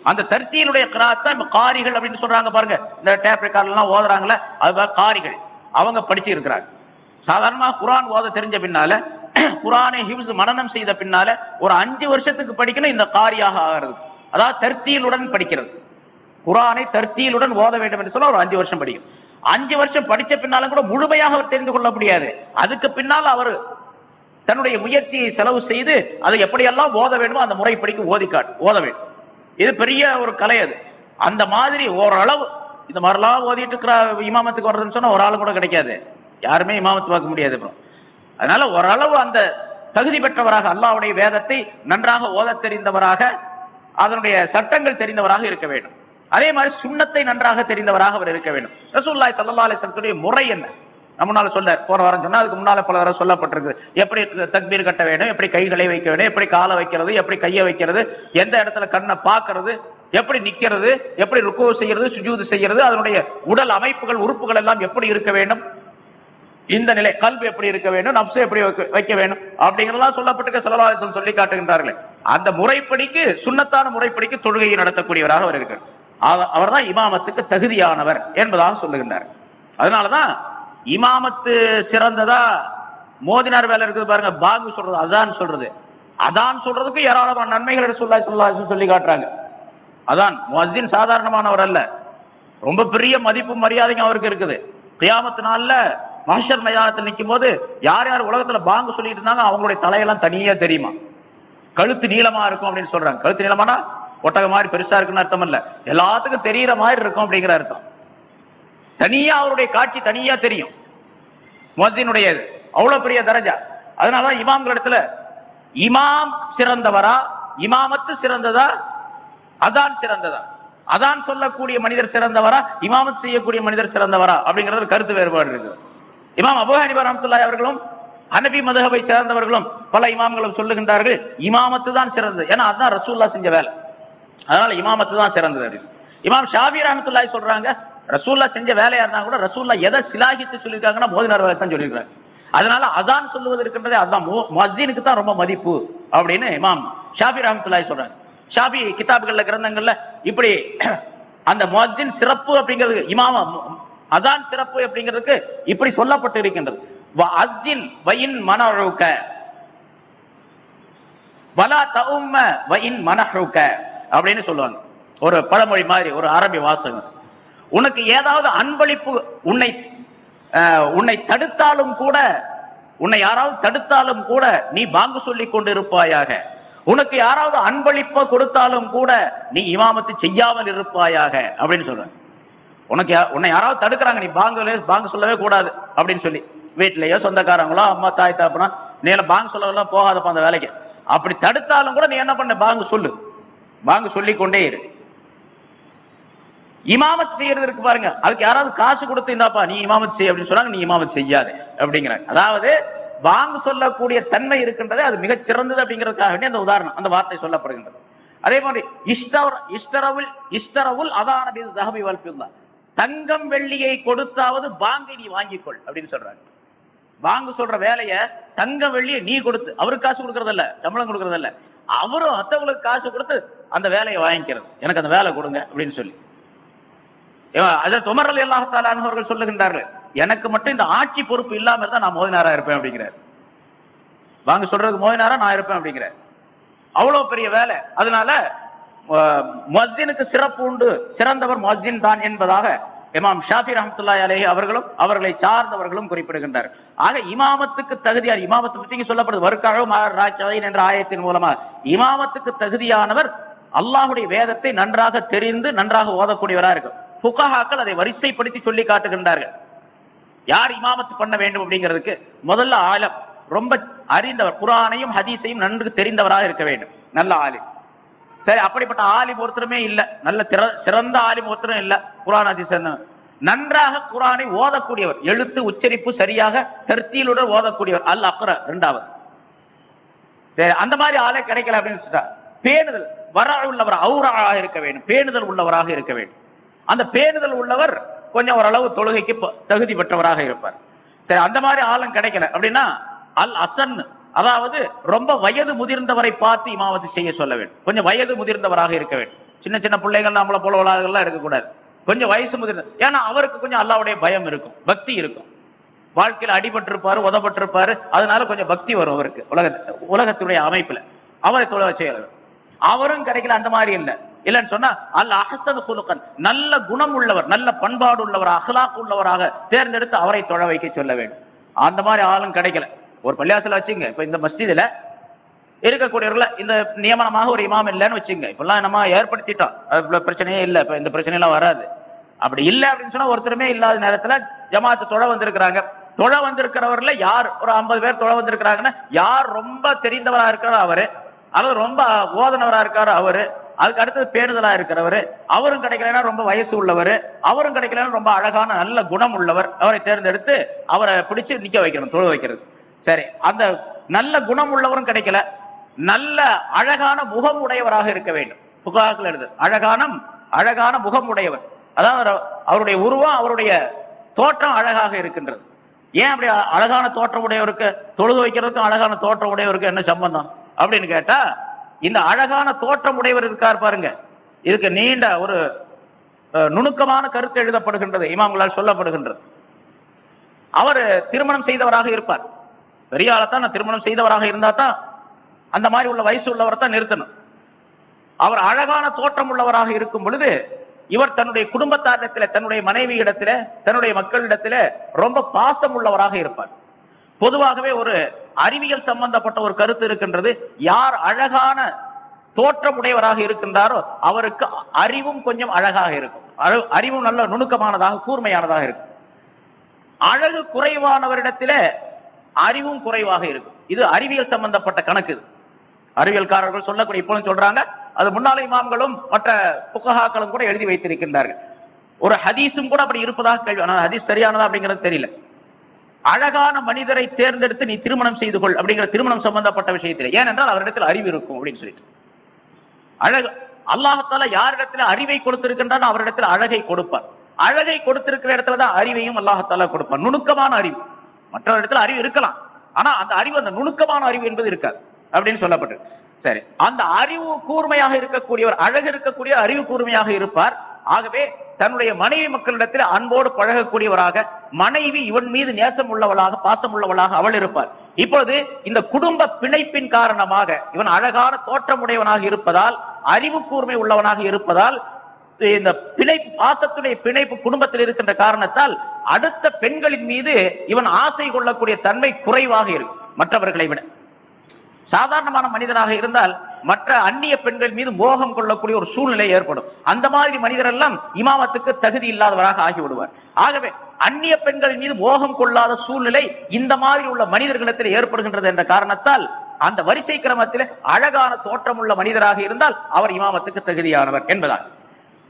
அந்த தர்த்தியினுடைய கிராத்தான் காரிகள் அப்படின்னு சொல்றாங்க பாருங்க. இந்த டேப் ரெக்கார்ட் எல்லாம் அது காரிகள். அவங்க படிச்சு இருக்கிறாங்க சாதாரணமாக குரான் ஓத தெரிஞ்ச பின்னால குரானை ஹிப்ஸ் மனனம் செய்த பின்னால ஒரு அஞ்சு வருஷத்துக்கு படிக்கணும் இந்த காரியாக ஆகிறது. அதாவது தர்த்தியிலுடன் படிக்கிறது. குரானை தர்த்தியிலுடன் ஓத வேண்டும் என்று சொல்ல ஒரு அஞ்சு வருஷம் படிக்கும். அஞ்சு வருஷம் படிச்ச பின்னாலும் கூட முழுமையாக அவர் தெரிந்து கொள்ள முடியாது. அதுக்கு பின்னால் அவர் தன்னுடைய முயற்சியை செலவு செய்து அதை எப்படியெல்லாம் ஓத வேண்டுமோ அந்த முறைப்படிக்கு ஓதி காட்டு ஓத வேண்டும். இது பெரிய ஒரு கலை அது. அந்த மாதிரி ஓரளவு இந்த மாதிரிலாம் ஓதிட்டு இருக்கிற இமாமத்துக்கு வர்றதுன்னு சொன்னா ஒரு ஆளு கூட கிடைக்காது. யாருமே இமாமத்து பார்க்க முடியாது அப்புறம். அதனால ஓரளவு அந்த தகுதி பெற்றவராக அல்லாவுடைய வேதத்தை நன்றாக ஓத தெரிந்தவராக அதனுடைய சட்டங்கள் தெரிந்தவராக இருக்க வேண்டும். அதே மாதிரி சுண்ணத்தை நன்றாக தெரிந்தவராக அவர் இருக்க வேண்டும். ரசூல்லாய் சல்லா அலிஸ்லத்துடைய முறை என்ன? நம்மளால சொல்ல போன வாரம் சொன்னா அதுக்கு முன்னால பல தடவை சொல்லப்பட்டிருக்கு. எப்படி தக்பீர் கட்ட வேண்டும் எப்படி கைகளை வைக்க வேண்டும் எப்படி காலை வைக்கிறது எப்படி கையை வைக்கிறது எந்த இடத்துல கண்ணை பார்க்கறது எப்படி நிக்கிறது எப்படி ருக்கோ செய்யறது சுஜூது செய்யறது அதனுடைய உடல் அமைப்புகள் உறுப்புகள் எல்லாம் எப்படி இருக்க வேண்டும்? இந்த நிலை கல்வி எப்படி இருக்க வேண்டும் நப்சு எப்படி வைக்க- வைக்க வேண்டும் அப்படிங்கறதெல்லாம் சொல்லப்பட்டிருக்க செலவாசம் சொல்லி காட்டுகின்றார்கள். அந்த முறைப்படிக்கு சுண்ணத்தான முறைப்படிக்கு தொழுகையை நடத்தக்கூடியவராக அவர் இருக்கிறார் அவர் தான் இமாமத்துக்கு தகுதியானவர் என்பதாக சொல்லுகின்றார். அதனாலதான் இமாமத்து சிறந்ததா மோதினார் வேலை இருக்குது பாருங்க பாகு சொல்றது அதான் சொல்றது. அதான் சொல்றதுக்கு ஏராளமான நன்மைகள் சொல்லா சொல்லா சொல்லி காட்டுறாங்க. அதான் முஅஸ்ஸின் சாதாரணமானவர் அல்ல. ரொம்ப பெரிய மதிப்பு மரியாதையும் அவருக்கு இருக்குது. கியாமத்து நாள்ல மகஷர் மைதானத்தில் நிற்கும் போது யார் யார் உலகத்துல பாங்கு சொல்லிட்டு இருந்தாங்க அவங்களுடைய தலையெல்லாம் தனியா தெரியுமா? கழுத்து நீளமா இருக்கும் அப்படின்னு சொல்றாங்க. கழுத்து நீளமானா ஒட்டக மாதிரி பெருசா இருக்குன்னு அர்த்தம் இல்ல. எல்லாத்துக்கும் தெரியற மாதிரி இருக்கும் அப்படிங்கிற அர்த்தம். தனியா அவருடைய காட்சி தனியா தெரியும். முஅஸ்ஸினுடையது அவ்வளவு பெரிய தரஜா. அதனாலதான் இமாம்கள் இடத்துல இமாம் சிறந்தவரா? இமாமத்து சிறந்ததா? அசான் சிறந்ததா? அதான் சொல்லக்கூடிய மனிதர் சிறந்தவரா? இமாமத் செய்யக்கூடிய மனிதர் சிறந்தவரா? அப்படிங்கறது கருத்து வேறுபாடு இருக்குது. இமாம் அபு ஹனிபா அவர்களும் அனபி மதஹபை சேர்ந்தவர்களும் பல இமாம்களும் சொல்லுகின்றார்கள் இமாமத்து தான் சிறந்தது. ஏன்னா அதுதான் ரசூல்லா செஞ்ச வேலை. அதனால இமாமத்து தான் சிறந்தது அப்படின்னு இமாம் ஷாபி ரஹமத்துல்லாய் சொல்றாங்க ரசூல்லா செஞ்ச வேலையா இருந்தா கூட ரசூல்லா எதை சிலாகித்து சொல்லியிருக்காங்கன்னா மோதினார் வேலை தான் சொல்லியிருக்காங்க அதனால அதான் சொல்லுவது இருக்கின்றதே அதுதான். மஸ்ஜீனுக்கு தான் ரொம்ப மதிப்பு அப்படின்னு இமாம் ஷாபி ரஹமத்துல்லாய் சொல்றாங்க. ஷாபி கிதாபுகள்ல கிரந்தங்கள்ல இப்படி அந்த முஅஜ்ஜின் சிறப்பு அப்படிங்கிறது இமாம அதான் சிறப்பு அப்படிங்கிறதுக்கு இப்படி சொல்லப்பட்டு இருக்கின்றது மன வயின் மனழுக்க வலா தவும்ம வயின் மனஹுக்க அப்படின்னு சொல்லுவாங்க. ஒரு பழமொழி மாதிரி ஒரு அரபி வாசகம். உனக்கு ஏதாவது அன்பளிப்பு உன்னை அஹ், உன்னை தடுத்தாலும் கூட உன்னை யாராவது தடுத்தாலும் கூட நீ பாங்கு சொல்லி கொண்டிருப்பாயாக. உனக்கு யாராவது அன்பளிப்ப கொடுத்தாலும் கூட நீ இமாமத்து செய்யாமல் இருப்பாயாக அப்படின்னு சொல்ற உனக்கு உன்னை யாராவது தடுக்கிறாங்க நீ பாங்க பாங்க சொல்லவே கூடாது அப்படின்னு சொல்லி. வீட்லயோ சொந்தக்காரங்களோ அம்மா தாய் தாப்பனா நீல பாங்க சொல்லலாம் போகாதப்பா அந்த வேலைக்கு. அப்படி தடுத்தாலும் கூட நீ என்ன பண்ண? பாங்க சொல்லு. பாங்க சொல்லிக் கொண்டே இரு. இமாமத் செய்யறது இருக்கு பாருங்க. அதுக்கு யாராவது காசு கொடுத்து இந்தாப்பா நீ இமாமத் செய்ய அப்படின்னு சொன்னாங்க நீ இமாமத் செய்யாது அப்படிங்கிறாங்க. அதாவது வாங்க சொல்லக்கூடிய தன்மை இருக்கின்றதே அது மிகச் சிறந்தது அப்படிங்கிறதுக்காக வேண்டிய அந்த உதாரணம் அந்த வார்த்தை சொல்லப்படுகின்றது. அதே மாதிரி இஷ்டர் இஷ்டரவுல் இஷ்டரவுல் அதான பிது தஹபி தங்கம் வெள்ளியை கொடுத்தாவது பாங்கை நீ வாங்கிக்கொள் அப்படின்னு சொல்றாங்க. வாங்க சொல்ற வேலைய தங்க வெள்ளியை நீ கொடுத்து அவருக்கு காசு கொடுக்கறதில்ல சம்பளம் கொடுக்கறதில்ல. அவரும் அத்தவங்களுக்கு காசு கொடுத்து அந்த வேலையை வாங்கிக்கிறது. எனக்கு அந்த வேலை கொடுங்க அப்படின்னு சொல்லி. அதற்கு துமரல் அலி அவர்கள் சொல்லுகின்றார்கள் எனக்கு மட்டும் இந்த ஆட்சி பொறுப்பு இல்லாம இருந்தா நான் மோதினாரா இருப்பேன் அப்படிங்கிறார். வாங்க சொல்றதுக்கு மோதினாரா நான் இருப்பேன் அப்படிங்கிறார். அவ்வளவு பெரிய வேலை. அதனால மஸ்தினுக்கு சிறப்பு உண்டு. சிறந்தவர் மஸ்தின் தான் என்பதாக இமாம் ஷாஃபி ரஹமத்துல்லாஹி அலேஹி அவர்களும் அவர்களை சார்ந்தவர்களும் குறிப்பிடுகின்றார். ஆக இமாமத்துக்கு தகுதியார் இமாமத்தை பற்றி சொல்லப்படுது. வருக்கழகம் என்ற ஆயத்தின் மூலமாக இமாமத்துக்கு தகுதியானவர் அல்லாஹுடைய வேதத்தை நன்றாக தெரிந்து நன்றாக ஓதக்கூடியவரா இருக்கும். புகஹாக்கள் அதை வரிசைப்படுத்தி சொல்லி காட்டுகின்றார்கள். யார் இமாமத்து பண்ண வேண்டும் அப்படிங்கிறதுக்கு முதல்ல ஆலம் ரொம்ப அறிந்தவர் குரானையும் ஹதீஸையும் நன்கு தெரிந்தவராக இருக்க வேண்டும். நல்ல ஆலிம் சரி அப்படிப்பட்ட ஆலிம் ஒருத்தருமே இல்ல. நல்ல திற- சிறந்த ஆலிம் ஒருத்தரும் இல்ல. குரான் ஹதீஸ் நன்றாக குரானை ஓதக்கூடியவர் எழுத்து உச்சரிப்பு சரியாக தர்த்தியிலுடன் ஓதக்கூடியவர். அல் அக்ர ரெண்டாவது சரி, அந்த மாதிரி ஆளே கிடைக்கல அப்படின்னு சொல்லிட்டா. பேணுதல் வர உள்ளவர் அவுராக இருக்க வேண்டும். பேணுதல் உள்ளவராக இருக்க வேண்டும். அந்த பேணுதல் உள்ளவர் கொஞ்சம் ஓரளவு தொழுகைக்கு தகுதி பெற்றவராக இருப்பார். சரி அந்த மாதிரி ஆளும் கிடைக்கல. அப்படின்னா அல் அசன் அதாவது ரொம்ப வயது முதிர்ந்தவரை பார்த்து இமாமத்து செய்ய சொல்ல வேண்டும். கொஞ்சம் வயது முதிர்ந்தவராக இருக்க வேண்டும். சின்ன சின்ன பிள்ளைகள் நம்மள போல உள்ளார்கள்லாம் இருக்கக்கூடாது. கொஞ்சம் வயசு முதிர்ந்த ஏன்னா அவருக்கு கொஞ்சம் அல்லாவுடைய பயம் இருக்கும் பக்தி இருக்கும். வாழ்க்கையில அடிபட்டிருப்பாரு உதப்பட்டிருப்பாரு அதனால கொஞ்சம் பக்தி வரும் அவருக்கு உலக உலகத்துடைய அமைப்புல. அவரை தொழில் செய்யறது அவரும் கிடைக்கல அந்த மாதிரி இல்லை. இல்லன்னு சொன்னா அல்ல அஹசன் குலுக்கன் நல்ல குணம் உள்ளவர் நல்ல பண்பாடு உள்ளவர் அகலாக்கு உள்ளவராக தேர்ந்தெடுத்து அவரை தொழ வைக்க சொல்ல வேண்டும். அந்த மாதிரி ஆளும் கிடைக்கல. ஒரு பள்ளியாசல வச்சுங்க. இப்ப இந்த மஸ்ஜிதுல இருக்கக்கூடியவர்கள இந்த நியமனமாக ஒரு இமாம் இல்லைன்னு வச்சுங்க. இப்பெல்லாம் நம்ம ஏற்படுத்திட்டோம். அது பிரச்சனையே இல்லை. இப்ப இந்த பிரச்சனையெல்லாம் வராது. அப்படி இல்லை அப்படின்னு சொன்னா ஒருத்தருமே இல்லாத நேரத்துல ஜமாத்து தொழ வந்திருக்கிறாங்க. தொழ வந்திருக்கிறவர்ல யார் ஒரு ஐம்பது பேர் தொழ வந்திருக்கிறாங்கன்னா யார் ரொம்ப தெரிந்தவரா இருக்கிறாரோ அவரு. அல்லது ரொம்ப ஓதனவரா இருக்காரோ அவரு. அதுக்கு அடுத்தது பேணுதலா இருக்கிறவரு. அவரும் கிடைக்கலன்னா ரொம்ப வயசு உள்ளவர். அவரும் கிடைக்கலன்னா ரொம்ப அழகான நல்ல குணம் உள்ளவர். அவரை தேர்ந்தெடுத்து அவரை பிடிச்சு நிக்க வைக்கணும் தொழ வைக்கிறது. சரி அந்த நல்ல குணம் உள்ளவரும் கிடைக்கல. நல்ல அழகான முகம் உடையவராக இருக்க வேண்டும். புகாக்கள் எழுது. அழகான அழகான முகம் உடையவர் அதாவது அவருடைய உருவம் அவருடைய தோற்றம் அழகாக இருக்கின்றது. ஏன் அப்படி அழகான தோற்றம் உடையவருக்கு தொழுது வைக்கிறதுக்கும் அழகான தோற்றம் உடையவருக்கு என்ன சம்பந்தம்? அப்படின்னு கேட்டா இந்த அழகான தோற்றம் உடையவர் இருக்கார் பாருங்க. இதுக்கு நீண்ட ஒரு அஹ், நுணுக்கமான கருத்து எழுதப்படுகின்றது. இமாம்களால் சொல்லப்படுகின்றது. அவர் திருமணம் செய்தவராக இருப்பார். பெரிய நான் திருமணம் செய்தவராக இருந்தா தான் அந்த மாதிரி உள்ள வயசு உள்ளவரை தான் நிறுத்தணும். அவர் அழகான தோற்றம் உள்ளவராக இருக்கும் பொழுது இவர் தன்னுடைய குடும்பத்தாரிடத்துல தன்னுடைய மனைவி இடத்துல தன்னுடைய மக்களிடத்துல ரொம்ப பாசம் உள்ளவராக இருப்பார். பொதுவாகவே ஒரு அறிவியல் சம்பந்தப்பட்ட ஒரு கருத்து இருக்கின்றது. யார் அழகான தோற்றம் உடையவராக இருக்கின்றாரோ அவருக்கு அறிவும் கொஞ்சம் அழகாக இருக்கும். அறிவும் நல்ல நுணுக்கமானதாக கூர்மையானதாக இருக்கும். அழகு குறைவானவரிடத்திலே அறிவும் குறைவாக இருக்கும். இது அறிவியல் சம்பந்தப்பட்ட கணக்கு அறிவியல்காரர்கள் சொல்லக்கூடிய இப்பொழுது சொல்றாங்க அது முன்னாள் இமாம்களும் மற்ற புக்கஹாக்களும் கூட எழுதி வைத்திருக்கின்றார்கள். ஒரு ஹதீஸும் கூட அப்படி இருப்பதாக கேள்வி ஆனால் ஹதீஸ் சரியானதா அப்படிங்கிறது தெரியல. அழகான மனிதரை தேர்ந்தெடுத்து நீ திருமணம் செய்து கொள் அப்படிங்கிற திருமணம் சம்பந்தப்பட்ட விஷயத்தில். ஏனென்றால் அவரிடத்தில் அறிவு இருக்கும் அப்படின்னு சொல்லிட்டு. அழகு அல்லாஹத்தால யாரிடத்துல அறிவை கொடுத்திருக்கின்றான் அவரிடத்தில் அழகை கொடுப்பார். அழகை கொடுத்திருக்கிற இடத்துல தான் அறிவையும் அல்லாஹத்தால கொடுப்பார். நுணுக்கமான அறிவு. மற்ற இடத்துல அறிவு இருக்கலாம். ஆனா அந்த அறிவு அந்த நுணுக்கமான அறிவு என்பது இருக்காது. அப்படின்னு சொல்லப்பட்டு சரி. அந்த அறிவு கூர்மையாக இருக்கக்கூடியவர் அழகு இருக்கக்கூடிய அறிவு கூர்மையாக இருப்பார். ஆகவே தன்னுடைய மனைவி மக்களிடத்தில் அன்போடு பழகக்கூடியவராக மனைவி இவன் மீது நேசம் உள்ளவளாக பாசம் உள்ளவளாக அவள் இருப்பார். இப்பொழுது இந்த குடும்ப பிணைப்பின் காரணமாக இவன் அழகான தோற்றமுடையவனாக இருப்பதால் அறிவு கூர்மை உள்ளவனாக இருப்பதால் இந்த பிணைப்பு பாசத்துடைய பிணைப்பு குடும்பத்தில் இருக்கின்ற காரணத்தால் அடுத்த பெண்களின் மீது இவன் ஆசை கொள்ளக்கூடிய தன்மை குறைவாக இருக்கும் மற்றவர்களை விட. சாதாரணமான மனிதனாக இருந்தால் மற்ற அந்நிய பெண்கள் மீது மோகம் கொள்ளக்கூடிய ஒரு சூழ்நிலை ஏற்படும். அந்த மாதிரி மனிதர் எல்லாம் இமாமத்துக்கு தகுதி இல்லாதவராக ஆகிவிடுவார். ஆகவே அந்நிய பெண்களின் மீது மோகம் கொள்ளாத சூழ்நிலை இந்த மாதிரி உள்ள மனிதர்களிடத்தில் ஏற்படுகின்றது என்ற காரணத்தால் அந்த வரிசை கிரமத்தில் அழகான தோற்றம் உள்ள மனிதராக இருந்தால் அவர் இமாமத்துக்கு தகுதியானவர் என்பதால்.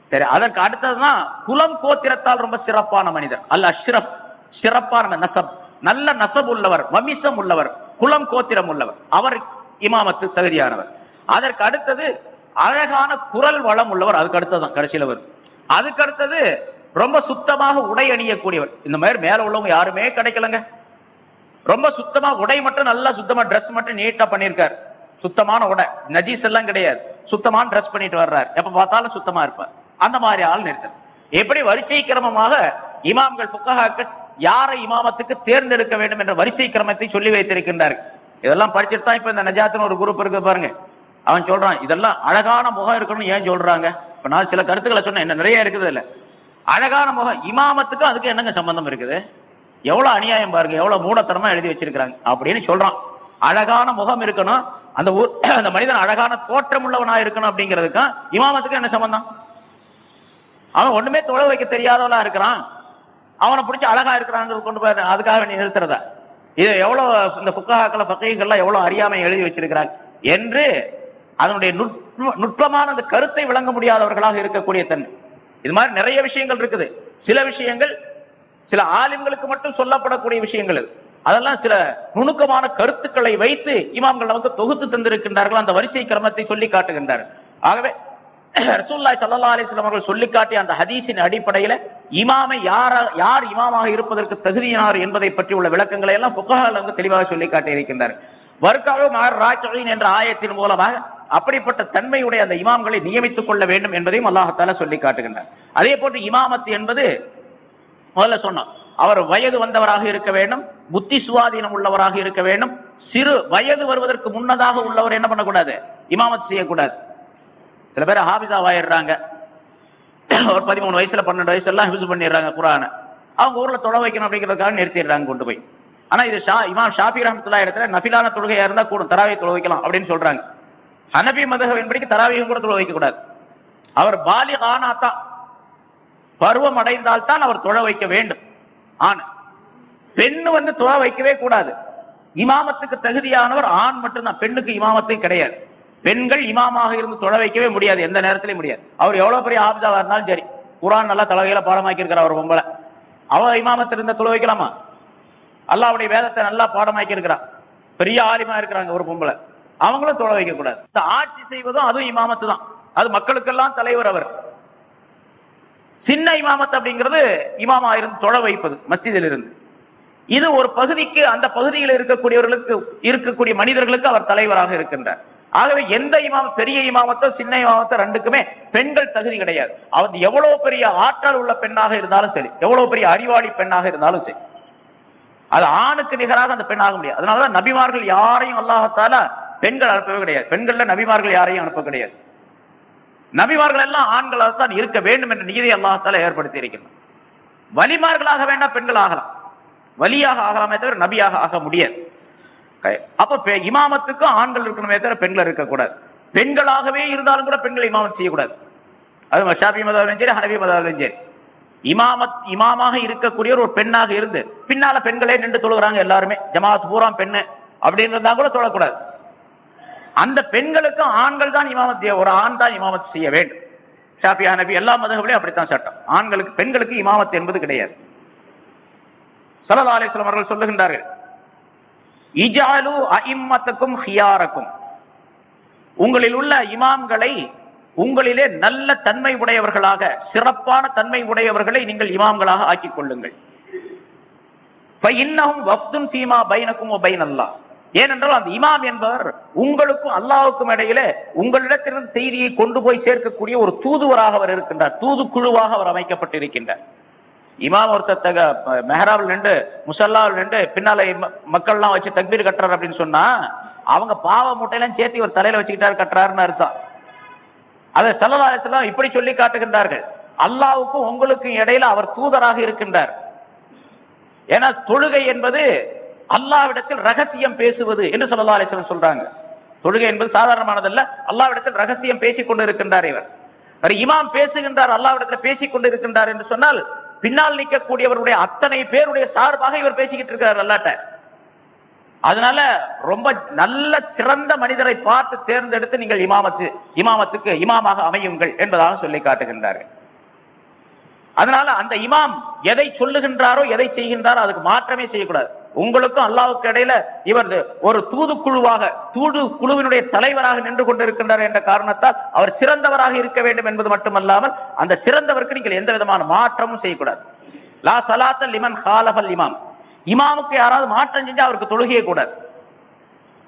சரி அதற்கு அடுத்ததுதான் குலம் கோத்திரத்தால் ரொம்ப சிறப்பான மனிதர். அல்ல அஷ்ரப் சிறப்பான நசப். நல்ல நசப் உள்ளவர் வமிசம் உள்ளவர் குலம் கோத்திரம் உள்ளவர். அவர் இமாமத்து தகுதியானவர். அதற்கு அடுத்தது அழகான குரல் வளம் உள்ளவர் அதுக்கு அடுத்ததுதான் கடைசியில வரும். அதுக்கு அடுத்தது ரொம்ப சுத்தமாக உடை அணியக்கூடியவர். இந்த மாதிரி மேல உள்ளவங்க யாருமே கிடைக்கலங்க. ரொம்ப சுத்தமா உடை மட்டும் நல்லா சுத்தமா ட்ரெஸ் மட்டும் நீட்டா பண்ணியிருக்காரு. சுத்தமான உடை. நஜீஸ் எல்லாம் கிடையாது. சுத்தமான ட்ரெஸ் பண்ணிட்டு வர்றாரு. எப்ப பார்த்தாலும் சுத்தமா இருப்பார். அந்த மாதிரி ஆள் நிறுத்தணும். எப்படி வரிசை கிரமமாக இமாம்கள் புக்கஹாக்கள் யாரை இமாமத்துக்கு தேர்ந்தெடுக்க வேண்டும் என்ற வரிசை கிரமத்தை சொல்லி வைத்திருக்கின்றார்கள். இதெல்லாம் படிச்சுட்டு தான் இப்ப இந்த நஜாத்துன்னு ஒரு குரூப் இருக்கு பாருங்க. அவன் சொல்றான் இதெல்லாம் அழகான முகம் இருக்கணும்னு ஏன் சொல்றாங்க? இப்ப நான் சில கருத்துக்களை சொன்னேன் என்ன நிறைய இருக்குது இல்ல அழகான முகம் இமாமத்துக்கும் அதுக்கு என்னங்க சம்பந்தம் இருக்குது? எவ்வளவு அநியாயம் பாருங்க எவ்வளவு மூடத்தனமா எழுதி வச்சிருக்கிறாங்க. அப்படின்னு சொல்றான். அழகான முகம் இருக்கணும். அந்த ஊர் அந்த மனிதன் அழகான தோற்றம் உள்ளவனா இருக்கணும் அப்படிங்கிறதுக்கும் இமாமத்துக்கு என்ன சம்பந்தம்? அவன் ஒண்ணுமே தொலை வைக்க தெரியாதவனா இருக்கிறான். அவனை பிடிச்சி அழகா இருக்கிறாங்க கொண்டு போய் அதுக்காக நீ நிறுத்துறத. இது எவ்வளவு இந்த புக்காக்களை பக்கைகள்லாம் எவ்வளவு அறியாமை எழுதி வச்சிருக்கிறார் என்று அதனுடைய நுட்பமான அந்த கருத்தை விளங்க முடியாதவர்களாக இருக்கக்கூடிய தன்மை. இது மாதிரி நிறைய விஷயங்கள் இருக்குது. சில விஷயங்கள் சில ஆலிம்களுக்கு மட்டும் சொல்லப்படக்கூடிய விஷயங்கள் அதெல்லாம் சில நுணுக்கமான கருத்துக்களை வைத்து இமாம்கள் நமக்கு தொகுத்து தந்திருக்கின்றார்கள். அந்த வரிசை கிரமத்தை சொல்லி காட்டுகின்றார்கள். ஆகவே ரசூல்லாய் சல்லா அலிஸ்லாம் அவர்கள் சொல்லிக்காட்டிய அந்த ஹதீஸின் அடிப்படையில இமாமை யார யார் இமாமாக இருப்பதற்கு தகுதியினார் என்பதை பற்றி உள்ள விளக்கங்களை எல்லாம் புகார்கள் வந்து தெளிவாக சொல்லிக்காட்டி இருக்கின்றார். வர்க்காவு மார் என்ற ஆயத்தின் மூலமாக அப்படிப்பட்ட தன்மையுடைய அந்த இமாம்களை நியமித்துக் கொள்ள வேண்டும் என்பதையும் அல்லாஹத்தால சொல்லி காட்டுகின்றார். அதே போன்று இமாமத் என்பது முதல்ல சொன்னோம் அவர் வயது வந்தவராக இருக்க வேண்டும் புத்தி சுவாதீனம் உள்ளவராக இருக்க வேண்டும் சிறு வயது வருவதற்கு முன்னதாக உள்ளவர் என்ன பண்ணக்கூடாது? இமாமத் செய்யக்கூடாது. சில பேர் ஹாபிஸாவாயிடுறாங்க. ஒரு பதிமூணு வயசுல பன்னெண்டு வயசுலாம் ஹிஃபிஸ் பண்ணிடுறாங்க குரானை. அவங்க ஊர்ல தொலை வைக்கணும் அப்படிங்கிறதுக்காக நிறுத்திடுறாங்க கொண்டு போய். ஆனா இது ஷா இமாம் ஷாஃபி ரஹமத்துல்லா இடத்துல நபிலான தொழுகையா இருந்தா கூட தராவை தொலை வைக்கலாம் அப்படின்னு சொல்றாங்க. ஹனபி மதகவின்படிக்கு தராவையும் கூட தொலை வைக்க கூடாது. அவர் பாலி ஆனாத்தான் பருவம் அடைந்தால் தான் அவர் தொழ வைக்க வேண்டும். ஆண் பெண்ணு வந்து தொழ வைக்கவே கூடாது. இமாமத்துக்கு தகுதியானவர் ஆண் மட்டும்தான் பெண்ணுக்கு இமாமத்தையும் கிடையாது. பெண்கள் இமாமாக இருந்து தொழ வைக்கவே முடியாது எந்த நேரத்திலையும் முடியாது. அவர் எவ்வளவு பெரிய ஆபிசாவா இருந்தாலும் சரி குரான் நல்லா தலைகையில பாடமாக்கி இருக்கிறார் அவர் பொம்பளை. அவ இமாமத்தில் இருந்த தொழ வைக்கலாமா? அல்லாவுடைய வேதத்தை நல்லா பாடமாக்கி இருக்கிறா பெரிய ஆலிமா இருக்கிறாங்க ஒரு பொம்பளை. அவங்களும் தொழ வைக்க கூடாது இந்த ஆட்சி செய்வதும் அதுவும் இமாமத்து தான். அது மக்களுக்கெல்லாம் தலைவர் அவர். சின்ன இமாமத் அப்படிங்கிறது இமாமா இருந்து தொழ வைப்பது மஸ்ஜிதில் இருந்து இது ஒரு பகுதிக்கு அந்த பகுதியில் இருக்கக்கூடியவர்களுக்கு இருக்கக்கூடிய மனிதர்களுக்கு அவர் தலைவராக இருக்கின்றார். ஆகவே எந்த இமாம பெரிய இமாமத்தோ சின்ன இமாமத்தோ ரெண்டுக்குமே பெண்கள் தகுதி கிடையாது. அவர் எவ்வளவு பெரிய ஆற்றல் உள்ள பெண்ணாக இருந்தாலும் சரி எவ்வளவு பெரிய அறிவாளி பெண்ணாக இருந்தாலும் சரி அது ஆணுக்கு நிகராக அந்த பெண் ஆக முடியாது. அதனாலதான் நபிமார்கள் யாரையும் அல்லாஹத்தால பெண்கள் அனுப்பவே கிடையாது. பெண்கள்ல நபிமார்கள் யாரையும் அனுப்ப கிடையாது. நபிமார்கள் எல்லாம் ஆண்களாக தான் இருக்க வேண்டும் என்ற நீதி அல்லாஹத்தால ஏற்படுத்தி இருக்கின்றனர் வலிமார்களாக வேண்டாம் பெண்கள் ஆகலாம். வலியாக ஆகலாமே தவிர நபியாக ஆக முடியாது. அப்ப பெ- இமாமத்துக்கும் ஆண்கள் இருக்கணுமே தவிர பெண்கள் இருக்கக்கூடாது. பெண்களாகவே இருந்தாலும் கூட பெண்களை இமாமத் செய்யக்கூடாது. அது ஷாபி மதாவிலும் சரி ஹனபி மதாவிலும் சரி. இமாமத் இமாமாக இருக்கக்கூடிய ஒரு பெண்ணாக இருந்து பின்னால பெண்களே நின்று தொழுகிறாங்க எல்லாருமே. ஜமாத் பூரா பெண்ணு அப்படின்னு இருந்தா கூட தொழக்கூடாது. அந்த பெண்களுக்கும் ஆண்கள் தான் இமாமத் ஒரு ஆண் தான் இமாமத் செய்ய வேண்டும். ஷாபி ஹனபி எல்லா மதங்களையும் அப்படித்தான் சட்டம். ஆண்களுக்கு பெண்களுக்கு இமாமத் என்பது கிடையாது. சலதாலேஸ்வரம் அவர்கள் சொல்லுகின்றார்கள் இஜாலு அஇம்மத்துக்கும் ஹியாரக்கும். உங்களில் உள்ள இமாம்களை உங்களிலே நல்ல தன்மை உடையவர்களாக சிறப்பான தன்மை உடையவர்களை நீங்கள் இமாம்களாக ஆக்கிக் கொள்ளுங்கள். வஃப்துன் பைன் அல்லாஹ் ஏனென்றால் அந்த இமாம் என்பவர் உங்களுக்கும் அல்லாவுக்கும் இடையிலே உங்களிடத்திலிருந்து செய்தியை கொண்டு போய் சேர்க்கக்கூடிய ஒரு தூதுவராக அவர் இருக்கின்றார். தூதுக்குழுவாக அவர் அமைக்கப்பட்டிருக்கின்றார். இமாம் ஒருத்தர் மெஹராவில் நின்று முசல்லாவில் நின்று பின்னால மக்கள்லாம் வச்சு தக்பீர் கட்டுறாரு அப்படின்னு சொன்னா அவங்க பாவ மூட்டையெல்லாம் சேர்த்து ஒரு தலையில வச்சுக்கிட்டாரு கட்டுறாருன்னு அர்த்தம். அதை சல்லா அலிஸ்லாம் இப்படி சொல்லி காட்டுகின்றார்கள். அல்லாவுக்கும் உங்களுக்கும் இடையில அவர் தூதராக இருக்கின்றார். ஏன்னா தொழுகை என்பது அல்லாவிடத்தில் ரகசியம் பேசுவது என்று சல்லல்லாஹு அலிஸ்லாம் சொல்றாங்க. தொழுகை என்பது சாதாரணமானதல்ல அல்லாவிடத்தில் ரகசியம் பேசிக் கொண்டு இருக்கின்றார் இவர். இமாம் பேசுகின்றார் அல்லாவிடத்தில் பேசிக் கொண்டிருக்கின்றார் என்று சொன்னால் பின்னால் நிற்கக்கூடியவருடைய அத்தனை பேருடைய சார்பாக இவர் பேசிக்கிட்டு இருக்கிறார் அல்லாட்ட. அதனால ரொம்ப நல்ல சிறந்த மனிதரை பார்த்து தேர்ந்தெடுத்து நீங்கள் இமாமத்து இமாமத்துக்கு இமாமாக அமையுங்கள் என்பதாக சொல்லி காட்டுகின்றார்கள் அதனால அந்த இமாம் எதை சொல்லுகின்றாரோ எதை செய்கின்றாரோ அதுக்கு மாற்றமே செய்யக்கூடாது. உங்களுக்கும் அல்லாவுக்கு இடையில இவர் ஒரு தூதுக்குழுவாக தூது குழுவினுடைய தலைவராக நின்று கொண்டிருக்கின்றார் என்ற காரணத்தால் அவர் சிறந்தவராக இருக்க வேண்டும் என்பது மட்டுமல்லாமல் அந்த சிறந்தவருக்கு நீங்கள் எந்த விதமான மாற்றமும் செய்யக்கூடாது. லா சலாத்த லிமன் ஹாலஃபல் இமாம். இமாமுக்கு யாராவது மாற்றம் செஞ்சா அவருக்கு தொழுகையே கூடாது.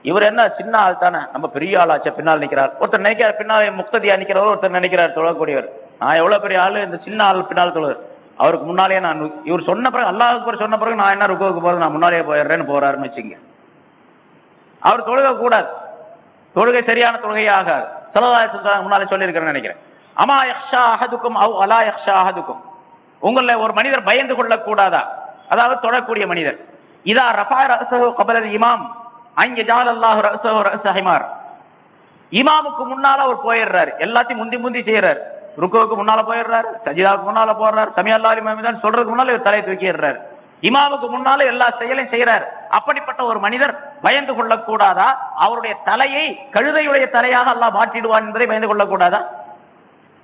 இவர் என்ன சின்ன ஆள் தானே நம்ம பெரிய ஆளாச்ச பின்னால் நிற்கிறார் ஒருத்தர் நினைக்கிறார் பின்னால் முக்ததியா நிக்கிறவர் ஒருத்தர் நினைக்கிறார் தொழக்கூடியவர். நான் எவ்வளவு பெரிய ஆளு இந்த சின்ன ஆள் பின்னால் தொழு அவருக்கு முன்னாலேயே நான் இவர் சொன்ன பிறகு அல்லாஹ் சொன்ன பிறகு நான் என்ன ருக்கோவுக்கு போறது? நான் முன்னாலேயே போயிடுறேன்னு போறாருன்னு வச்சுங்க அவர் தொழுக கூடாது. தொழுகை சரியான தொழுகையே ஆகாது. சலதாய முன்னாலே சொல்லியிருக்கிறேன்னு நினைக்கிறேன். அமா யக்ஷா அஹதுக்கும் அவ் அலா யக்ஷா அஹதுக்கும். உங்கள ஒரு மனிதர் பயந்து கொள்ளக்கூடாதா? அதாவது தொழக்கூடிய மனிதர். இதா ரஃபா ரசஹு கபலர் இமாம். அங்கே ஜால் அல்லாஹ் ரசஹு ரஸ இமாமுக்கு முன்னால அவர் போயிடுறாரு. எல்லாத்தையும் முந்தி முந்தி செய்யறாரு ருக்கோவுக்கு முன்னால போயிடுறாரு சஜிதாவுக்கு முன்னால போடுறாரு சமி அல்லா சொல்றதுக்கு முன்னால இவர் தலையை தூக்கிடுறாரு இமாமுக்கு முன்னால எல்லா செயலையும் செய்யறாரு அப்படிப்பட்ட ஒரு மனிதர் பயந்து கொள்ளக்கூடாதா? அவருடைய தலையை கழுதையுடைய தலையாக அல்லா மாற்றிடுவான் என்பதை பயந்து கொள்ளக்கூடாதா?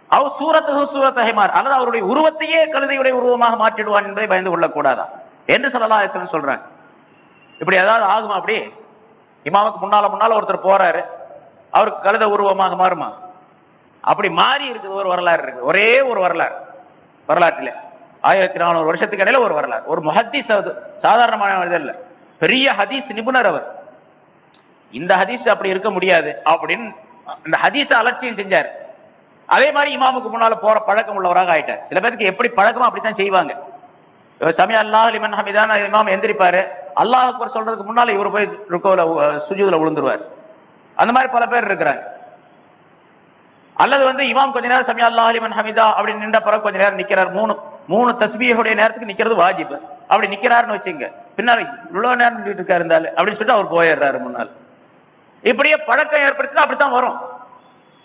அவர் சூரத்து சூரத்தகைமார் அல்லது அவருடைய உருவத்தையே கழுதையுடைய உருவமாக மாற்றிடுவான் என்பதை பயந்து கொள்ளக்கூடாதா? என்று சல்லல்லாஹு சொல்றாங்க. இப்படி ஏதாவது ஆகுமா அப்படி? இமாமுக்கு முன்னால முன்னால ஒருத்தர் போறாரு. அவருக்கு கழுத உருவமாக மாறுமா? அப்படி மாறி இருக்குது ஒரு வரலாறு இருக்குது. ஒரே ஒரு வரலாறு. வரலாற்றில். ஆயிரத்தி நானூறு வருஷத்துக்கு இடையில ஒரு வரலாறு. ஒரு முஹத்தீஸ் அது. சாதாரணமான இது இல்லை பெரிய ஹதீஸ் நிபுணர் அவர். இந்த ஹதீஸ் அப்படி இருக்க முடியாது அப்படின்னு இந்த ஹதீஸ அலட்சியம் செஞ்சார். அதே மாதிரி இமாமுக்கு முன்னால போற பழக்கம் உள்ளவராக ஆயிட்டார். சில பேருக்கு எப்படி பழக்கமோ அப்படித்தான் செய்வாங்க. சமய அல்லாஹ் லிமன் ஹமிதான இமாம் எந்திரிப்பாரு. அல்லாஹ் அக்பர் சொல்றதுக்கு முன்னால இவர் போய் ருக்கோல சுஜூதுல விழுந்துருவார் அந்த மாதிரி பல பேர் இருக்கிறாங்க. அல்லது வந்து இமாம் கொஞ்ச நேரம் சமியா அல்லா லிமன் ஹமிதா அப்படின்னு நின்ற பிறகு கொஞ்ச நேரம் நிக்கிறார். மூணு மூணு தஸ்மியுடைய நேரத்துக்கு நிக்கிறது வாஜிப். அப்படி நிக்கிறாருன்னு வச்சுங்க. பின்னாடி இவ்வளவு நேரம் நின்றுட்டு இருக்காரு இருந்தாரு அப்படின்னு சொல்லிட்டு அவர் போயிடுறாரு முன்னால் இப்படியே பழக்கம் ஏற்படுத்தினா அப்படித்தான் வரும்.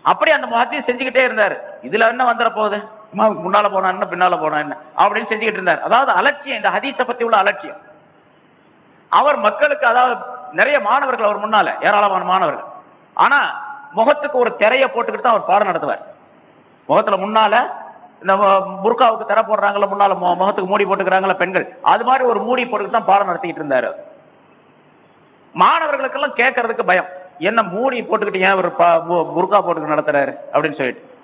அப்படி அந்த முகத்தையும் செஞ்சுக்கிட்டே இருந்தாரு. இதுல என்ன வந்துட போகுது? இமாமுக்கு முன்னால போனா என்ன பின்னால போனா என்ன? அப்படின்னு செஞ்சுக்கிட்டு இருந்தார். அதாவது அலட்சியம் இந்த ஹதீஸ பத்தி உள்ள அலட்சியம். அவர் மக்களுக்கு அதாவது நிறைய மாணவர்கள் அவர் முன்னால ஏராளமான மாணவர்கள். ஆனா முகத்துக்கு ஒரு திரையை போட்டுக்கிட்டு தான் அவர் பாடம் நடத்துவார். முகத்துல முன்னால இந்த மு- புர்காவுக்கு திரை போடுறாங்கல்ல முன்னால முகத்துக்கு மூடி போட்டுக்கிறாங்கல்ல பெண்கள். அது மாதிரி ஒரு மூடி போட்டுக்கிட்டு தான் பாடம் நடத்திக்கிட்டு இருந்தாரு மாணவர்களுக்கெல்லாம் கேட்கறதுக்கு பயம். என்ன மூடி போட்டுக்கிட்டு ஏன் ஒரு ப- பு- புர்கா போட்டுக்கிட்டு நடத்துறாரு அப்படின்னு சொல்லிட்டு.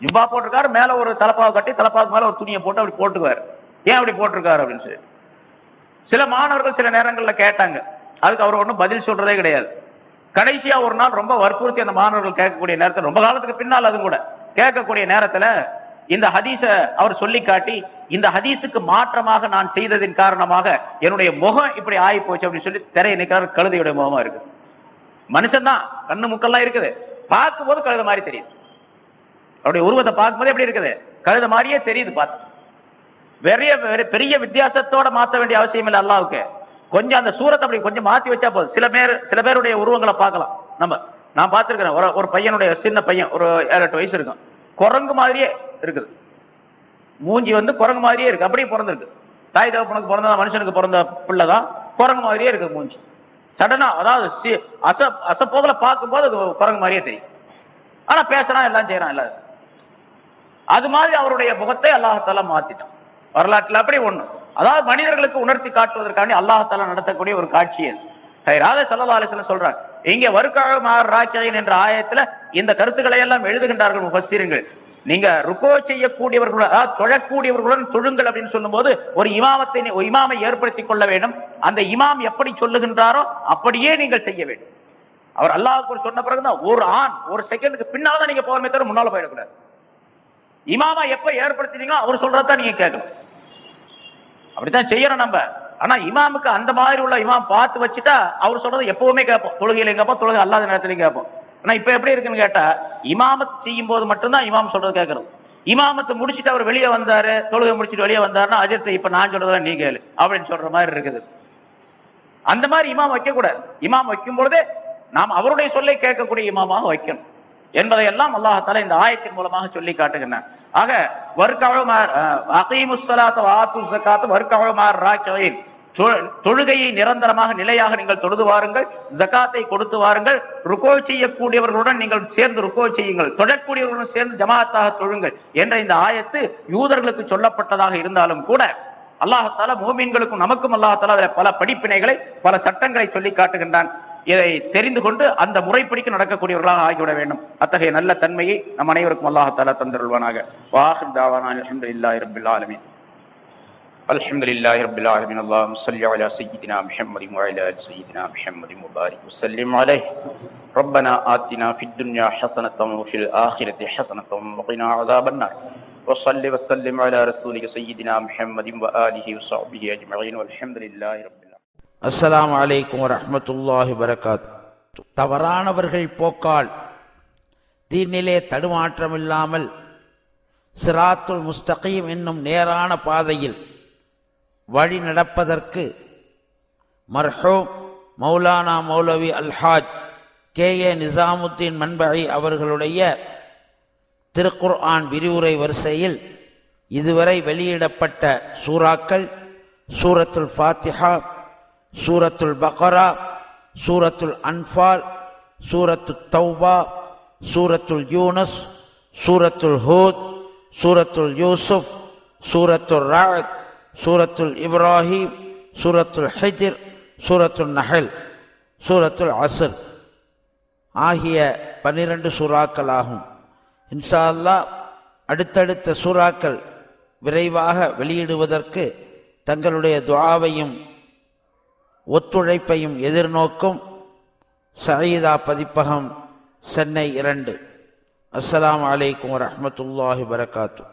ஜுப்பா போட்டிருக்காரு மேல ஒரு தலப்பாவை கட்டி தலப்பாவுக்கு மேல ஒரு துணியை போட்டு அப்படி போட்டுக்குவாரு. ஏன் அப்படி போட்டிருக்காரு அப்படின்னு சொல்லி சில மாணவர்கள் சில நேரங்கள்ல கேட்டாங்க. அதுக்கு அவர் ஒன்றும் பதில் சொல்றதே கிடையாது. கடைசியா ஒரு நாள் ரொம்ப வற்புறுத்தி அந்த மாணவர்கள் கேட்கக்கூடிய நேரத்தில் ரொம்ப காலத்துக்கு பின்னால் அது கூட கேட்கக்கூடிய நேரத்துல இந்த ஹதீஸ அவர் சொல்லி காட்டி இந்த ஹதீஸுக்கு மாற்றமாக நான் செய்ததின் காரணமாக என்னுடைய முகம் இப்படி ஆகி போச்சு அப்படின்னு சொல்லி திரையை நிற்கிறார் கழுதையுடைய முகமா இருக்கு. மனுஷன் தான் கண்ணு முக்கெல்லாம் இருக்குது. பார்க்கும்போது கழுத மாதிரி தெரியுது. அவருடைய உருவத்தை பார்க்கும்போது எப்படி இருக்குது? கழுத மாதிரியே தெரியுது பார்த்து. பெரிய பெரிய- பெரிய வித்தியாசத்தோட மாற்ற வேண்டிய அவசியம் இல்லை அல்லாவுக்கு. கொஞ்சம் அந்த சூரத்தை அப்படி கொஞ்சம் மாத்தி வச்சா போதும். சில பேர் சில பேருடைய உருவங்களை பார்க்கலாம். நம்ம நான் பார்த்திருக்கிறேன். ஒரு ஒரு பையனுடைய சின்ன பையன் ஒரு ஏழு எட்டு வயசு இருக்கும். குரங்கு மாதிரியே இருக்குது. மூஞ்சி வந்து குரங்கு மாதிரியே இருக்கு. அப்படியே பிறந்திருக்கு. தாய் தகப்பனுக்கு பிறந்த மனுஷனுக்கு பிறந்த பிள்ளை தான் குரங்கு மாதிரியே இருக்கு மூஞ்சி. சடனா அதாவது சி- அச அசப்போதல பார்க்கும்போது அது குரங்கு மாதிரியே தெரியும். ஆனா பேசுறான் எல்லாம் செய்யறான் எல்லாரும். அது மாதிரி அவருடைய முகத்தை அல்லாஹால மாத்திட்டான். வரலாற்றுல அப்படி ஒண்ணு. அதாவது மனிதர்களுக்கு உணர்த்தி காட்டுவதற்காண்டி அல்லாஹால நடத்தக்கூடிய ஒரு காட்சி அது. சரி, ராதே சல்லா அலிஸ்லாம் சொல்றாங்க இங்க வருக்காக மார் ராக்கியின் என்ற ஆயத்துல இந்த கருத்துக்களை எல்லாம் எழுதுகின்றார்கள் முஃபஸ்ஸீர்கள் நீங்க ருக்கோ செய்யக்கூடியவர்களுடன் அதாவது தொழக்கூடியவர்களுடன் தொழுங்கள் அப்படின்னு சொல்லும்போது ஒரு இமாமத்தை நீ- இமாமை ஏற்படுத்திக் கொள்ள வேண்டும். அந்த இமாம் எப்படி சொல்லுகின்றாரோ அப்படியே நீங்கள் செய்ய வேண்டும். அவர் அல்லாஹுக்கு சொன்ன பிறகுதான் ஒரு ஆண் ஒரு செகண்டுக்கு பின்னால்தான் நீங்க போகணுமே தவிர முன்னால போயிடக்கூடாது. இமாமா எப்ப ஏற்படுத்தினீங்களோ அவர் சொல்றதான் நீங்க கேட்கணும். அப்படித்தான் செய்யறோம் நம்ம. ஆனா இமாமுக்கு அந்த மாதிரி உள்ள இமாம் பார்த்து வச்சுட்டா அவர் சொல்றது எப்பவுமே கேட்போம். தொழுகையிலையும் கேட்போம் தொழுகை அல்லாத நேரத்திலையும் கேட்போம். ஆனா இப்ப எப்படி இருக்குன்னு கேட்டா இமாமத் செய்யும் போது மட்டும்தான் இமாம் சொல்றது கேட்கறது. இமாமத்தை முடிச்சிட்டு அவர் வெளியே வந்தாரு தொழுகை முடிச்சுட்டு வெளியே வந்தாருன்னா அஜித்தை இப்ப நான் சொல்றதா நீ கேளு அப்படின்னு சொல்ற மாதிரி இருக்குது. அந்த மாதிரி இமாம் வைக்க கூடாது இமாம் வைக்கும் பொழுதே நாம் அவருடைய சொல்லை கேட்கக்கூடிய இமாமாக வைக்கணும். என்பதை எல்லாம் அல்லாஹால இந்த ஆயத்தின் மூலமாக சொல்லி காட்டுகின்றான். ஆக தொழுகையை நிரந்தரமாக நிலையாக நீங்கள் தொழுது வாருங்கள் ஜகாத்தை கொடுத்து வாருங்கள் ருக்கோ செய்யக்கூடியவர்களுடன் நீங்கள் சேர்ந்து ருக்கோ செய்யுங்கள் தொழக்கூடியவர்களுடன் சேர்ந்து ஜமாத்தாக தொழுங்கள் என்ற இந்த ஆயத்து யூதர்களுக்கு சொல்லப்பட்டதாக இருந்தாலும் கூட அல்லாஹால மோமீன்களுக்கும் நமக்கும் அல்லாஹால பல படிப்பினைகளை பல சட்டங்களை சொல்லி காட்டுகின்றான். இதை தெரிந்து கொண்டு அந்த முறைப்படிக்கு நடக்கக்கூடியவர்களாக ஆகிவிட வேண்டும் அத்தகைய நல்ல தன்மையை நம் அனைவருக்கும் அல்லாஹால தந்தருள்வானாக வாஹிர் தாவானா அல்ஹம்துலில்லாஹி ரப்பில் ஆலமீன் الحمد لله رب العالمين اللهم صل على سيدنا محمد وعلى ال سيدنا محمد وبارك وسلم عليه ربنا آتنا في الدنيا حسنة وفي الآخرة حسنة وقنا عذاب النار وصل وسلم على رسولك سيدنا محمد وآله وصحبه أجمعين والحمد لله رب அஸ்லாம் வலைக்கும் வரமத்துல்லாஹி வரகாத் தவறானவர்கள் போக்கால் தீனிலே தடுமாற்றம் இல்லாமல் சிராத்துல் முஸ்தகீம் என்னும் நேரான பாதையில் வழி நடப்பதற்கு மர்ஹூம் மௌலானா மௌலவி அல்ஹாஜ் கே. ஏ. நிசாமுத்தீன் மண்பகை அவர்களுடைய திருக்குர் ஆன் விரிவுரை வரிசையில் இதுவரை வெளியிடப்பட்ட சூறாக்கள் சூரத்துல் ஃபாத்திஹா சூரத்துல் பக்ரா சூரத்துல் அன்ஃபால் சூரத்து தௌபா சூரத்துல் யூனஸ் சூரத்துல் ஹூத் சூரத்துல் யூசுப் சூரத்துல் ராத் சூரத்துல் இப்ராஹிம் சூரத்துல் ஹஜிர் சூரத்துல் நஹல் சூரத்துல் அசர் ஆகிய பன்னிரண்டு சூறாக்கள் ஆகும். இன்ஷா அல்லாஹ் அடுத்தடுத்த சூறாக்கள் விரைவாக வெளியிடுவதற்கு தங்களுடைய துவாவையும் ஒத்துழைப்பையும் எதிர்நோக்கும் சயீதா பதிப்பகம் சென்னை இரண்டு. அஸ்லாம் வலைக்கம் வரமத்துல்லாஹி வரகாத்து